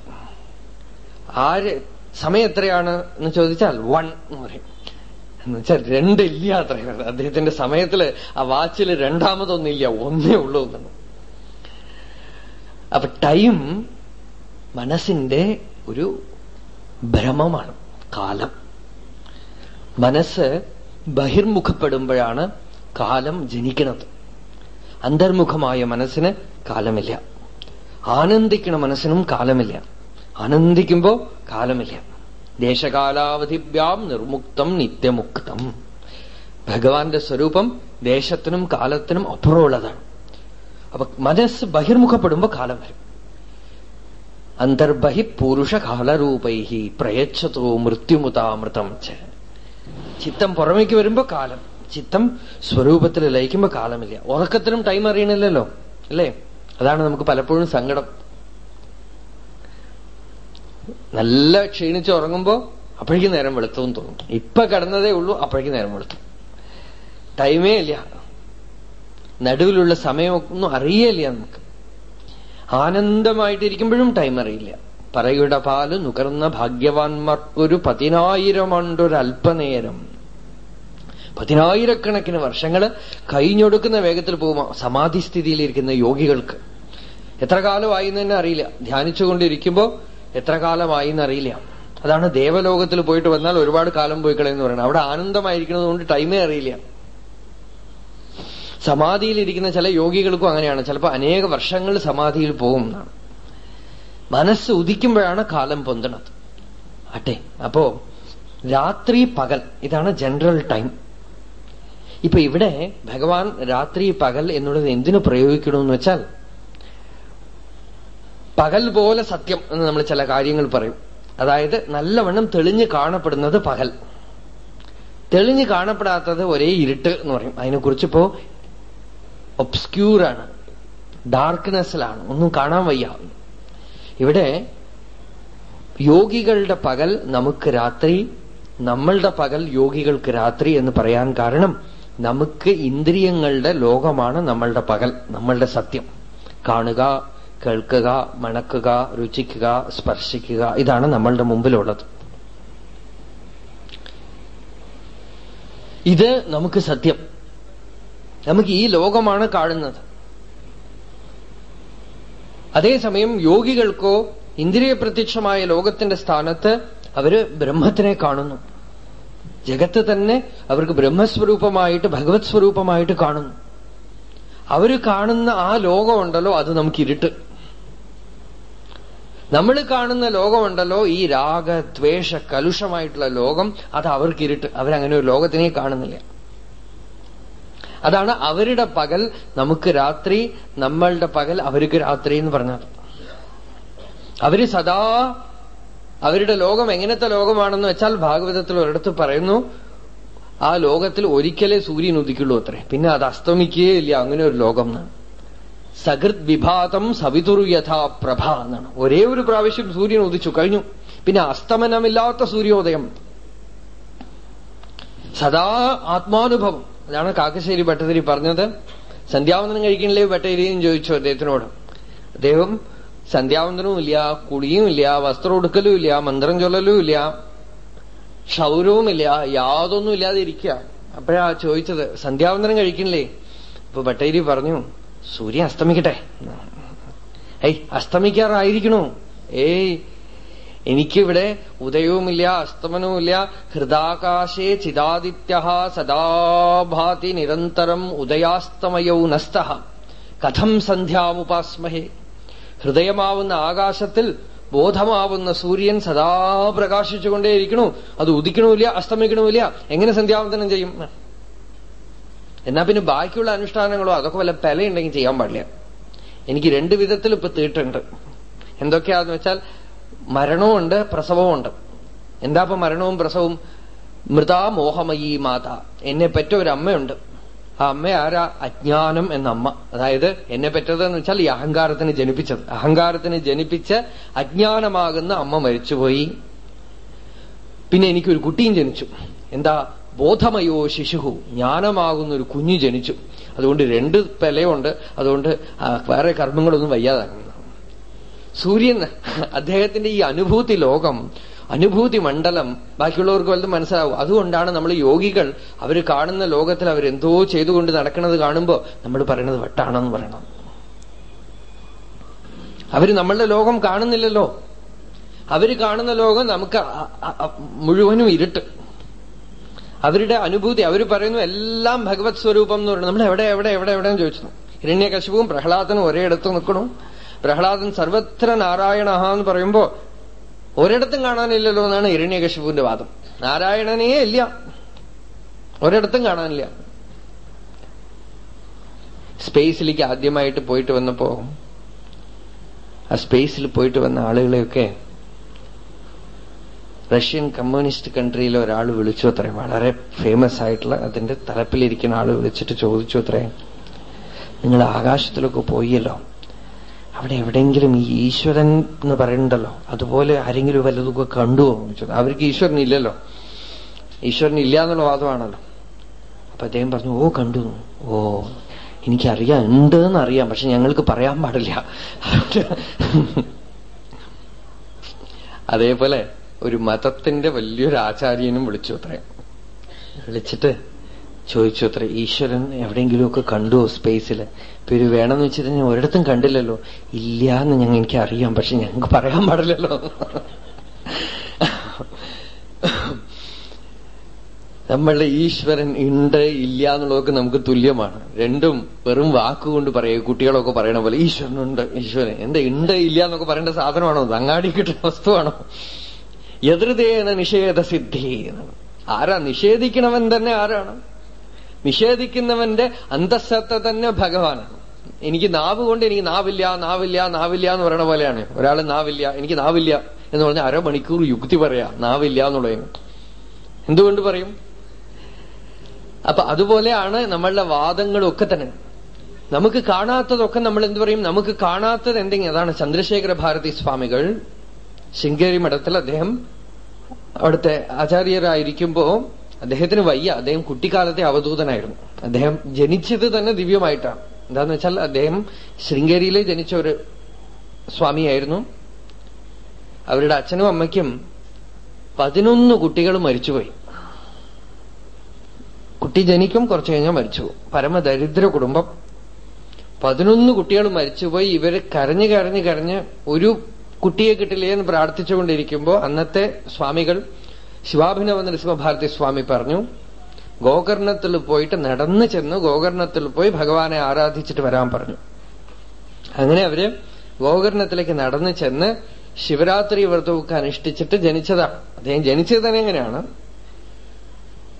Speaker 1: ആര് സമയം എത്രയാണ് എന്ന് ചോദിച്ചാൽ വൺ എന്ന് പറയും. എന്നുവെച്ചാൽ രണ്ടില്ല അത്രയാണ് അദ്ദേഹത്തിന്റെ സമയത്തിൽ ആ വാച്ചിൽ രണ്ടാമതൊന്നില്ല ഒന്നേ ഉള്ളൂ എന്നാണ് അപ്പൊ ടൈം മനസ്സിന്റെ ഒരു ഭ്രമമാണ് കാലം. മനസ്സ് ബഹിർമുഖപ്പെടുമ്പോഴാണ് കാലം ജനിക്കുന്നത് അന്തർമുഖമായ മനസ്സിന് കാലമില്ല. ആനന്ദിക്കണ മനസ്സിനും കാലമില്ല. ആനന്ദിക്കുമ്പോ കാലമില്ല. ദേശകാലാവധിഭ്യാം നിർമുക്തം നിത്യമുക്തം. ഭഗവാന്റെ സ്വരൂപം ദേശത്തിനും കാലത്തിനും അപ്പുറമുള്ളതാണ്. അപ്പൊ മനസ്സ് ബഹിർമുഖപ്പെടുമ്പോ കാലം വരും. അന്തർബഹി പുരുഷ കാലരൂപൈഹി പ്രയച്ഛതോ മൃത്യുമുതാമൃതം ചിത്തം പുറമേക്ക് വരുമ്പോ കാലം. ചിത്തം സ്വരൂപത്തിൽ ലയിക്കുമ്പോ കാലമില്ല. ഉറക്കത്തിനും ടൈം അറിയണില്ലല്ലോ അല്ലേ? അതാണ് നമുക്ക് പലപ്പോഴും സങ്കടം. നല്ല ക്ഷീണിച്ച് ഉറങ്ങുമ്പോ അപ്പോഴേക്കും നേരം വെളുത്തവും തോന്നും. ഇപ്പൊ കിടന്നതേ ഉള്ളൂ അപ്പോഴേക്കും നേരം വെളുത്തു. ടൈമേ ഇല്ല. നടുവിലുള്ള സമയമൊന്നും അറിയില്ല നമുക്ക്. ആനന്ദമായിട്ടിരിക്കുമ്പോഴും ടൈം അറിയില്ല. പറയുടെ പാൽ നുകർന്ന ഭാഗ്യവാന്മാർക്കൊരു പതിനായിരം ആണ്ടൊരല്പനേരം പതിനായിരക്കണക്കിന് വർഷങ്ങൾ കഴിഞ്ഞൊടുക്കുന്ന വേഗത്തിൽ പോകുമോ സമാധിസ്ഥിതിയിലിരിക്കുന്ന യോഗികൾക്ക്. എത്ര കാലമായി എന്ന് തന്നെ അറിയില്ല. ധ്യാനിച്ചുകൊണ്ടിരിക്കുമ്പോ എത്ര കാലമായി എന്നറിയില്ല അതാണ് ദേവലോകത്തിൽ പോയിട്ട് വന്നാൽ ഒരുപാട് കാലം പോയി കളയെന്ന് പറയുന്നത്. അവിടെ ആനന്ദമായിരിക്കുന്നത് കൊണ്ട് ടൈമേ അറിയില്ല. സമാധിയിലിരിക്കുന്ന ചില യോഗികൾക്കും അങ്ങനെയാണ്. ചിലപ്പോൾ അനേക വർഷങ്ങൾ സമാധിയിൽ പോകും എന്നാണ്. മനസ്സ് ഉദിക്കുമ്പോഴാണ് കാലം പൊന്തണത്. അട്ടെ അപ്പോ രാത്രി പകൽ ഇതാണ് ജനറൽ ടൈം. ഇപ്പൊ ഇവിടെ ഭഗവാൻ രാത്രി പകൽ എന്നുള്ളത് എന്തിനു പ്രയോഗിക്കണമെന്ന് വെച്ചാൽ പകൽ പോലെ സത്യം എന്ന് നമ്മൾ ചില കാര്യങ്ങൾ പറയും. അതായത് നല്ലവണ്ണം തെളിഞ്ഞു കാണപ്പെടുന്നത് പകൽ. തെളിഞ്ഞു കാണപ്പെടാത്തത് ഒരേ ഇരുട്ട് എന്ന് പറയും. അതിനെക്കുറിച്ചിപ്പോ ഒബ്സ്ക്യൂറാണ് ഡാർക്ക്നെസ്സിലാണ് ഒന്നും കാണാൻ വയ്യ. ഇവിടെ യോഗികളുടെ പകൽ നമുക്ക് രാത്രി നമ്മളുടെ പകൽ യോഗികൾക്ക് രാത്രി എന്ന് പറയാൻ കാരണം നമുക്ക് ഇന്ദ്രിയങ്ങളുടെ ലോകമാണ് നമ്മളുടെ പകൽ നമ്മളുടെ സത്യം. കാണുക കേൾക്കുക മണക്കുക രുചിക്കുക സ്പർശിക്കുക ഇതാണ് നമ്മളുടെ മുമ്പിലുള്ളത്. ഇത് നമുക്ക് സത്യം. നമുക്ക് ഈ ലോകമാണ് കാണുന്നത്. അതേസമയം യോഗികൾക്കോ ഇന്ദ്രിയ പ്രത്യക്ഷമായ ലോകത്തിന്റെ സ്ഥാനത്ത് അവർ ബ്രഹ്മത്തിനെ കാണുന്നു. ജഗത്ത് തന്നെ അവർക്ക് ബ്രഹ്മസ്വരൂപമായിട്ട് ഭഗവത് സ്വരൂപമായിട്ട് കാണുന്നു. അവർ കാണുന്ന ആ ലോകമുണ്ടല്ലോ അത് നമുക്ക് ഇരുട്ട്. നമ്മൾ കാണുന്ന ലോകമുണ്ടല്ലോ ഈ രാഗ ദ്വേഷ കലുഷമായിട്ടുള്ള ലോകം അത് അവർക്ക് ഇരുട്ട്. അവരങ്ങനെ ഒരു ലോകത്തിനെ കാണുന്നില്ല. അതാണ് അവരുടെ പകൽ നമുക്ക് രാത്രി നമ്മളുടെ പകൽ അവർക്ക് രാത്രി എന്ന് പറഞ്ഞത് അവർ സദാ അവരുടെ ലോകം എങ്ങനത്തെ ലോകമാണെന്ന് വെച്ചാൽ ഭാഗവതത്തിൽ ഒരിടത്ത് പറയുന്നു ആ ലോകത്തിൽ ഒരിക്കലേ സൂര്യൻ ഉദിക്കുള്ളൂ അത്രേ. പിന്നെ അത് അസ്തമിക്കുകയേ ഇല്ല അങ്ങനെ ഒരു ലോകം എന്നാണ്. സകൃത് വിഭാതം സവിതുർ യഥാ പ്രഭ എന്നാണ്. ഒരേ ഒരു പ്രാവശ്യം സൂര്യൻ ഉദിച്ചു കഴിഞ്ഞു. പിന്നെ അസ്തമനമില്ലാത്ത സൂര്യോദയം. സദാ ആത്മാനുഭവം. അതാണ് കാക്കശ്ശേരി ഭട്ടതിരി പറഞ്ഞത്. സന്ധ്യാവന്തനം കഴിക്കണില്ലേ ഭട്ടതിരിയും ചോദിച്ചു അദ്ദേഹത്തിനോട്. അദ്ദേഹം സന്ധ്യാവന്തനവും ഇല്ല കുളിയും ഇല്ല വസ്ത്രം ഉടുക്കലും ഇല്ല മന്ത്രം ചൊല്ലലും ഇല്ല ക്ഷൗരവും ഇല്ല യാതൊന്നും ഇല്ലാതെ ഇരിക്കുക. അപ്പോഴാ ചോദിച്ചത് സന്ധ്യാവന്തനം കഴിക്കണില്ലേ? അപ്പൊ ഭട്ടേരി പറഞ്ഞു സൂര്യൻ അസ്തമിക്കട്ടെ. ഏയ് അസ്തമിക്കാറായിരിക്കണോ. ഏയ് എനിക്കിവിടെ ഉദയവുമില്ല അസ്തമനവുമില്ല. ഹൃദാകാശേ ചിദാദിത്യ സദാഭാതി നിരന്തരം ഉദയാസ്തമയൗ നസ്ത കഥം സന്ധ്യാമുപാസ്മഹേ ഹൃദയമാവുന്ന ആകാശത്തിൽ ബോധമാവുന്ന സൂര്യൻ സദാ പ്രകാശിച്ചുകൊണ്ടേയിരിക്കണു. അത് ഉദിക്കണമില്ല അസ്തമിക്കണമില്ല. എങ്ങനെ സന്ധ്യാവന്തനം ചെയ്യും? എന്നാ പിന്നെ ബാക്കിയുള്ള അനുഷ്ഠാനങ്ങളോ അതൊക്കെ വല്ല പെലയുണ്ടെങ്കിൽ ചെയ്യാൻ പാടില്ല. എനിക്ക് രണ്ട് വിധത്തിൽ ഇപ്പൊ തീട്ടുണ്ട്. എന്തൊക്കെയാന്ന് വെച്ചാൽ മരണവുമുണ്ട് പ്രസവമുണ്ട് എന്താ ഇപ്പൊ മരണവും പ്രസവവും മൃതാ മോഹമയീ മാത. എന്നെ പെറ്റ ഒരു അമ്മയുണ്ട്. ആ അമ്മ ആരാ? അജ്ഞാനം എന്ന അമ്മ അതായത് എന്നെ പെറ്റതെന്ന് വെച്ചാൽ ഈ അഹങ്കാരത്തിന് ജനിപ്പിച്ചത്. അഹങ്കാരത്തിന് ജനിപ്പിച്ച് അജ്ഞാനമാകുന്ന അമ്മ മരിച്ചുപോയി. പിന്നെ എനിക്കൊരു കുട്ടിയും ജനിച്ചു. എന്താ? ബോധമയോ ശിശുഹു. ജ്ഞാനമാകുന്ന ഒരു കുഞ്ഞു ജനിച്ചു. അതുകൊണ്ട് രണ്ട് പെലയുണ്ട്. അതുകൊണ്ട് വേറെ കർമ്മങ്ങളൊന്നും വയ്യാതാകുന്നു സൂര്യൻ അദ്ദേഹത്തിന്റെ ഈ അനുഭൂതി ലോകം അനുഭൂതി മണ്ഡലം ബാക്കിയുള്ളവർക്ക് വലുതും മനസ്സിലാവും. അതുകൊണ്ടാണ് നമ്മൾ യോഗികൾ അവർ കാണുന്ന ലോകത്തിൽ അവരെന്തോ ചെയ്തുകൊണ്ട് നടക്കുന്നത് കാണുമ്പോൾ നമ്മൾ പറയുന്നത് വെട്ടാണെന്ന് പറയണം. അവർ നമ്മളുടെ ലോകം കാണുന്നില്ലല്ലോ. അവർ കാണുന്ന ലോകം നമുക്ക് മുഴുവനും ഇരുട്ട്. അവരുടെ അനുഭൂതി അവർ പറയുന്നു എല്ലാം ഭഗവത് സ്വരൂപം എന്ന് പറയുന്നത്. നമ്മൾ എവിടെ എവിടെ എവിടെ എവിടെ ചോദിച്ചു. ഹിരണ്യകശുവും പ്രഹ്ലാദനും ഒരേ ഇടത്ത് നിൽക്കണു. പ്രഹ്ലാദൻ സർവത്ര നാരായണ എന്ന് പറയുമ്പോ ഒരിടത്തും കാണാനില്ലല്ലോ എന്നാണ് ഇരണ്യകശിപുവിന്റെ വാദം. നാരായണനേ ഇല്ല. ഒരിടത്തും കാണാനില്ല. സ്പേസിലേക്ക് ആദ്യമായിട്ട് പോയിട്ട് വന്നപ്പോ ആ സ്പേസിൽ പോയിട്ട് വന്ന ആളുകളെയൊക്കെ റഷ്യൻ കമ്മ്യൂണിസ്റ്റ് കൺട്രിയിലെ ഒരാൾ വിളിച്ചു അത്രേ. വളരെ ഫേമസ് ആയിട്ടുള്ള അതിന്റെ തലപ്പിലിരിക്കുന്ന ആൾ വിളിച്ചിട്ട് ചോദിച്ചു അത്രേ. നിങ്ങൾ ആകാശത്തിലൊക്കെ പോയല്ലോ. അവിടെ എവിടെയെങ്കിലും ഈ ഈശ്വരൻ എന്ന് പറയുന്നുണ്ടല്ലോ. അതുപോലെ ആരെങ്കിലും വല്ലതൊക്കെ കണ്ടുവോ അവർക്ക് ഈശ്വരൻ ഇല്ലല്ലോ ഈശ്വരൻ ഇല്ല എന്നുള്ള വാദമാണല്ലോ. അപ്പൊ അദ്ദേഹം പറഞ്ഞു ഓ കണ്ടു. ഓ എനിക്കറിയാം. ഉണ്ട് എന്നറിയാം പക്ഷെ ഞങ്ങൾക്ക് പറയാൻ പാടില്ല. അതേപോലെ ഒരു മതത്തിന്റെ വലിയൊരു ആചാര്യനും വിളിച്ചു അത്രയും വിളിച്ചിട്ട് ചോദിച്ചു അത്ര ഈശ്വരൻ എവിടെയെങ്കിലുമൊക്കെ കണ്ടോ സ്പേസിൽ പേര് വേണമെന്ന് വെച്ചിട്ട് ഞാൻ ഒരിടത്തും കണ്ടില്ലല്ലോ. ഇല്ല എന്ന് ഞങ്ങൾ എനിക്ക് അറിയാം പക്ഷെ ഞങ്ങൾക്ക് പറയാൻ പാടില്ലല്ലോ. നമ്മളുടെ ഈശ്വരൻ ഉണ്ട് ഇല്ല എന്നുള്ളതൊക്കെ നമുക്ക് തുല്യമാണ്. രണ്ടും വെറും വാക്കുകൊണ്ട് പറയുക കുട്ടികളൊക്കെ പറയണ പോലെ ഈശ്വരനുണ്ട് ഈശ്വരൻ എന്താ ഉണ്ട് ഇല്ല എന്നൊക്കെ പറയേണ്ട സാധനമാണോ? അങ്ങാടി കിട്ടുന്ന വസ്തുവാണോ? എതിർതേന നിഷേധ സിദ്ധി ആരാ നിഷേധിക്കണവൻ തന്നെ ആരാണ്? നിഷേധിക്കുന്നവന്റെ അന്തസ്സത്ത തന്നെ ഭഗവാനാണ്. എനിക്ക് നാവ് കൊണ്ട് എനിക്ക് നാവില്ല നാവില്ല നാവില്ല എന്ന് പറയണ പോലെയാണ്. ഒരാൾ നാവില്ല എനിക്ക് നാവില്ല എന്ന് പറഞ്ഞാൽ അരമണിക്കൂർ യുക്തി പറയാ നാവില്ല എന്നുള്ളത് എന്തുകൊണ്ട് പറയും? അപ്പൊ അതുപോലെയാണ് നമ്മളുടെ വാദങ്ങളൊക്കെ തന്നെ. നമുക്ക് കാണാത്തതൊക്കെ നമ്മൾ എന്ത് പറയും? നമുക്ക് കാണാത്തത് എന്തെങ്കിലും. അതാണ് ചന്ദ്രശേഖര ഭാരതി സ്വാമികൾ ശൃംഗേരി മഠത്തിൽ അദ്ദേഹം അവിടുത്തെ ആചാര്യരായിരിക്കുമ്പോ അദ്ദേഹത്തിന് വയ്യ. അദ്ദേഹം കുട്ടിക്കാലത്തെ അവധൂതനായിരുന്നു. അദ്ദേഹം ജനിച്ചത് തന്നെ ദിവ്യമായിട്ടാണ്. എന്താന്ന് വെച്ചാൽ അദ്ദേഹം ശൃംഗേരിയിലെ ജനിച്ച ഒരു സ്വാമിയായിരുന്നു. അവരുടെ അച്ഛനും അമ്മയ്ക്കും പതിനൊന്ന് കുട്ടികൾ മരിച്ചുപോയി. കുട്ടി ജനിക്കും കുറച്ചു കഴിഞ്ഞാൽ മരിച്ചു പരമദരിദ്ര കുടുംബം. പതിനൊന്ന് കുട്ടികൾ മരിച്ചുപോയി. ഇവർ കരഞ്ഞു കരഞ്ഞു കരഞ്ഞ് ഒരു കുട്ടിയെ കിട്ടില്ലേ എന്ന് പ്രാർത്ഥിച്ചുകൊണ്ടിരിക്കുമ്പോ അന്നത്തെ സ്വാമികൾ ശിവാഭിനവ നൃസിംഹഭാരതി സ്വാമി പറഞ്ഞു ഗോകർണത്തിൽ പോയിട്ട് നടന്നു ചെന്ന് ഗോകർണത്തിൽ പോയി ഭഗവാനെ ആരാധിച്ചിട്ട് വരാൻ പറഞ്ഞു. അങ്ങനെ അവർ ഗോകർണത്തിലേക്ക് നടന്നു ചെന്ന് ശിവരാത്രി വ്രതമൊക്കെ അനുഷ്ഠിച്ചിട്ട് ജനിച്ചതാണ് അദ്ദേഹം ജനിച്ചത് തന്നെ എങ്ങനെയാണ്?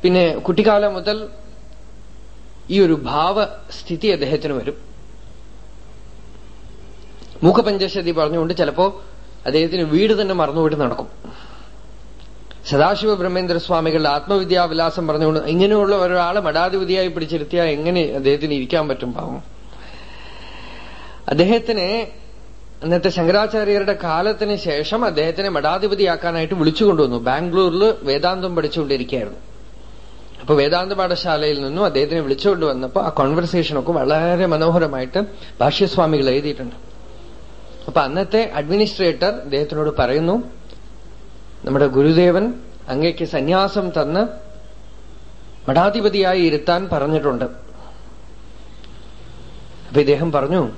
Speaker 1: പിന്നെ കുട്ടിക്കാലം മുതൽ ഈ ഒരു ഭാവസ്ഥിതി അദ്ദേഹത്തിന് വരും. മൂക്കപഞ്ചശതി പറഞ്ഞുകൊണ്ട് ചിലപ്പോ അദ്ദേഹത്തിന് വീട് തന്നെ മറന്നുപോയിട്ട് നടക്കും. സദാശിവ ബ്രഹ്മേന്ദ്ര സ്വാമികളുടെ ആത്മവിദ്യാവിലാസം പറഞ്ഞുകൊണ്ട് ഇങ്ങനെയുള്ള ഒരാളെ മഠാധിപതിയായി പിടിച്ചിരുത്തിയാൽ എങ്ങനെ അദ്ദേഹത്തിന് ഇരിക്കാൻ പറ്റും പാവം. അദ്ദേഹത്തിന് അന്നത്തെ ശങ്കരാചാര്യരുടെ കാലത്തിന് ശേഷം അദ്ദേഹത്തിനെ മഠാധിപതിയാക്കാനായിട്ട് വിളിച്ചു കൊണ്ടുവന്നു. ബാംഗ്ലൂരിൽ വേദാന്തം പഠിച്ചുകൊണ്ടിരിക്കുകയായിരുന്നു. അപ്പൊ വേദാന്ത പാഠശാലയിൽ നിന്നും അദ്ദേഹത്തിനെ വിളിച്ചുകൊണ്ടുവന്നപ്പോ ആ കോൺവെർസേഷനൊക്കെ വളരെ മനോഹരമായിട്ട് ഭാഷ്യസ്വാമികൾ എഴുതിയിട്ടുണ്ട്. അപ്പൊ അന്നത്തെ അഡ്മിനിസ്ട്രേറ്റർ അദ്ദേഹത്തിനോട് പറയുന്നു നമ്മുടെ ഗുരുദേവൻ അങ്ങയ്ക്ക് സന്യാസം തന്ന് മഠാധിപതിയായി ഇരുത്താൻ പറഞ്ഞിട്ടുണ്ട്. അപ്പൊ ഇദ്ദേഹം പറഞ്ഞു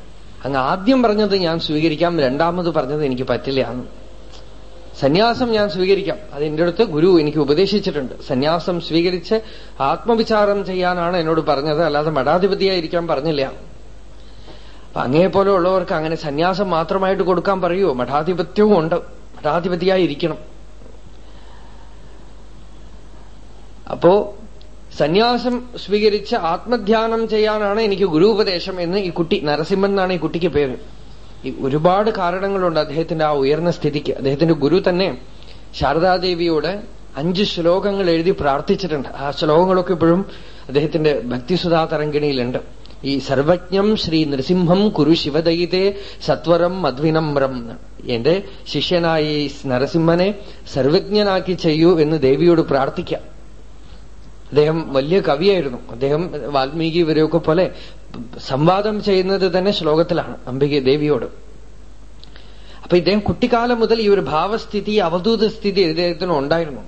Speaker 1: അങ്ങ് ആദ്യം പറഞ്ഞത് ഞാൻ സ്വീകരിക്കാം രണ്ടാമത് പറഞ്ഞത് എനിക്ക് പറ്റില്ല എന്ന്. സന്യാസം ഞാൻ സ്വീകരിക്കാം. അത് അടുത്ത് ഗുരു എനിക്ക് ഉപദേശിച്ചിട്ടുണ്ട്. സന്യാസം സ്വീകരിച്ച് ആത്മവിചാരം ചെയ്യാനാണ് എന്നോട് പറഞ്ഞത്. അല്ലാതെ മഠാധിപതിയായിരിക്കാൻ പറഞ്ഞില്ല. അപ്പൊ അങ്ങേപോലെ ഉള്ളവർക്ക് അങ്ങനെ സന്യാസം മാത്രമായിട്ട് കൊടുക്കാൻ പറയുമോ മഠാധിപത്യവും ഉണ്ട്. മഠാധിപതിയായിരിക്കണം. അപ്പോ സന്യാസം സ്വീകരിച്ച് ആത്മധ്യാനം ചെയ്യാനാണ് എനിക്ക് ഗുരുപദേശം എന്ന് ഈ കുട്ടി നരസിംഹൻ എന്നാണ് ഈ കുട്ടിക്ക് പേര്. ഈ ഒരുപാട് കാരണങ്ങളുണ്ട് അദ്ദേഹത്തിന്റെ ആ ഉയർന്ന സ്ഥിതിക്ക്. അദ്ദേഹത്തിന്റെ ഗുരു തന്നെ ശാരദാദേവിയോട് അഞ്ച് ശ്ലോകങ്ങൾ എഴുതി പ്രാർത്ഥിച്ചിട്ടുണ്ട്. ആ ശ്ലോകങ്ങളൊക്കെ ഇപ്പോഴും അദ്ദേഹത്തിന്റെ ഭക്തിസുധാ തരംഗിണിയിലുണ്ട് ഈ സർവജ്ഞം ശ്രീ നൃസിംഹം കുരു ശിവദൈതേ സത്വരം മധ്വിനമ്രം എന്റെ ശിഷ്യനായി നരസിംഹനെ സർവജ്ഞനാക്കി ചെയ്യൂ എന്ന് ദേവിയോട് പ്രാർത്ഥിക്കാം. അദ്ദേഹം വലിയ കവിയായിരുന്നു. അദ്ദേഹം വാൽമീകി ഇവരെയൊക്കെ പോലെ സംവാദം ചെയ്യുന്നത് തന്നെ ശ്ലോകത്തിലാണ് അംബിക ദേവിയോട്. അപ്പൊ ഇദ്ദേഹം കുട്ടിക്കാലം മുതൽ ഈ ഒരു ഭാവസ്ഥിതി അവധൂത സ്ഥിതി ഇദ്ദേഹത്തിന് ഉണ്ടായിരുന്നു.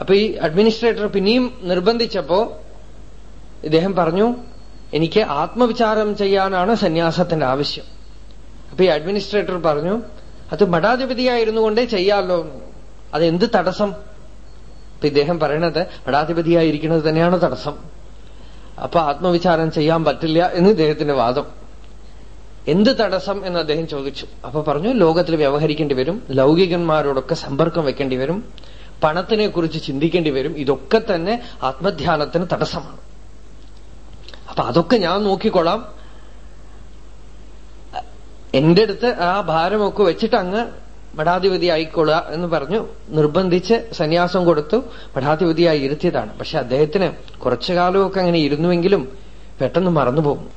Speaker 1: അപ്പൊ ഈ അഡ്മിനിസ്ട്രേറ്റർ പിന്നെയും നിർബന്ധിച്ചപ്പോ ഇദ്ദേഹം പറഞ്ഞു എനിക്ക് ആത്മവിചാരം ചെയ്യാനാണ് സന്യാസത്തിന്റെ ആവശ്യം. അപ്പൊ ഈ അഡ്മിനിസ്ട്രേറ്റർ പറഞ്ഞു അത് മഠാധിപതിയായിരുന്നു കൊണ്ടേ ചെയ്യാമല്ലോ അതെന്ത് തടസ്സം? അപ്പൊ ഇദ്ദേഹം പറയണത് മഠാധിപതിയായിരിക്കുന്നത് തന്നെയാണ് തടസ്സം. അപ്പൊ ആത്മവിചാരം ചെയ്യാൻ പറ്റില്ല എന്ന് ഇദ്ദേഹത്തിന്റെ വാദം. എന്ത് തടസ്സം എന്ന് അദ്ദേഹം ചോദിച്ചു. അപ്പൊ പറഞ്ഞു ലോകത്തിൽ വ്യവഹരിക്കേണ്ടി വരും ലൗകികന്മാരോടൊക്കെ സമ്പർക്കം വെക്കേണ്ടി വരും പണത്തിനെ കുറിച്ച് ചിന്തിക്കേണ്ടി വരും ഇതൊക്കെ തന്നെ ആത്മധ്യാനത്തിന് തടസ്സമാണ്. അപ്പൊ അതൊക്കെ ഞാൻ നോക്കിക്കൊള്ളാം. എന്റെ അടുത്ത് ആ ഭാരമൊക്കെ വെച്ചിട്ട് അങ്ങ് മഠാധിപതി ആയിക്കൊള്ളുക എന്ന് പറഞ്ഞു. നിർബന്ധിച്ച് സന്യാസം കൊടുത്തു. മഠാധിപതിയായി ഇരുത്തിയതാണ്. പക്ഷെ അദ്ദേഹത്തിന് കുറച്ചു കാലമൊക്കെ അങ്ങനെ ഇരുന്നുവെങ്കിലും പെട്ടെന്ന് മറന്നുപോകും.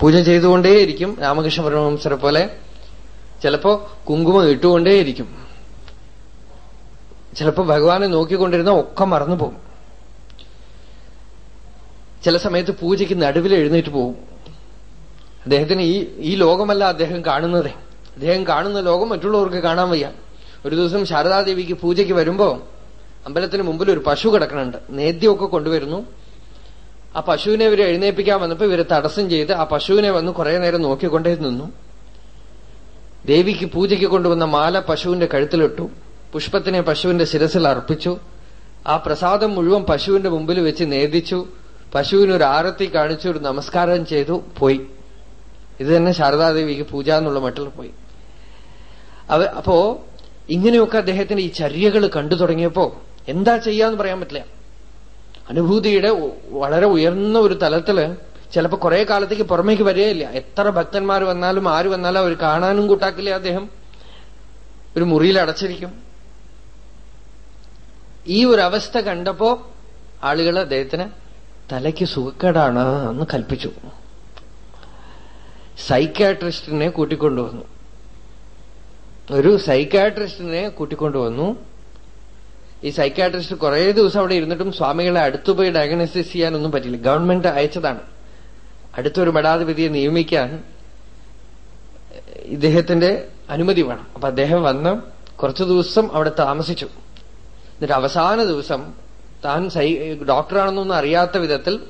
Speaker 1: പൂജ ചെയ്തുകൊണ്ടേയിരിക്കും രാമകൃഷ്ണ പരമഹംസരെ പോലെ. ചിലപ്പോ കുങ്കുമം ഇട്ടുകൊണ്ടേയിരിക്കും. ചിലപ്പോ ഭഗവാനെ നോക്കിക്കൊണ്ടിരുന്ന ഒക്കെ മറന്നുപോകും. ചില സമയത്ത് പൂജയ്ക്ക് നടുവിൽ എഴുന്നേറ്റ് പോകും. അദ്ദേഹത്തിന് ഈ ഈ ലോകമല്ല അദ്ദേഹം കാണുന്നത്. അദ്ദേഹം കാണുന്ന ലോകം മറ്റുള്ളവർക്ക് കാണാൻ വയ്യ. ഒരു ദിവസം ശാരദാദേവിക്ക് പൂജയ്ക്ക് വരുമ്പോ അമ്പലത്തിന് മുമ്പിൽ ഒരു പശു കിടക്കണുണ്ട്. നേദ്യമൊക്കെ കൊണ്ടുവരുന്നു. ആ പശുവിനെ ഇവരെ എഴുന്നേൽപ്പിക്കാൻ വന്നപ്പോ ഇവരെ തടസ്സം ചെയ്ത് ആ പശുവിനെ വന്ന് കുറെ നേരം നോക്കിക്കൊണ്ടേ നിന്നു. ദേവിക്ക് പൂജയ്ക്ക് കൊണ്ടുവന്ന മാല പശുവിന്റെ കഴുത്തിലിട്ടു. പുഷ്പത്തിനെ പശുവിന്റെ ശിരസിൽ അർപ്പിച്ചു. ആ പ്രസാദം മുഴുവൻ പശുവിന്റെ മുമ്പിൽ വെച്ച് നേദിച്ചു പശുവിനൊരു ആരത്തി കാണിച്ചു ഒരു നമസ്കാരം ചെയ്തു പോയി. ഇത് തന്നെ ശാരദാദേവിക്ക് പൂജ എന്നുള്ള മട്ടിൽ പോയി. അവ അപ്പോ ഇങ്ങനെയൊക്കെ അദ്ദേഹത്തിന്റെ ഈ ചര്യകൾ കണ്ടു തുടങ്ങിയപ്പോ എന്താ ചെയ്യാന്ന് പറയാൻ പറ്റില്ല. അനുഭൂതിയുടെ വളരെ ഉയർന്ന ഒരു തലത്തിൽ ചിലപ്പോ കുറെ കാലത്തേക്ക് പുറമേക്ക് വരികയില്ല. എത്ര ഭക്തന്മാർ വന്നാലും ആര് വന്നാലും അവർ കാണാനും കൂട്ടാക്കില്ല അദ്ദേഹം? ഒരു മുറിയിൽ അടച്ചിരിക്കും. ഈ ഒരു അവസ്ഥ കണ്ടപ്പോ ആളുകൾ അദ്ദേഹത്തിന് തലയ്ക്ക് സുഖക്കേടാണ് എന്ന് കൽപ്പിച്ചു. സൈക്കാട്രിസ്റ്റിനെ കൂട്ടിക്കൊണ്ടുവന്നു. ഒരു സൈക്കാട്രിസ്റ്റിനെ കൂട്ടിക്കൊണ്ടുവന്നു ഈ സൈക്കാട്രിസ്റ്റ് കുറെ ദിവസം അവിടെ ഇരുന്നിട്ടും സ്വാമികളെ അടുത്തുപോയി ഡയഗ്നോസിസ് ചെയ്യാനൊന്നും പറ്റില്ല ഗവൺമെന്റ് അയച്ചതാണ്. അടുത്തൊരു മഠാധിപതിയെ നിയമിക്കാൻ ഇദ്ദേഹത്തിന്റെ അനുമതി വേണം. അപ്പൊ അദ്ദേഹം വന്ന് കുറച്ചു ദിവസം അവിടെ താമസിച്ചു. എന്നിട്ട് അവസാന ദിവസം താൻ സൈ ഡോക്ടറാണെന്നൊന്നും അറിയാത്ത വിധത്തിൽ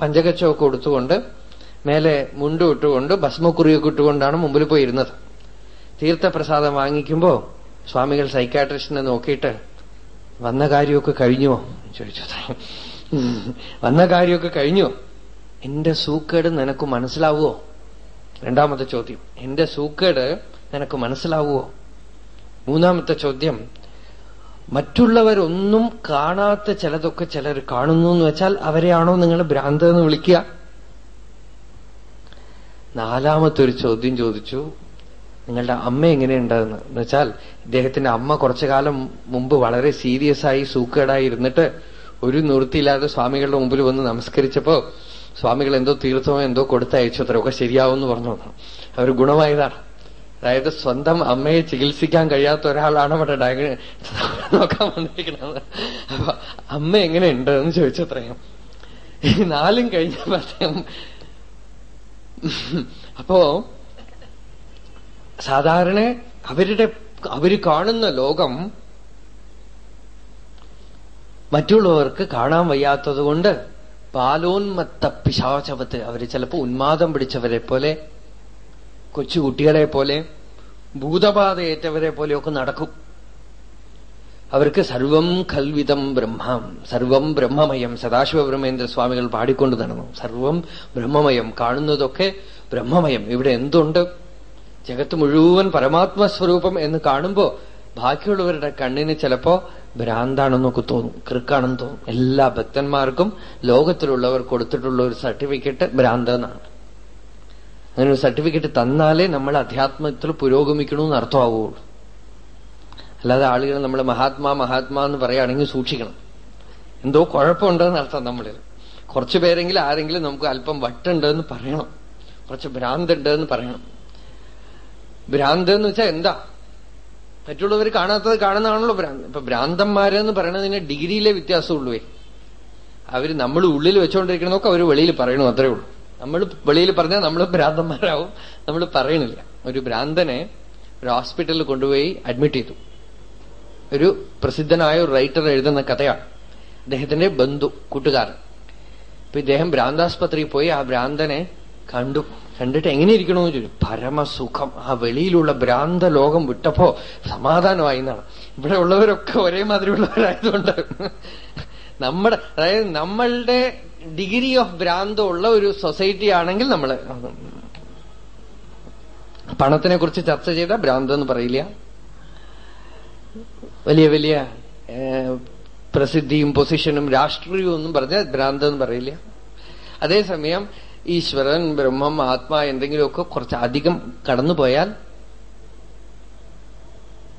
Speaker 1: പഞ്ചകച്ചമൊക്കെ കൊടുത്തുകൊണ്ട് മേലെ മുണ്ട് ഇട്ടുകൊണ്ട് ഭസ്മക്കുറിയൊക്കെ ഇട്ടുകൊണ്ടാണ് മുമ്പിൽ പോയി ഇരുന്നത് തീർത്ഥപ്രസാദം വാങ്ങിക്കുമ്പോ സ്വാമികൾ സൈക്കാട്രിസ്റ്റിനെ നോക്കിയിട്ട് വന്ന കാര്യമൊക്കെ കഴിഞ്ഞോ? ചോദിച്ചു. വന്ന കാര്യമൊക്കെ കഴിഞ്ഞോ? എന്റെ സൂക്കേട് നിനക്ക് മനസ്സിലാവുമോ രണ്ടാമത്തെ ചോദ്യം എന്റെ സൂക്കേട് നിനക്ക് മനസ്സിലാവുമോ മൂന്നാമത്തെ ചോദ്യം മറ്റുള്ളവരൊന്നും കാണാത്ത ചിലതൊക്കെ ചിലർ കാണുന്നു എന്ന് വെച്ചാൽ അവരെയാണോ നിങ്ങൾ ഭ്രാന്തെന്ന് വിളിക്കുക? നാലാമത്തെ ഒരു ചോദ്യം ചോദിച്ചു നിങ്ങളുടെ അമ്മ എങ്ങനെയുണ്ടായിരുന്നു? എന്ന് വെച്ചാൽ ഇദ്ദേഹത്തിന്റെ അമ്മ കുറച്ചു കാലം മുമ്പ് വളരെ സീരിയസ് ആയി സൂക്കേടായി ഇരുന്നിട്ട് ഒരു നിവൃത്തിയില്ലാതെ സ്വാമികളുടെ മുമ്പിൽ വന്ന് നമസ്കരിച്ചപ്പോ സ്വാമികൾ എന്തോ തീർത്ഥമോ എന്തോ കൊടുത്തയച്ചു അത്രയൊക്കെ ശരിയാവുമെന്ന് പറഞ്ഞു. അവർ ഗുണമായതാണ്. അതായത് സ്വന്തം അമ്മയെ ചികിത്സിക്കാൻ കഴിയാത്ത ഒരാളാണ് അവിടെ ഡയഗ്ന നോക്കാൻ വന്നിരിക്കുന്നത്. അപ്പൊ അമ്മ എങ്ങനെയുണ്ട് എന്ന് ചോദിച്ചത്രയും ഈ നാലും കഴിഞ്ഞപ്പോ അദ്ദേഹം അപ്പോ സാധാരണ അവരുടെ അവർ കാണുന്ന ലോകം മറ്റുള്ളവർക്ക് കാണാൻ വയ്യാത്തതുകൊണ്ട് പാലോന്മത്ത പിശാചവത്ത് അവർ ചിലപ്പോൾ ഉന്മാദം പിടിച്ചവരെ പോലെ കൊച്ചുകുട്ടികളെ പോലെ ഭൂതബാധയേറ്റവരെ പോലെയൊക്കെ നടക്കും. അവർക്ക് സർവം കൽവിതം ബ്രഹ്മം സർവം ബ്രഹ്മമയം സദാശിവ ബ്രഹ്മേന്ദ്ര സ്വാമികൾ പാടിക്കൊണ്ട് നടന്നു. സർവം ബ്രഹ്മമയം കാണുന്നതൊക്കെ ബ്രഹ്മമയം. ഇവിടെ എന്തുണ്ട്? ജഗത്ത് മുഴുവൻ പരമാത്മസ്വരൂപം എന്ന് കാണുമ്പോ ബാക്കിയുള്ളവരുടെ കണ്ണിന് ചിലപ്പോ ഭ്രാന്താണെന്നൊക്കെ തോന്നും കൃക്കാണെന്ന് തോന്നും. എല്ലാ ഭക്തന്മാർക്കും ലോകത്തിലുള്ളവർ കൊടുത്തിട്ടുള്ള ഒരു സർട്ടിഫിക്കറ്റ് ഭ്രാന്തെന്നാണ് അങ്ങനെ ഒരു സർട്ടിഫിക്കറ്റ് തന്നാലേ നമ്മൾ അധ്യാത്മത്തിൽ പുരോഗമിക്കണമെന്ന് അർത്ഥമാവുകയുള്ളൂ. അല്ലാതെ ആളുകൾ നമ്മൾ മഹാത്മാ മഹാത്മാ എന്ന് പറയുകയാണെങ്കിൽ സൂക്ഷിക്കണം. എന്തോ കുഴപ്പമുണ്ടെന്ന് അർത്ഥം നമ്മളിൽ. കുറച്ചു പേരെങ്കിലും ആരെങ്കിലും നമുക്ക് അല്പം വട്ടുണ്ടെന്ന് പറയണം. കുറച്ച് ഭ്രാന്തുണ്ടെന്ന് പറയണം. ഭ്രാന്ത് എന്ന് വെച്ചാൽ എന്താ? മറ്റുള്ളവർ കാണാത്തത് കാണുന്നതാണല്ലോ ഭ്രാന്ത്. ഇപ്പൊ ഭ്രാന്തന്മാരെന്ന് പറയണതിന് ഡിഗ്രിയിലെ വ്യത്യാസമുള്ളൂ. അവർ നമ്മൾ ഉള്ളിൽ വെച്ചുകൊണ്ടിരിക്കണമൊക്കെ അവർ വെളിയിൽ പറയണു അത്രേ ഉള്ളൂ. നമ്മൾ വെളിയിൽ പറഞ്ഞാൽ നമ്മൾ ഭ്രാന്തന്മാരാവും. നമ്മൾ പറയണില്ല. ഒരു ഭ്രാന്തനെ ഒരു ഹോസ്പിറ്റലിൽ കൊണ്ടുപോയി അഡ്മിറ്റ് ചെയ്തു. ഒരു പ്രസിദ്ധനായ ഒരു റൈറ്റർ എഴുതുന്ന കഥയാണ്. അദ്ദേഹത്തിന്റെ ബന്ധു കൂട്ടുകാരൻ. അപ്പൊ ഇദ്ദേഹം ഭ്രാന്താസ്പത്രിയിൽ പോയി ആ ഭ്രാന്തനെ കണ്ടു. കണ്ടിട്ട് എങ്ങനെ ഇരിക്കണമെന്ന് ചോദിച്ചു. പരമസുഖം. ആ വെളിയിലുള്ള ഭ്രാന്ത ലോകം വിട്ടപ്പോ സമാധാനമായി എന്നാണ്. ഇവിടെ ഉള്ളവരൊക്കെ ഒരേ മാതിരിയുള്ളവരായതുകൊണ്ട് നമ്മുടെ അതായത് നമ്മളുടെ ഡിഗ്രി ഓഫ് ഭ്രാന്തം ഉള്ള ഒരു സൊസൈറ്റി ആണെങ്കിൽ നമ്മൾ പണത്തിനെ കുറിച്ച് ചർച്ച ചെയ്ത ഭ്രാന്ത എന്ന് പറയില്ല. വലിയ വലിയ പ്രസിദ്ധിയും പൊസിഷനും രാഷ്ട്രീയവും ഒന്നും പറഞ്ഞാൽ ഭ്രാന്ത എന്ന് പറയില്ല. അതേസമയം ഈശ്വരൻ ബ്രഹ്മം ആത്മാ എന്തെങ്കിലുമൊക്കെ കുറച്ച് അധികം കടന്നുപോയാൽ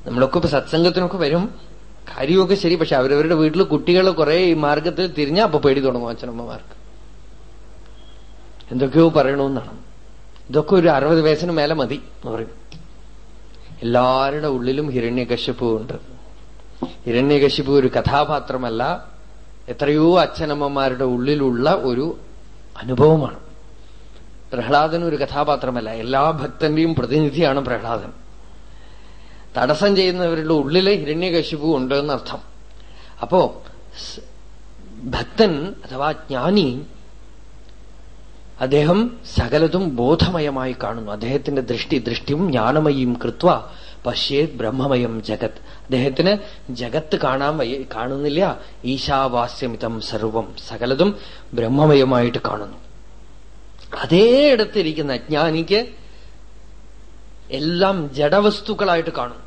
Speaker 1: നമ്മളൊക്കെ ഇപ്പൊ സത്സംഗത്തിനൊക്കെ വരും. കാര്യമൊക്കെ ശരി പക്ഷെ അവരവരുടെ വീട്ടിൽ കുട്ടികൾ കുറെ ഈ മാർഗത്തിൽ തിരിഞ്ഞാൽ അപ്പൊ പേടി തുടങ്ങും അച്ഛനമ്മമാർക്ക്. എന്തൊക്കെയോ പറയണമെന്നാണ് ഇതൊക്കെ ഒരു അറുപത് വയസ്സിന് മേലെ മതി എന്ന് പറയും. എല്ലാവരുടെ ഉള്ളിലും ഹിരണ്യകശിപ്പു ഉണ്ട്. ഹിരണ്യകശിപ്പു ഒരു കഥാപാത്രമല്ല എത്രയോ അച്ഛനമ്മമാരുടെ ഉള്ളിലുള്ള ഒരു അനുഭവമാണ്. പ്രഹ്ലാദൻ ഒരു കഥാപാത്രമല്ല. എല്ലാ ഭക്തന്റെയും പ്രതിനിധിയാണ് പ്രഹ്ലാദൻ. തടസ്സം ചെയ്യുന്നവരുടെ ഉള്ളിലെ ഹിരണ്യകശിപു ഉണ്ട് എന്നർത്ഥം. അപ്പോ ഭക്തൻ അഥവാ ജ്ഞാനി അദ്ദേഹം സകലതും ബോധമയമായി കാണുന്നു. അദ്ദേഹത്തിന്റെ ദൃഷ്ടി ദൃഷ്ടിയും ജ്ഞാനമയും കൃത്വ പശ്യേത് ബ്രഹ്മമയം ജഗത്. അദ്ദേഹത്തിന് ജഗത്ത് കാണാൻ കാണുന്നില്ല. ഈശാവാസ്യമിതം സർവം സകലതും ബ്രഹ്മമയമായിട്ട് കാണുന്നു. അതേ ഇടത്തിരിക്കുന്ന അജ്ഞാനിക്ക് എല്ലാം ജഡവസ്തുക്കളായിട്ട് കാണും.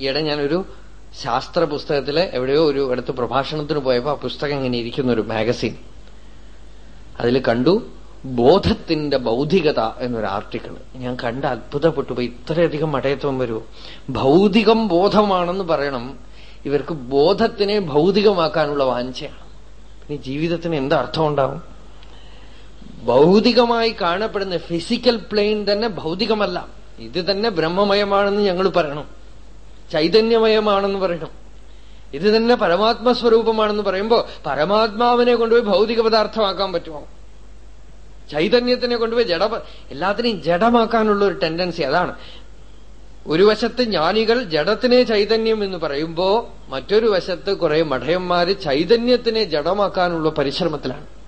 Speaker 1: ഈയിടെ ഞാനൊരു ശാസ്ത്ര പുസ്തകത്തിൽ എവിടെയോ ഒരു അടുത്ത് പ്രഭാഷണത്തിന് പോയപ്പോ ആ പുസ്തകം ഇങ്ങനെ ഇരിക്കുന്ന ഒരു മാഗസിൻ. അതിൽ കണ്ടു ബോധത്തിന്റെ ഭൗതികത എന്നൊരു ആർട്ടിക്കിൾ. ഞാൻ കണ്ട് അത്ഭുതപ്പെട്ടു പോയി ഇത്രയധികം മടയത്വം വരുമോ ഭൗതികം ബോധമാണെന്ന് പറയണം. ഇവർക്ക് ബോധത്തിനെ ഭൗതികമാക്കാനുള്ള വാഞ്ചയാണ്. പിന്നെ ജീവിതത്തിന് എന്താ അർത്ഥം ഉണ്ടാവും? ഭൗതികമായി കാണപ്പെടുന്ന ഫിസിക്കൽ പ്ലെയിൻ തന്നെ ഭൗതികമല്ല. ഇത് തന്നെ ബ്രഹ്മമയമാണെന്ന് ഞങ്ങൾ പറയണം. ചൈതന്യമയമാണെന്ന് പറയണം. ഇത് തന്നെ പരമാത്മസ്വരൂപമാണെന്ന് പറയുമ്പോ പരമാത്മാവിനെ കൊണ്ടുപോയി ഭൗതിക പദാർത്ഥമാക്കാൻ പറ്റുമോ? ചൈതന്യത്തിനെ കൊണ്ടുപോയി ജഡ എല്ലാത്തിനെയും ജഡമാക്കാനുള്ള ഒരു ടെൻഡൻസി അതാണ്. ഒരു വശത്ത് ജ്ഞാനികൾ ജഡത്തിനെ ചൈതന്യം എന്ന് പറയുമ്പോ മറ്റൊരു വശത്ത് കുറെ മഠയന്മാര് ചൈതന്യത്തിനെ ജഡമാക്കാനുള്ള പരിശ്രമത്തിലാണ്.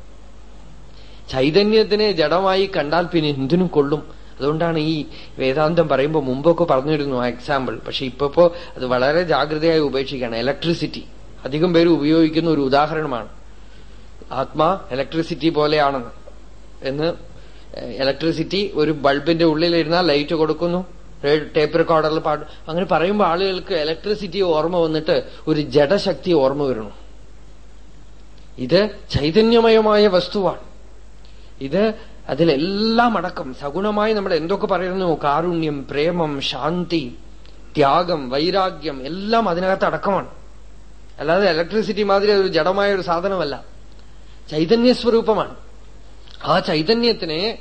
Speaker 1: ചൈതന്യത്തിനെ ജഡമായി കണ്ടാൽ പിന്നെ എന്തിനും കൊള്ളും. അതുകൊണ്ടാണ് ഈ വേദാന്തം പറയുമ്പോൾ മുമ്പൊക്കെ പറഞ്ഞിരുന്നു ആ എക്സാമ്പിൾ പക്ഷെ ഇപ്പോ അത് വളരെ ജാഗ്രതയായി ഉപേക്ഷിക്കുകയാണ്. ഇലക്ട്രിസിറ്റി അധികം പേര് ഉപയോഗിക്കുന്ന ഒരു ഉദാഹരണമാണ്. ആത്മാ ഇലക്ട്രിസിറ്റി പോലെയാണെന്ന്. എന്ന് ഇലക്ട്രിസിറ്റി ഒരു ബൾബിന്റെ ഉള്ളിലിരുന്നാൽ ലൈറ്റ് കൊടുക്കുന്നു. ടേപ്പ് റെക്കോർഡറിൽ പാട്ട് അങ്ങനെ പറയുമ്പോൾ ആളുകൾക്ക് ഇലക്ട്രിസിറ്റി ഓർമ്മ വന്നിട്ട് ഒരു ജഡശക്തി ഓർമ്മ വരുന്നു. ഇത് ചൈതന്യമയമായ വസ്തുവാണ്. ഇത് അതിലെല്ലാം അടക്കം. സഗുണമായി നമ്മൾ എന്തൊക്കെ പറയുന്നു? കാരുണ്യം പ്രേമം ശാന്തി ത്യാഗം വൈരാഗ്യം എല്ലാം അതിനകത്ത് അടക്കമാണ്. അല്ലാതെ ഇലക്ട്രിസിറ്റി മാതിരി ഒരു ജഡമായ ഒരു സാധനമല്ല. ചൈതന്യസ്വരൂപമാണ്. ആ ചൈതന്യത്തിനെ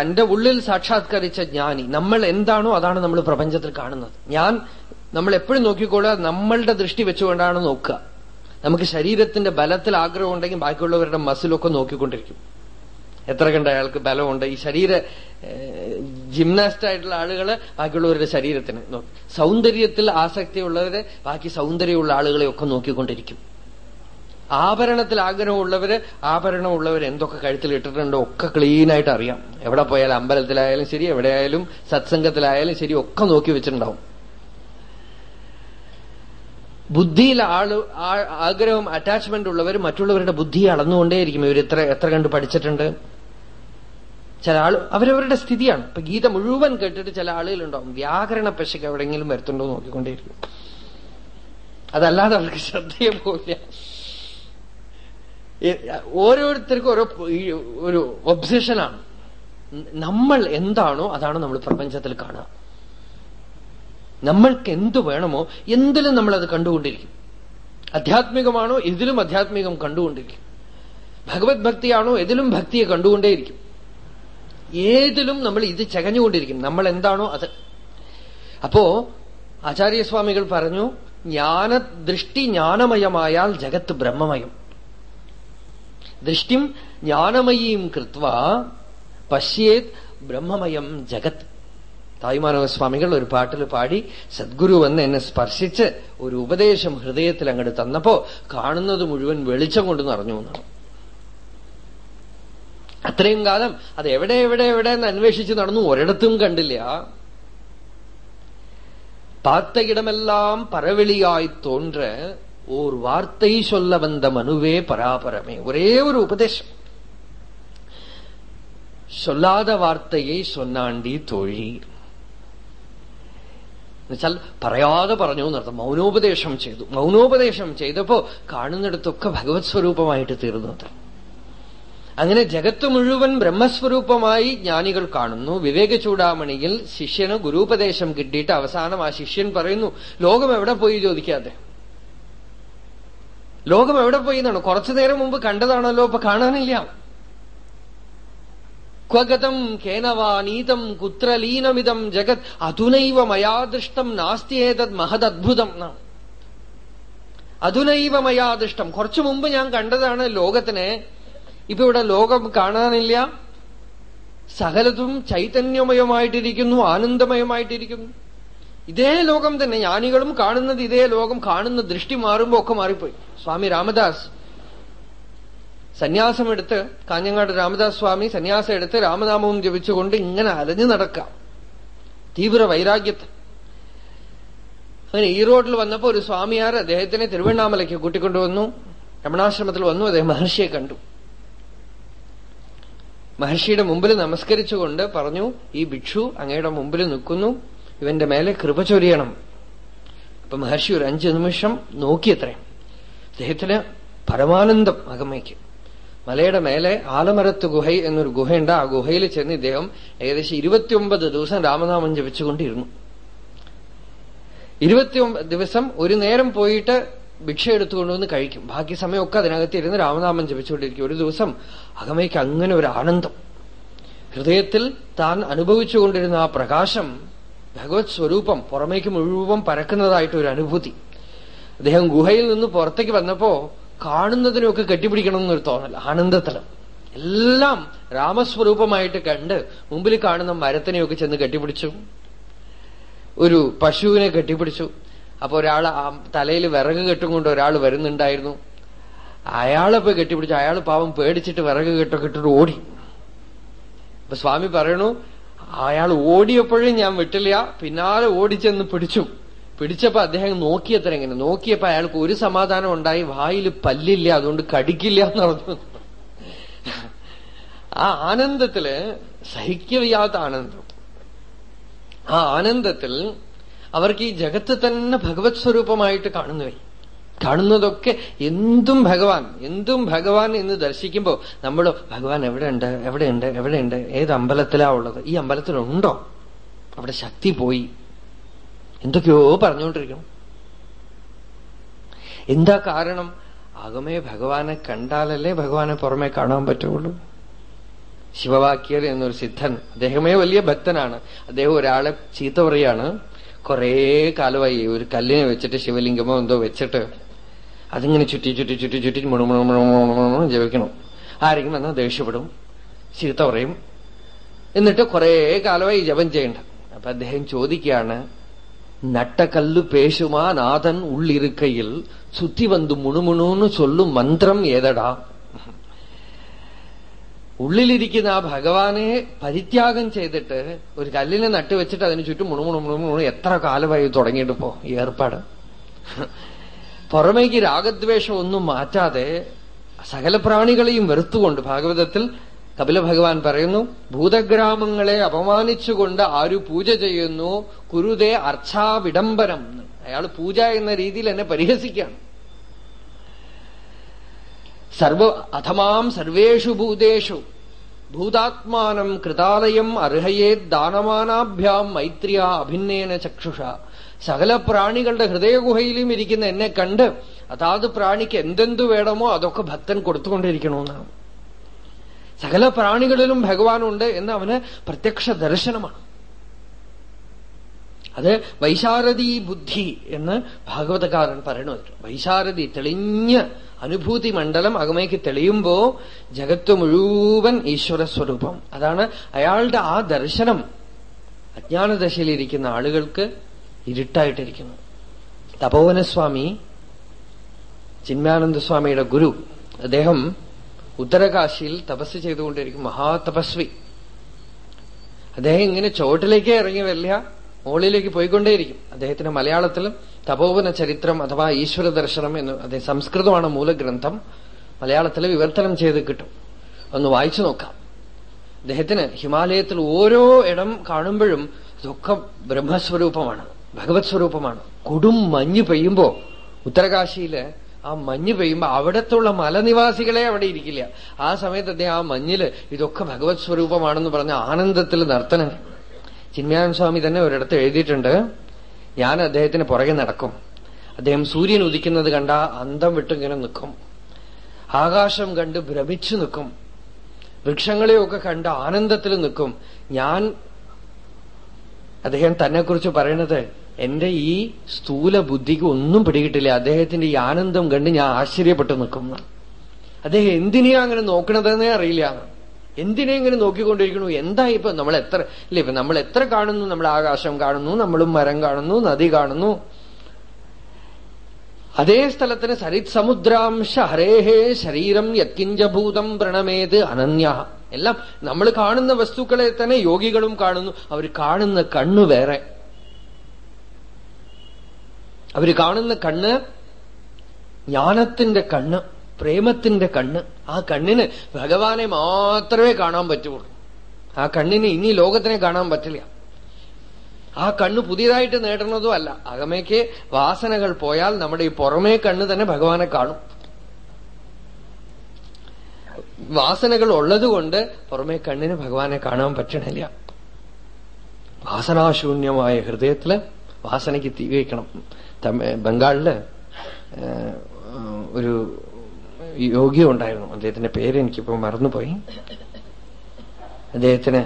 Speaker 1: തന്റെ ഉള്ളിൽ സാക്ഷാത്കരിച്ച ജ്ഞാനി നമ്മൾ എന്താണോ അതാണ് നമ്മൾ പ്രപഞ്ചത്തിൽ കാണുന്നത്. ഞാൻ നമ്മൾ എപ്പോഴും നോക്കിക്കൊള്ളുക നമ്മളുടെ ദൃഷ്ടി വെച്ചുകൊണ്ടാണ് നോക്കുക. നമുക്ക് ശരീരത്തിന്റെ ബലത്തിൽ ആഗ്രഹം ഉണ്ടെങ്കിൽ ബാക്കിയുള്ളവരുടെ മസിലൊക്കെ നോക്കിക്കൊണ്ടിരിക്കും. എത്ര കണ്ട അയാൾക്ക് ബലമുണ്ട്. ഈ ശരീര ജിംനാസ്റ്റ് ആയിട്ടുള്ള ആളുകൾ ബാക്കിയുള്ളവരുടെ ശരീരത്തിന് സൗന്ദര്യത്തിൽ ആസക്തിയുള്ളവര് ബാക്കി സൗന്ദര്യമുള്ള ആളുകളെ ഒക്കെ നോക്കിക്കൊണ്ടിരിക്കും. ആഭരണത്തിൽ ആഗ്രഹമുള്ളവര് ആഭരണമുള്ളവർ എന്തൊക്കെ കഴുത്തിൽ ഇട്ടിട്ടുണ്ടോ ഒക്കെ ക്ലീനായിട്ട് അറിയാം. എവിടെ പോയാലും അമ്പലത്തിലായാലും ശരി എവിടെയായാലും സത്സംഗത്തിലായാലും ശരി ഒക്കെ നോക്കി വെച്ചിട്ടുണ്ടാവും. ബുദ്ധിയിൽ ആൾ ആഗ്രഹം അറ്റാച്ച്മെന്റ് ഉള്ളവർ മറ്റുള്ളവരുടെ ബുദ്ധി അളന്നുകൊണ്ടേയിരിക്കും. ഇവർ എത്ര എത്ര കണ്ട് പഠിച്ചിട്ടുണ്ട്? ചില ആൾ അവരവരുടെ സ്ഥിതിയാണ്. ഇപ്പൊ ഗീത മുഴുവൻ കേട്ടിട്ട് ചില ആളുകളുണ്ടാവും. വ്യാകരണ പശയ്ക്ക് എവിടെയെങ്കിലും വരുത്തുണ്ടോ നോക്കിക്കൊണ്ടേയിരിക്കും. അതല്ലാതെ അവർക്ക് ശ്രദ്ധയെ പോവില്ല. ഓരോരുത്തർക്കും ഓരോ ഒരു ഒബ്സഷനാണ്. നമ്മൾ എന്താണോ അതാണ് നമ്മൾ പ്രപഞ്ചത്തിൽ കാണുക. നമ്മൾക്ക് എന്തു വേണമോ എന്തിലും നമ്മൾ അത് കണ്ടുകൊണ്ടിരിക്കും. അധ്യാത്മികമാണോ ഇതിലും അധ്യാത്മികം കണ്ടുകൊണ്ടിരിക്കും. ഭഗവത് ഭക്തിയാണോ ഇതിലും ഭക്തിയെ കണ്ടുകൊണ്ടേയിരിക്കും. ഏതിലും നമ്മൾ ഇത് ചകഞ്ഞുകൊണ്ടിരിക്കും. നമ്മൾ എന്താണോ അത്. അപ്പോ ആചാര്യസ്വാമികൾ പറഞ്ഞു ജ്ഞാന ദൃഷ്ടി ജ്ഞാനമയമായാൽ ജഗത്ത് ബ്രഹ്മമയം. ദൃഷ്ടിം ജ്ഞാനമയീം കൃത്വ പശ്യേത് ബ്രഹ്മമയം ജഗത്. തായ്മാനവ സ്വാമികൾ ഒരു പാട്ടിൽ പാടി സദ്ഗുരു വന്ന് എന്നെ സ്പർശിച്ച് ഒരു ഉപദേശം ഹൃദയത്തിൽ അങ്ങോട്ട് തന്നപ്പോ കാണുന്നത് മുഴുവൻ വെളിച്ചം കൊണ്ട് നിറഞ്ഞു എന്നാണ്. അത്രയും കാലം അത് എവിടെ എവിടെ എവിടെ എന്ന് അന്വേഷിച്ച് നടന്നു ഒരിടത്തും കണ്ടില്ല பார்த்த இடமெல்லாம் பரவெளியாய் தோன்ற ஓர் வார்த்தை சொல்ல வந்த மனுவே பராபரமே ஒரே ஒரு உபதேசம் சொல்லாத வார்த்தையை சொன்னாண்டி തോഴി എന്നുവെച്ചാൽ പറയാതെ പറഞ്ഞു എന്നർത്ഥം മൗനോപദേശം ചെയ്തു മൗനോപദേശം ചെയ്തപ്പോ കാണുന്നിടത്തൊക്കെ ഭഗവത് സ്വരൂപമായിട്ട് തീർന്നത് അങ്ങനെ ജഗത്ത് മുഴുവൻ ബ്രഹ്മസ്വരൂപമായി ജ്ഞാനികൾ കാണുന്നു. വിവേക ചൂടാമണിയിൽ ശിഷ്യന് ഗുരുപദേശം കിട്ടിയിട്ട് അവസാനം ആ ശിഷ്യൻ പറയുന്നു ലോകം എവിടെ പോയി? ചോദിക്കാതെ ലോകം എവിടെ പോയി? എന്നാണ്. കുറച്ചു നേരം മുമ്പ് കണ്ടതാണല്ലോ ഇപ്പൊ കാണാനില്ല. ക്വഗതം കേനവാ നീതം കുത്രലീനമിതം ജഗത് അധുനൈവ മയാദൃഷ്ടം നാസ്തിയേതത് മഹദ്ഭുതം എന്നാണ്. അധുനൈവ മയാദൃഷ്ടം. കുറച്ചു മുമ്പ് ഞാൻ കണ്ടതാണ് ലോകത്തിനെ ഇപ്പൊ ഇവിടെ ലോകം കാണാനില്ല. സകലതും ചൈതന്യമയമായിട്ടിരിക്കുന്നു ആനന്ദമയമായിട്ടിരിക്കുന്നു. ഇതേ ലോകം തന്നെ ജ്ഞാനികളും കാണുന്നത് ഇതേ ലോകം കാണുന്ന ദൃഷ്ടി മാറുമ്പോ ഒക്കെ മാറിപ്പോയി. സ്വാമി രാമദാസ്. സന്യാസമെടുത്ത് കാഞ്ഞങ്ങാട് രാമദാസ് സ്വാമി സന്യാസം എടുത്ത് രാമനാമവും ജപിച്ചുകൊണ്ട് ഇങ്ങനെ അലഞ്ഞു നടക്കാം. തീവ്ര വൈരാഗ്യത്തെ അങ്ങനെ ഈ റോഡിൽ വന്നപ്പോ ഒരു സ്വാമിയാർ അദ്ദേഹത്തിനെ തിരുവണ്ണാമലയ്ക്ക് കൂട്ടിക്കൊണ്ടുവന്നു. രമണാശ്രമത്തിൽ വന്നു അദ്ദേഹം മഹർഷിയെ കണ്ടു. മഹർഷിയുടെ മുമ്പിൽ നമസ്കരിച്ചുകൊണ്ട് പറഞ്ഞു ഈ ഭിക്ഷു അങ്ങയുടെ മുമ്പിൽ നിൽക്കുന്നു. ഇവന്റെ മേലെ കൃപ ചൊരിയണം. അപ്പൊ മഹർഷി ഒരു അഞ്ചു നിമിഷം നോക്കിയത്രേ. അദ്ദേഹത്തിന് പരമാനന്ദം അകമയ്ക്ക്. മലയുടെ മേലെ ആലമരത്ത് ഗുഹ എന്നൊരു ഗുഹയുണ്ട്. ആ ഗുഹയിൽ ചെന്ന് ഇദ്ദേഹം ഏകദേശം ഇരുപത്തിയൊമ്പത് ദിവസം രാമനാമം ജപിച്ചുകൊണ്ടിരുന്നു. ഇരുപത്തിയൊമ്പത് ദിവസം ഒരു നേരം പോയിട്ട് ഭിക്ഷ എടുത്തുകൊണ്ടുവന്ന് കഴിക്കും. ബാക്കി സമയമൊക്കെ അതിനകത്ത് ഇരുന്ന് രാമനാമം ജപിച്ചുകൊണ്ടിരിക്കും. ഒരു ദിവസം അകമയ്ക്ക് അങ്ങനെ ഒരു ആനന്ദം. ഹൃദയത്തിൽ താൻ അനുഭവിച്ചുകൊണ്ടിരുന്ന ആ പ്രകാശം ഭഗവത് സ്വരൂപം പുറമേക്ക് മുഴുവൻ പരക്കുന്നതായിട്ട് ഒരു അനുഭൂതി. അദ്ദേഹം ഗുഹയിൽ നിന്ന് പുറത്തേക്ക് വന്നപ്പോ കാണുന്നതിനൊക്കെ കെട്ടിപ്പിടിക്കണം എന്നൊരു തോന്നൽ ആനന്ദത്തിലും എല്ലാം രാമസ്വരൂപമായിട്ട് കണ്ട് മുമ്പിൽ കാണുന്ന മരത്തിനെയൊക്കെ ചെന്ന് കെട്ടിപ്പിടിച്ചു. ഒരു പശുവിനെ കെട്ടിപ്പിടിച്ചു. അപ്പൊ ഒരാൾ തലയിൽ വിറക് കെട്ടുകൊണ്ട് ഒരാൾ വരുന്നുണ്ടായിരുന്നു. അയാളെ പോയി കെട്ടിപ്പിടിച്ചു അയാൾ പാവം പേടിച്ചിട്ട് വിറക് കെട്ടൊക്കെ ഇട്ടിട്ട് ഓടി. അപ്പൊ സ്വാമി പറയണു അയാൾ ഓടിയപ്പോഴും ഞാൻ വിട്ടില്ല പിന്നാലെ ഓടിച്ചെന്ന് പിടിച്ചു. പിടിച്ചപ്പോ അദ്ദേഹം നോക്കിയത്ര എങ്ങനെ നോക്കിയപ്പോ അയാൾക്ക് ഒരു സമാധാനം ഉണ്ടായി. വായിൽ പല്ലില്ല അതുകൊണ്ട് കടിക്കില്ല എന്ന് പറഞ്ഞു. ആ ആനന്ദത്തിൽ സഹിക്കവയ്യാത്ത ആനന്ദം. ആ ആനന്ദത്തിൽ അവർക്ക് ഈ ജഗത്ത് തന്നെ ഭഗവത് സ്വരൂപമായിട്ട് കാണുന്നുവേ കാണുന്നതൊക്കെ എന്തും ഭഗവാൻ എന്തും ഭഗവാൻ എന്ന് ദർശിക്കുമ്പോ നമ്മൾ ഭഗവാൻ എവിടെയുണ്ട് എവിടെയുണ്ട് എവിടെയുണ്ട് ഏത് അമ്പലത്തിലാ ഉള്ളത്? ഈ അമ്പലത്തിലുണ്ടോ? അവിടെ ശക്തി പോയി. എന്തൊക്കെയോ പറഞ്ഞുകൊണ്ടിരിക്കണം എന്താ കാരണം? അകമേ ഭഗവാനെ കണ്ടാലല്ലേ ഭഗവാനെ പുറമെ കാണാൻ പറ്റുള്ളൂ. ശിവവാക്യർ എന്നൊരു സിദ്ധൻ അദ്ദേഹമേ വലിയ ഭക്തനാണ്. അദ്ദേഹം ഒരാളെ ചീത്ത പറയാണ്. കുറേ കാലമായി ഒരു കല്ലിനെ വെച്ചിട്ട് ശിവലിംഗമോ എന്തോ വെച്ചിട്ട് അതിങ്ങനെ ചുറ്റി ചുറ്റി ചുറ്റി ചുറ്റി മുണു ജപിക്കണം. ആരെങ്കിലും വന്നാൽ ദേഷ്യപ്പെടും ചീത്ത പറയും. എന്നിട്ട് കുറേ കാലമായി ജപം ചെയ്യണ്ട. അപ്പൊ അദ്ദേഹം ചോദിക്കുകയാണ് നട്ടക്കല്ലു പേശുമാ നാഥൻ ഉള്ളിരുക്കയിൽ സുത്തി വന്നു മുണുമുണുന്ന് ചൊല്ലും മന്ത്രം ഏതടാ? ഉള്ളിലിരിക്കുന്ന ആ ഭഗവാനെ പരിത്യാഗം ചെയ്തിട്ട് ഒരു കല്ലിനെ നട്ടുവെച്ചിട്ട് അതിന് ചുറ്റും മുണുമുണു മുണുമുണു എത്ര കാലമായി തുടങ്ങിയിട്ട് പോ ഈ ഏർപ്പാട്? പുറമേക്ക് രാഗദ്വേഷം ഒന്നും മാറ്റാതെ സകല പ്രാണികളെയും വെറുത്തുകൊണ്ട് ഭാഗവതത്തിൽ കപില ഭഗവാൻ പറയുന്നു ഭൂതഗ്രാമങ്ങളെ അപമാനിച്ചുകൊണ്ട് ആരു പൂജ ചെയ്യുന്നു കുരുതേ അർച്ചാവിഡംബരം അയാൾ പൂജ എന്ന രീതിയിൽ എന്നെ പരിഹസിക്കുകയാണ്. സർവ അഥമാം സർവേഷു ഭൂതേഷു. ഭൂതാത്മാനം കൃതാലയം അർഹയേ ദാനമാനാഭ്യാം മൈത്രിയ അഭിന്നേന ചക്ഷുഷ. സകല പ്രാണികളുടെ ഹൃദയഗുഹയിലും ഇരിക്കുന്ന എന്നെ കണ്ട് അതാത് പ്രാണിക്ക് എന്തെന്തു വേണമോ അതൊക്കെ ഭക്തൻ കൊടുത്തുകൊണ്ടിരിക്കണമെന്നാണ്. സകല പ്രാണികളിലും ഭഗവാനുണ്ട് എന്ന് അവന് പ്രത്യക്ഷ ദർശനമാണ്. അത് വൈശാരഥി ബുദ്ധി എന്ന് ഭാഗവതകാരൻ പറയണത് വൈശാരദി തെളിഞ്ഞ അനുഭൂതി മണ്ഡലം അകമേക്ക് തെളിയുമ്പോ ജഗത്ത് മുഴുവൻ ഈശ്വര സ്വരൂപം അതാണ് അയാളുടെ ആ ദർശനം. അജ്ഞാനദശയിലിരിക്കുന്ന ആളുകൾക്ക് ഇരുട്ടായിട്ടിരിക്കുന്നു. തപോവനസ്വാമി ചിന്മാനന്ദ സ്വാമിയുടെ ഗുരു അദ്ദേഹം ഉത്തരകാശിയിൽ തപസ് ചെയ്തുകൊണ്ടിരിക്കും മഹാതപസ്വി. അദ്ദേഹം ഇങ്ങനെ ചോട്ടിലേക്ക് ഇറങ്ങി വരില്ല മുകളിലേക്ക് പോയിക്കൊണ്ടേയിരിക്കും. അദ്ദേഹത്തിന് മലയാളത്തിലും തപോവന ചരിത്രം അഥവാ ഈശ്വര ദർശനം എന്ന് അദ്ദേഹം സംസ്കൃതമാണ് മൂലഗ്രന്ഥം മലയാളത്തിൽ വിവർത്തനം ചെയ്ത് കിട്ടും. ഒന്ന് വായിച്ചു നോക്കാം. അദ്ദേഹത്തിന് ഹിമാലയത്തിൽ ഓരോ ഇടം കാണുമ്പോഴും ഇതൊക്കെ ബ്രഹ്മസ്വരൂപമാണ്. ഭഗവത് സ്വരൂപമാണ്. കൊടും മഞ്ഞ് പെയ്യുമ്പോ ഉത്തരകാശിയിൽ ആ മഞ്ഞ് പെയ്യുമ്പോ അവിടത്തുള്ള മലനിവാസികളെ അവിടെ ഇരിക്കില്ല. ആ സമയത്ത് അദ്ദേഹം ആ മഞ്ഞിൽ ഇതൊക്കെ ഭഗവത് സ്വരൂപമാണെന്ന് പറഞ്ഞ ആനന്ദത്തിൽ നർത്തനം. ചിന്മയാൻ സ്വാമി തന്നെ ഒരിടത്ത് എഴുതിയിട്ടുണ്ട് ഞാൻ അദ്ദേഹത്തിന് പുറകെ നടക്കും. അദ്ദേഹം സൂര്യൻ ഉദിക്കുന്നത് കണ്ട അന്തം വിട്ടിങ്ങനെ നിൽക്കും. ആകാശം കണ്ട് ഭ്രമിച്ചു നിൽക്കും. വൃക്ഷങ്ങളെയൊക്കെ കണ്ട് ആനന്ദത്തിൽ നിൽക്കും. ഞാൻ അദ്ദേഹം തന്നെക്കുറിച്ച് പറയണത് എന്റെ ഈ സ്ഥൂല ബുദ്ധിക്ക് ഒന്നും പിടികിട്ടില്ല. അദ്ദേഹത്തിന്റെ ഈ ആനന്ദം കണ്ട് ഞാൻ ആശ്ചര്യപ്പെട്ടു നിൽക്കുന്നു. അദ്ദേഹം എന്തിനെയാ അങ്ങനെ നോക്കണതെന്നേ അറിയില്ല. എന്തിനെ ഇങ്ങനെ നോക്കിക്കൊണ്ടിരിക്കണു എന്താ ഇപ്പൊ നമ്മൾ എത്ര ഇല്ല ഇപ്പൊ നമ്മൾ എത്ര കാണുന്നു? നമ്മൾ ആകാശം കാണുന്നു നമ്മളും മരം കാണുന്നു നദി കാണുന്നു. അതേ സ്ഥലത്തിന് സരിത് സമുദ്രാംശ ഹരേഹേ ശരീരം യത്കിഞ്ചഭൂതം പ്രണമേത് അനന്യ. എല്ലാം നമ്മൾ കാണുന്ന വസ്തുക്കളെ തന്നെ യോഗികളും കാണുന്നു. അവർ കാണുന്ന കണ്ണു വേറെ. അവർ കാണുന്ന കണ്ണ് ജ്ഞാനത്തിന്റെ കണ്ണ് പ്രേമത്തിന്റെ കണ്ണ്. ആ കണ്ണിന് ഭഗവാനെ മാത്രമേ കാണാൻ പറ്റുള്ളൂ. ആ കണ്ണിന് ഇനി ലോകത്തിനെ കാണാൻ പറ്റില്ല. ആ കണ്ണ് പുതിയതായിട്ട് നേടുന്നതും അല്ല. അകമേക്ക് വാസനകൾ പോയാൽ നമ്മുടെ ഈ പുറമേ കണ്ണ് തന്നെ ഭഗവാനെ കാണും. വാസനകൾ ഉള്ളതുകൊണ്ട് പുറമേ കണ്ണിന് ഭഗവാനെ കാണാൻ പറ്റണില്ല. വാസനാശൂന്യമായ ഹൃദയത്തിൽ വാസനയ്ക്ക് തീ ബംഗാളിൽ ഒരു യോഗി ഉണ്ടായിരുന്നു. അദ്ദേഹത്തിന്റെ പേര് എനിക്കിപ്പോ മറന്നുപോയി. അദ്ദേഹത്തിന്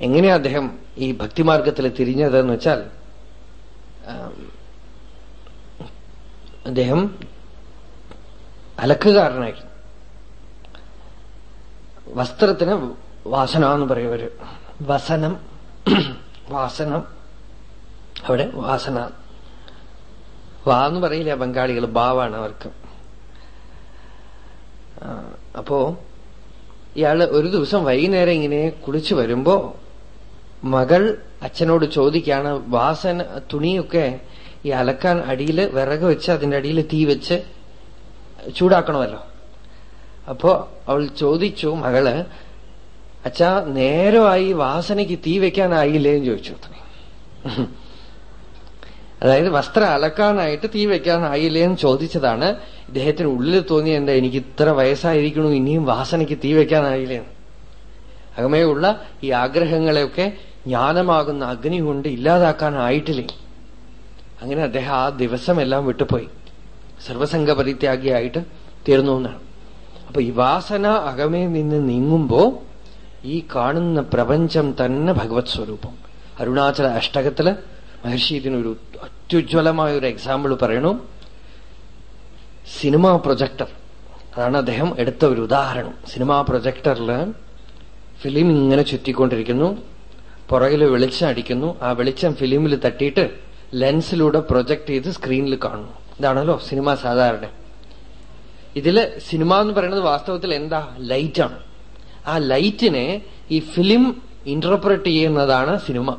Speaker 1: എങ്ങനെയാ അദ്ദേഹം ഈ ഭക്തിമാർഗത്തിൽ തിരിഞ്ഞതെന്ന് വെച്ചാൽ അദ്ദേഹം അലക്കുകാരനായിരുന്നു. വസ്ത്രത്തിന് വാസന എന്ന് പറയുന്നവര് വസനം. വാസനം. അവിടെ വാസന വാ എന്ന് പറയില്ല ബംഗാളികൾ? ബാവാണ് അവർക്ക്. അപ്പോ ഇയാൾ ഒരു ദിവസം വൈകുന്നേരം ഇങ്ങനെ കുളിച്ചു വരുമ്പോ മകൾ അച്ഛനോട് ചോദിക്കാണ് വാസന തുണിയൊക്കെ ഈ അലക്കാൻ അടിയിൽ വിറക് വെച്ച് അതിന്റെ അടിയിൽ തീ വെച്ച് ചൂടാക്കണമല്ലോ. അപ്പോ അവൾ ചോദിച്ചു മകൾ അച്ഛാ നേരമായി വാസനയ്ക്ക് തീ വെക്കാനായില്ലേ? എന്ന് ചോദിച്ചു. അതായത് വസ്ത്രം അലക്കാനായിട്ട് തീ വെക്കാനായില്ലേ എന്ന് ചോദിച്ചതാണ്. ഇദ്ദേഹത്തിന് ഉള്ളിൽ തോന്നിയ എന്താ എനിക്ക് ഇത്ര വയസ്സായിരിക്കണു ഇനിയും വാസനയ്ക്ക് തീ വെക്കാനായില്ലേ അകമേയുള്ള ഈ ആഗ്രഹങ്ങളെയൊക്കെ ജ്ഞാനമാകുന്ന അഗ്നി കൊണ്ട് ഇല്ലാതാക്കാനായിട്ടില്ലേ? അങ്ങനെ അദ്ദേഹം ആ ദിവസമെല്ലാം വിട്ടുപോയി. സർവസംഘ പരിത്യാഗിയായിട്ട് തീർന്നു എന്നാണ്. അപ്പൊ ഈ വാസന അകമേ നിന്ന് നീങ്ങുമ്പോ ഈ കാണുന്ന പ്രപഞ്ചം തന്നെ ഭഗവത് സ്വരൂപം. അരുണാചല അഷ്ടകത്തിൽ മഹർഷി ഇതിനൊരു അത്യുജ്വലമായ ഒരു എക്സാമ്പിൾ പറയണു. Cinema projector. അതാണ് അദ്ദേഹം എടുത്ത ഒരു ഉദാഹരണം. സിനിമാ പ്രൊജക്ടറിൽ ഫിലിം ഇങ്ങനെ ചുറ്റിക്കൊണ്ടിരിക്കുന്നു. പുറകിൽ വെളിച്ചം അടിക്കുന്നു. ആ വെളിച്ചം ഫിലിമിൽ തട്ടിയിട്ട് ലെൻസിലൂടെ പ്രൊജക്ട് ചെയ്ത് സ്ക്രീനിൽ കാണുന്നു. ഇതാണല്ലോ സിനിമ സാധാരണ. ഇതിൽ സിനിമ എന്ന് പറയുന്നത് വാസ്തവത്തിൽ എന്താ? ലൈറ്റാണ് ആ ലൈറ്റിനെ ഈ ഫിലിം ഇന്റർപ്രറ്റ് ചെയ്യുന്നതാണ് സിനിമ.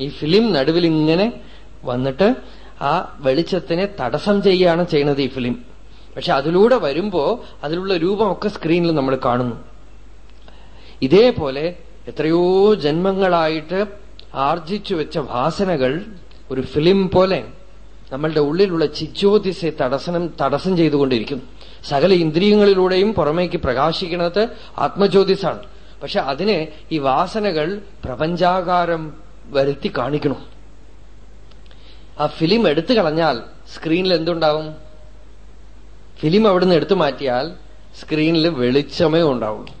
Speaker 1: ഈ ഫിലിം നടുവിൽ ഇങ്ങനെ വന്നിട്ട് ആ വെളിച്ചത്തിനെ തടസ്സം ചെയ്യുകയാണ് ചെയ്യുന്നത് ഈ ഫിലിം. പക്ഷെ അതിലൂടെ വരുമ്പോ അതിലുള്ള രൂപമൊക്കെ സ്ക്രീനിൽ നമ്മൾ കാണുന്നു. ഇതേപോലെ എത്രയോ ജന്മങ്ങളായിട്ട് ആർജിച്ചു വെച്ച വാസനകൾ ഒരു ഫിലിം പോലെ നമ്മളുടെ ഉള്ളിലുള്ള ചിജ്യോതിസെ തടസ്സം തടസ്സം ചെയ്തുകൊണ്ടിരിക്കുന്നു. സകല ഇന്ദ്രിയങ്ങളിലൂടെയും പുറമേക്ക് പ്രകാശിക്കുന്നത് ആത്മജ്യോതിസാണ്. പക്ഷെ അതിനെ ഈ വാസനകൾ പ്രപഞ്ചാകാരം വരുത്തി കാണിക്കണം. ആ ഫിലിം എടുത്തു കളഞ്ഞാൽ സ്ക്രീനിൽ എന്തുണ്ടാവും? ഫിലിം അവിടുന്ന് എടുത്തു മാറ്റിയാൽ സ്ക്രീനിൽ വെളിച്ചമേ ഉണ്ടാവുള്ളൂ.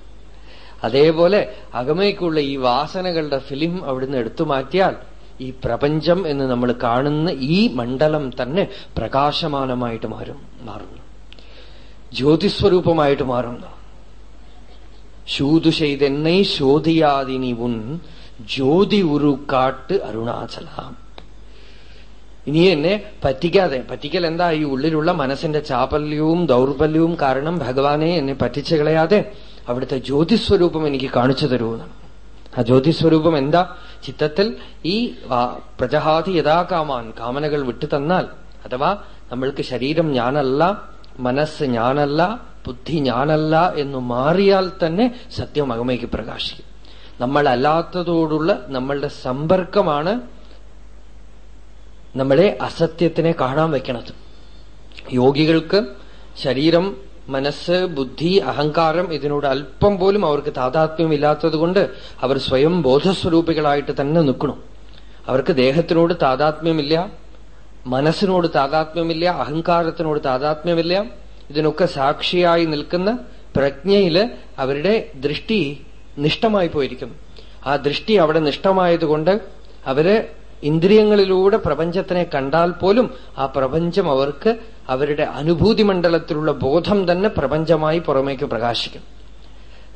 Speaker 1: അതേപോലെ അകമയ്ക്കുള്ള ഈ വാസനകളുടെ ഫിലിം അവിടുന്ന് എടുത്തു മാറ്റിയാൽ ഈ പ്രപഞ്ചം എന്ന് നമ്മൾ കാണുന്ന ഈ മണ്ഡലം തന്നെ പ്രകാശമാനമായിട്ട് മാറും മാറുന്നു. ജ്യോതിസ്വരൂപമായിട്ട് മാറുന്നു. ശൂതു ചെയ്തെന്നെ ശോധിയാതിനി ഉൻ ജ്യോതി ഉരുക്കാട്ട് അരുണാചലാം. ഇനി എന്നെ പറ്റിക്കാതെ പറ്റിക്കൽ എന്താ? ഈ ഉള്ളിലുള്ള മനസ്സിന്റെ ചാപല്യവും ദൗർബല്യവും കാരണം ഭഗവാനെ എന്നെ പറ്റിച്ചു കളയാതെ അവിടുത്തെ ജ്യോതിസ്വരൂപം എനിക്ക് കാണിച്ചു തരുമെന്നാണ് ആ ജ്യോതിസ്വരൂപം എന്താ? ചിത്തത്തിൽ ഈ പ്രജഹാതി യഥാകാമാൻ കാമനകൾ വിട്ടു തന്നാൽ അഥവാ നമ്മൾക്ക് ശരീരം ഞാനല്ല മനസ്സ് ഞാനല്ല ബുദ്ധി ഞാനല്ല എന്ന് മാറിയാൽ തന്നെ സത്യം അകമയ്ക്ക് പ്രകാശിക്കും. നമ്മളല്ലാത്തതോടുള്ള നമ്മളുടെ സമ്പർക്കമാണ് നമ്മളെ അസത്യത്തിനെ കാണാൻ വയ്ക്കണത്. യോഗികൾക്ക് ശരീരം മനസ്സ് ബുദ്ധി അഹങ്കാരം ഇതിനോട് അല്പം പോലും അവർക്ക് താതാത്മ്യമില്ലാത്തത് കൊണ്ട് അവർ സ്വയം ബോധസ്വരൂപികളായിട്ട് തന്നെ നിൽക്കണം. അവർക്ക് ദേഹത്തിനോട് താതാത്മ്യമില്ല മനസ്സിനോട് താതാത്മ്യമില്ല അഹങ്കാരത്തിനോട് താതാത്മ്യമില്ല. ഇതിനൊക്കെ സാക്ഷിയായി നിൽക്കുന്ന പ്രജ്ഞയിൽ അവരുടെ ദൃഷ്ടി നിഷ്ഠമായി പോയിരിക്കുന്നു ആ ദൃഷ്ടി അവിടെ നിഷ്ഠമായതുകൊണ്ട് അവർ ഇന്ദ്രിയങ്ങളിലൂടെ പ്രപഞ്ചത്തിനെ കണ്ടാൽ പോലും ആ പ്രപഞ്ചം അവർക്ക് അവരുടെ അനുഭൂതി മണ്ഡലത്തിലുള്ള ബോധം തന്നെ പ്രപഞ്ചമായി പുറമേക്ക് പ്രകാശിക്കും.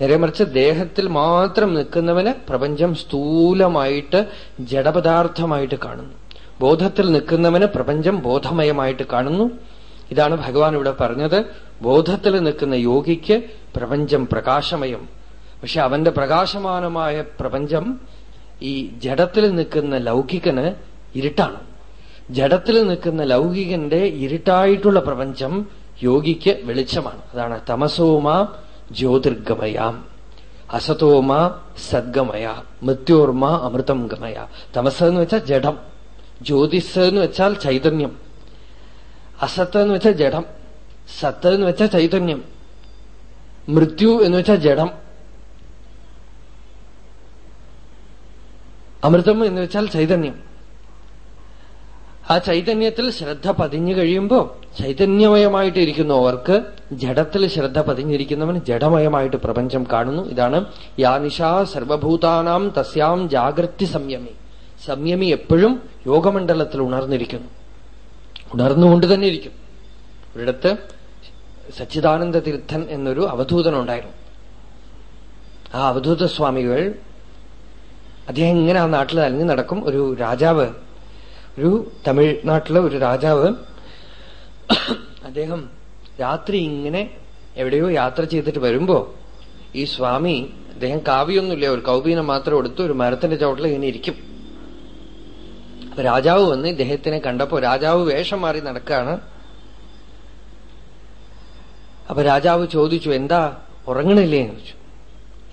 Speaker 1: നേരെ മറിച്ച് ദേഹത്തിൽ മാത്രം നിൽക്കുന്നവന് പ്രപഞ്ചം സ്ഥൂലമായിട്ട് ജഡപദാർത്ഥമായിട്ട് കാണുന്നു. ബോധത്തിൽ നിൽക്കുന്നവന് പ്രപഞ്ചം ബോധമയമായിട്ട് കാണുന്നു. ഇതാണ് ഭഗവാൻ ഇവിടെ പറഞ്ഞത്. ബോധത്തിൽ നിൽക്കുന്ന യോഗിക്ക് പ്രപഞ്ചം പ്രകാശമയം. പക്ഷെ അവന്റെ പ്രകാശമാനമായ പ്രപഞ്ചം ഈ ജഡത്തിൽ നിൽക്കുന്ന ലൗകികന് ഇരുട്ടാണ്. ജഡത്തിൽ നിൽക്കുന്ന ലൗകികന്റെ ഇരുട്ടായിട്ടുള്ള പ്രപഞ്ചം യോഗിക്ക് വെളിച്ചമാണ്. അതാണ് തമസോമ ജ്യോതിർഗമയാം അസതോമ സദ്ഗമയ മൃത്യോർമ അമൃതം ഗമയ. തമസ് എന്ന് വെച്ചാൽ ജഡം ജ്യോതിസ് എന്ന് വെച്ചാൽ ചൈതന്യം അസത്ത് എന്ന് വെച്ചാൽ ജഡം സത്ത് എന്ന് വെച്ചാൽ ചൈതന്യം മൃത്യു എന്ന് വെച്ചാൽ ജഡം. അമൃതം എന്ന് വെച്ചാൽ ചൈതന്യം. ആ ചൈതന്യത്തിൽ ശ്രദ്ധ പതിഞ്ഞു കഴിയുമ്പോൾ ചൈതന്യമയമായിട്ട് ഇരിക്കുന്നവർക്ക് ജഡത്തിൽ ശ്രദ്ധ പതിഞ്ഞിരിക്കുന്നവൻ ജഡമയമായിട്ട് പ്രപഞ്ചം കാണുന്നു. ഇതാണ് യാനിഷ സർവഭൂതാനാം തസ്യാം ജാഗ്രതി സംയമി. സംയമി എപ്പോഴും യോഗമണ്ഡലത്തിൽ ഉണർന്നിരിക്കുന്നു. ഉണർന്നുകൊണ്ട് തന്നെ ഇരിക്കും. ഒരിടത്ത് സച്ചിദാനന്ദ തീർത്ഥൻ എന്നൊരു അവധൂതനുണ്ടായിരുന്നു. ആ അവധൂത സ്വാമികൾ അദ്ദേഹം ഇങ്ങനെ ആ നാട്ടിൽ അലഞ്ഞു നടക്കും. ഒരു രാജാവ് ഒരു തമിഴ്നാട്ടിലെ ഒരു രാജാവ് അദ്ദേഹം രാത്രി ഇങ്ങനെ എവിടെയോ യാത്ര ചെയ്തിട്ട് വരുമ്പോ ഈ സ്വാമി അദ്ദേഹം കാവ്യൊന്നുമില്ല ഒരു കൗപീനം മാത്രം എടുത്ത് ഒരു മരത്തിന്റെ ചവിട്ടിൽ ഇങ്ങനെ ഇരിക്കും. രാജാവ് വന്ന് ഇദ്ദേഹത്തിനെ കണ്ടപ്പോ രാജാവ് വേഷം മാറി നടക്കുകയാണ് അപ്പൊ രാജാവ് ചോദിച്ചു എന്താ ഉറങ്ങണില്ലേ? എന്ന് ചോദിച്ചു.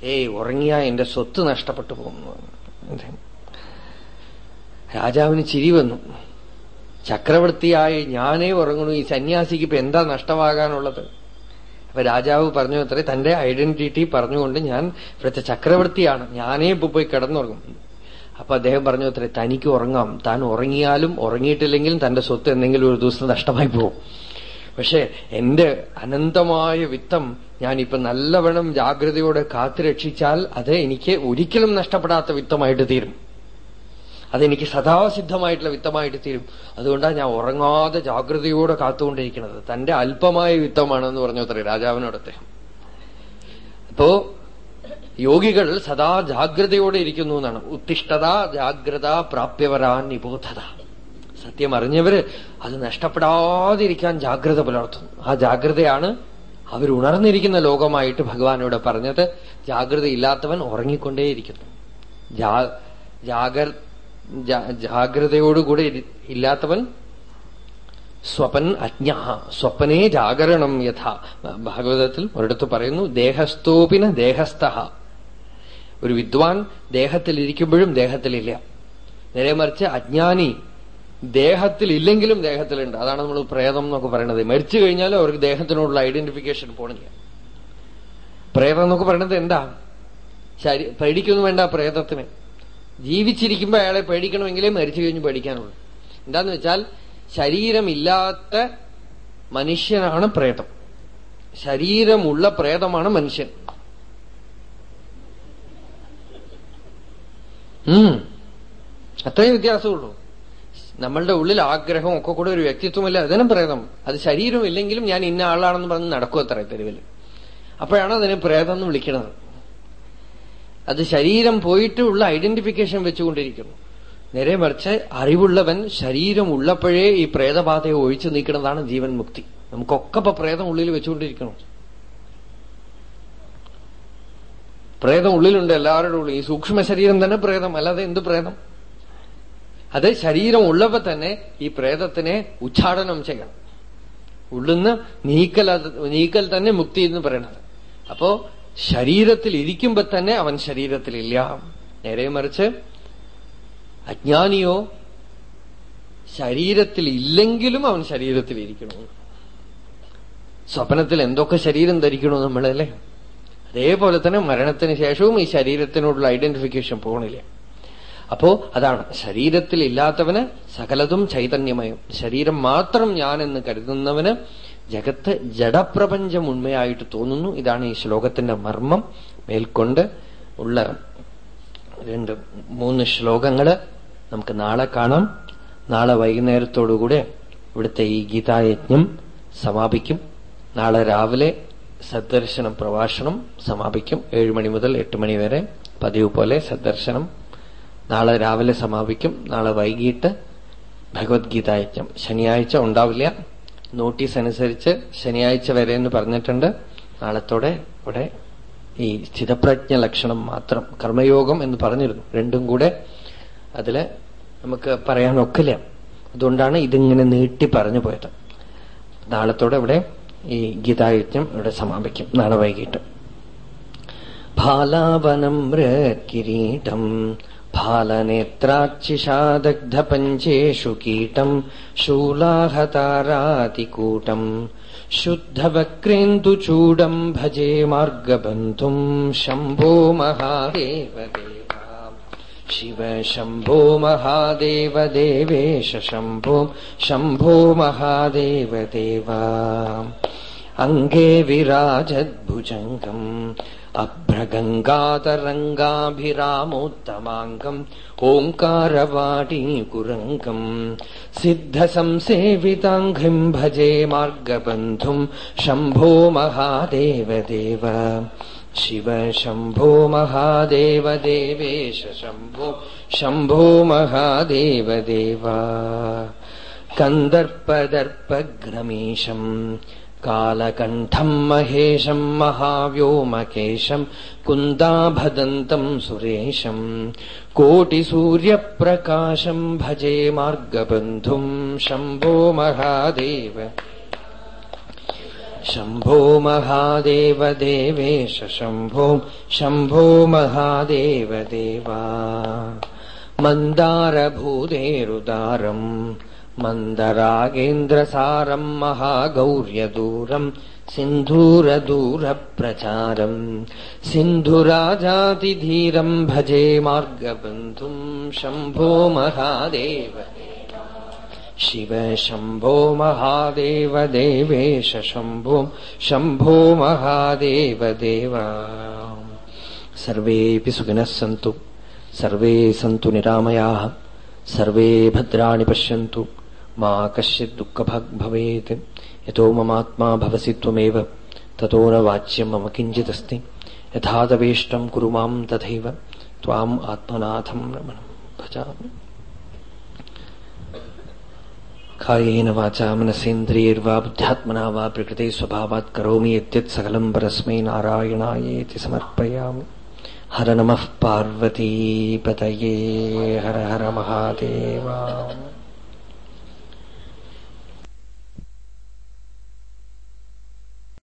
Speaker 1: ഏയ് ഉറങ്ങിയാ എന്റെ സ്വത്ത് നഷ്ടപ്പെട്ടു പോകുന്നു. രാജാവിന് ചിരി വന്നു. ചക്രവർത്തിയായി ഞാനേ ഉറങ്ങണു ഈ സന്യാസിക്ക് ഇപ്പൊ എന്താ നഷ്ടമാകാനുള്ളത്? അപ്പൊ രാജാവ് പറഞ്ഞു അത്രേ തന്റെ ഐഡന്റിറ്റി പറഞ്ഞുകൊണ്ട് ഞാൻ ഇവിടുത്തെ ചക്രവർത്തിയാണ്. ഞാനേ ഇപ്പൊ പോയി കിടന്നുറങ്ങും. അപ്പൊ അദ്ദേഹം പറഞ്ഞു അത്രേ തനിക്ക് ഉറങ്ങാം. താൻ ഉറങ്ങിയാലും ഉറങ്ങിയിട്ടില്ലെങ്കിലും തന്റെ സ്വത്ത് എന്തെങ്കിലും ഒരു ദിവസം നഷ്ടമായി പോകും. പക്ഷെ എന്റെ അനന്തമായ വിത്തം ഞാനിപ്പോ നല്ലവണ്ണം ജാഗ്രതയോടെ കാത്തുരക്ഷിച്ചാൽ അത് എനിക്ക് ഒരിക്കലും നഷ്ടപ്പെടാത്ത വിത്തമായിട്ട് തീരും. അതെനിക്ക് സദാസിദ്ധമായിട്ടുള്ള വിത്തമായിട്ട് തീരും. അതുകൊണ്ടാണ് ഞാൻ ഉറങ്ങാതെ ജാഗ്രതയോടെ കാത്തുകൊണ്ടിരിക്കുന്നത്. തന്റെ അല്പമായ വിത്തമാണെന്ന് പറഞ്ഞു അത്രേ രാജാവിനോട് അദ്ദേഹം. അപ്പോ യോഗികൾ സദാ ജാഗ്രതയോടെ ഇരിക്കുന്നു എന്നാണ്. ഉത്തിഷ്ഠത ജാഗ്രത പ്രാപ്യവരാ നിബോധത. സത്യം അറിഞ്ഞവര് അത് നഷ്ടപ്പെടാതിരിക്കാൻ ജാഗ്രത പുലർത്തുന്നു. ആ ജാഗ്രതയാണ് അവർ ഉണർന്നിരിക്കുന്ന ലോകമായിട്ട് ഭഗവാനോട് പറഞ്ഞത്. ജാഗ്രത ഇല്ലാത്തവൻ ഉറങ്ങിക്കൊണ്ടേയിരിക്കുന്നു. ജാഗർ ജാഗ്രതയോടുകൂടെ ഇല്ലാത്തവൻ സ്വപൻ അജ്ഞ സ്വപ്നേ ജാഗരണം യഥ. ഭാഗവതത്തിൽ ഒരിടത്ത് പറയുന്നു ദേഹസ്ഥോപിന ദേഹസ്ഥ. ഒരു വിദ്വാൻ ദേഹത്തിലിരിക്കുമ്പോഴും ദേഹത്തിലില്ല. നേരെ മറിച്ച് അജ്ഞാനി ദേഹത്തിലില്ലെങ്കിലും ദേഹത്തിലുണ്ട്. അതാണ് നമ്മൾ പ്രേതം എന്നൊക്കെ പറയുന്നത് മരിച്ചു കഴിഞ്ഞാലും അവർക്ക് ദേഹത്തിനോടുള്ള ഐഡന്റിഫിക്കേഷൻ പോണില്ല പ്രേതം എന്നൊക്കെ പറയുന്നത് എന്താ? പേടിക്കൊന്നും വേണ്ട പ്രേതത്തിന്. ജീവിച്ചിരിക്കുമ്പോൾ അയാളെ പേടിക്കണമെങ്കിലേ മരിച്ചു കഴിഞ്ഞ് പേടിക്കാനുള്ളൂ. എന്താന്ന് വെച്ചാൽ ശരീരമില്ലാത്ത മനുഷ്യനാണ് പ്രേതം. ശരീരമുള്ള പ്രേതമാണ് മനുഷ്യൻ. അത്രയും വ്യത്യാസമുള്ളൂ. നമ്മളുടെ ഉള്ളിൽ ആഗ്രഹവും ഒക്കെ കൂടെ ഒരു വ്യക്തിത്വമല്ല അതിനും പ്രേതം. അത് ശരീരം ഇല്ലെങ്കിലും ഞാൻ ഇന്ന ആളാണെന്ന് പറഞ്ഞ് നടക്കുക അത്ര തെരുവിൽ. അപ്പോഴാണ് അതിനെ പ്രേതം എന്ന് വിളിക്കുന്നത്. അത് ശരീരം പോയിട്ട് ഉള്ള ഐഡന്റിഫിക്കേഷൻ വെച്ചുകൊണ്ടിരിക്കുന്നു. നേരെ മറിച്ച് അറിവുള്ളവൻ ശരീരം ഉള്ളപ്പോഴേ ഈ പ്രേതബാധയെ ഒഴിച്ചു നീക്കുന്നതാണ് ജീവൻ മുക്തി. നമുക്കൊക്കെ ഇപ്പൊ പ്രേതം ഉള്ളിൽ വെച്ചുകൊണ്ടിരിക്കണം. പ്രേതം ഉള്ളിലുണ്ട് എല്ലാവരുടെ ഉള്ളിൽ ഈ സൂക്ഷ്മ ശരീരം തന്നെ പ്രേതം. അല്ലാതെ എന്ത് പ്രേതം? അത് ശരീരം ഉള്ളപ്പോ തന്നെ ഈ പ്രേതത്തിനെ ഉച്ചാടനം ചെയ്യണം. ഉള്ളുന്ന് നീക്കൽ നീക്കൽ തന്നെ മുക്തി എന്ന് പറയണത്. അപ്പോ ശരീരത്തിൽ ഇരിക്കുമ്പോ തന്നെ അവൻ ശരീരത്തിലില്ല. നേരെ മറിച്ച് അജ്ഞാനിയോ ശരീരത്തിൽ ഇല്ലെങ്കിലും അവൻ ശരീരത്തിൽ ഇരിക്കണോ. സ്വപ്നത്തിൽ എന്തൊക്കെ ശരീരം ധരിക്കണോ നമ്മളല്ലേ? അതേപോലെ തന്നെ മരണത്തിന് ശേഷവും ഈ ശരീരത്തിനോടുള്ള ഐഡന്റിഫിക്കേഷൻ പോകണില്ല അപ്പോ അതാണ് ശരീരത്തിൽ ഇല്ലാത്തവന് സകലതും ചൈതന്യമയം. ശരീരം മാത്രം ഞാൻ എന്ന് കരുതുന്നവന് ജഗത്ത് ജഡപ്രപഞ്ചം ഉണ്മയായിട്ട് തോന്നുന്നു. ഇതാണ് ഈ ശ്ലോകത്തിന്റെ മർമ്മം. മേൽക്കൊണ്ട് ഉള്ള രണ്ട് മൂന്ന് ശ്ലോകങ്ങൾ നമുക്ക് നാളെ കാണാം. നാളെ വൈകുന്നേരത്തോടുകൂടെ ഇവിടുത്തെ ഈ ഗീതായജ്ഞം സമാപിക്കും. നാളെ രാവിലെ സദ്ദർശനം പ്രഭാഷണം സമാപിക്കും. ഏഴുമണി മുതൽ എട്ട് മണി വരെ പതിവ് പോലെ സദ്ദർശനം നാളെ രാവിലെ സമാപിക്കും. നാളെ വൈകിട്ട് ഭഗവത്ഗീതായജ്ഞം. ശനിയാഴ്ച ഉണ്ടാവില്ല. നോട്ടീസ് അനുസരിച്ച് ശനിയാഴ്ച വരെ എന്ന് പറഞ്ഞിട്ടുണ്ട്. നാളത്തോടെ ഇവിടെ ഈ സ്ഥിതപ്രജ്ഞ ലക്ഷണം മാത്രം കർമ്മയോഗം എന്ന് പറഞ്ഞിരുന്നു. രണ്ടും കൂടെ അതിൽ നമുക്ക് പറയാൻ ഒക്കില്ല അതുകൊണ്ടാണ് ഇതിങ്ങനെ നീട്ടി പറഞ്ഞു പോയത്. നാളത്തോടെ ഇവിടെ ഈ ഗീതായജ്ഞം ഇവിടെ സമാപിക്കും. നാളെ വൈകിട്ട്. ഭാലാവനം കിരീടം फालनेत्राक्षिषादग्धपञ्चेषु कीटम् शूलाहतारातिकूटम् शुद्धवक्रेन्दुचूडम् भजे मार्गबन्धुम् शम्भो महादेव देवा। शिव शम्भो महादेव देवेश शम्भो शम्भो महादेव देवा। अङ्गे विराजद्भुजङ्गम् अभ्रगङ्गातरङ्गाभिरामोत्तमाङ्गम् ओङ्कारवाटीकुरङ्गम् सिद्धसंसेविताङ्घ्रिम् भजे मार्गबन्धुम् शम्भो महादेव देव शिव शम्भो महादेव देवेश शम्भो शम्भो महादेव देवा कन्दर्पदर्पग्रमीशम् കാലകണ്ഠം മഹേശം മഹാവ്യോമകേശം കുന്ദാഭദന്തം സുരേശം കോട്ടിസൂര്യപ്രകാശം ഭജേ മാർഗബന്ധും ശംഭോ മഹാദേവ ശംഭോ മഹാദേവ ദേവേശ ശംഭോ ശംഭോ മഹാദേവ ദേവാ. മന്ദാരഭൂതേരുദാരം मन्दरागेन्द्रसारम् महागौर्यदूरम् सिन्धूरदूरप्रचारम् सिन्धुराजातिधीरम् भजे मार्गबन्धुम् शम्भो महादेव शिव शम्भो महादेव देवेश शम्भो शम्भो महादेव देवा। सर्वेऽपि सुखिनः सन्तु, सर्वे सन्तु निरामयाः, सर्वे भद्राणि पश्यन्तु। मा कश्चित् दुःखभाग् भवेत्। यतो ममात्मा भवसि त्वमेव, ततो न वाच्यम् मम किञ्चिदस्ति। यथादवेष्टम् कुरु माम् तथैव, त्वाम् आत्मनाथम् रमणम् भजामि। कायेन वाचा मनसेन्द्रियैर्वा बुद्ध्यात्मना वा प्रकृते स्वभावात् करोमि यद्यत् सकलम् परस्मै नारायणायेति समर्पयामि। हर नमः पार्वतीपतये, हर हर महादेवा।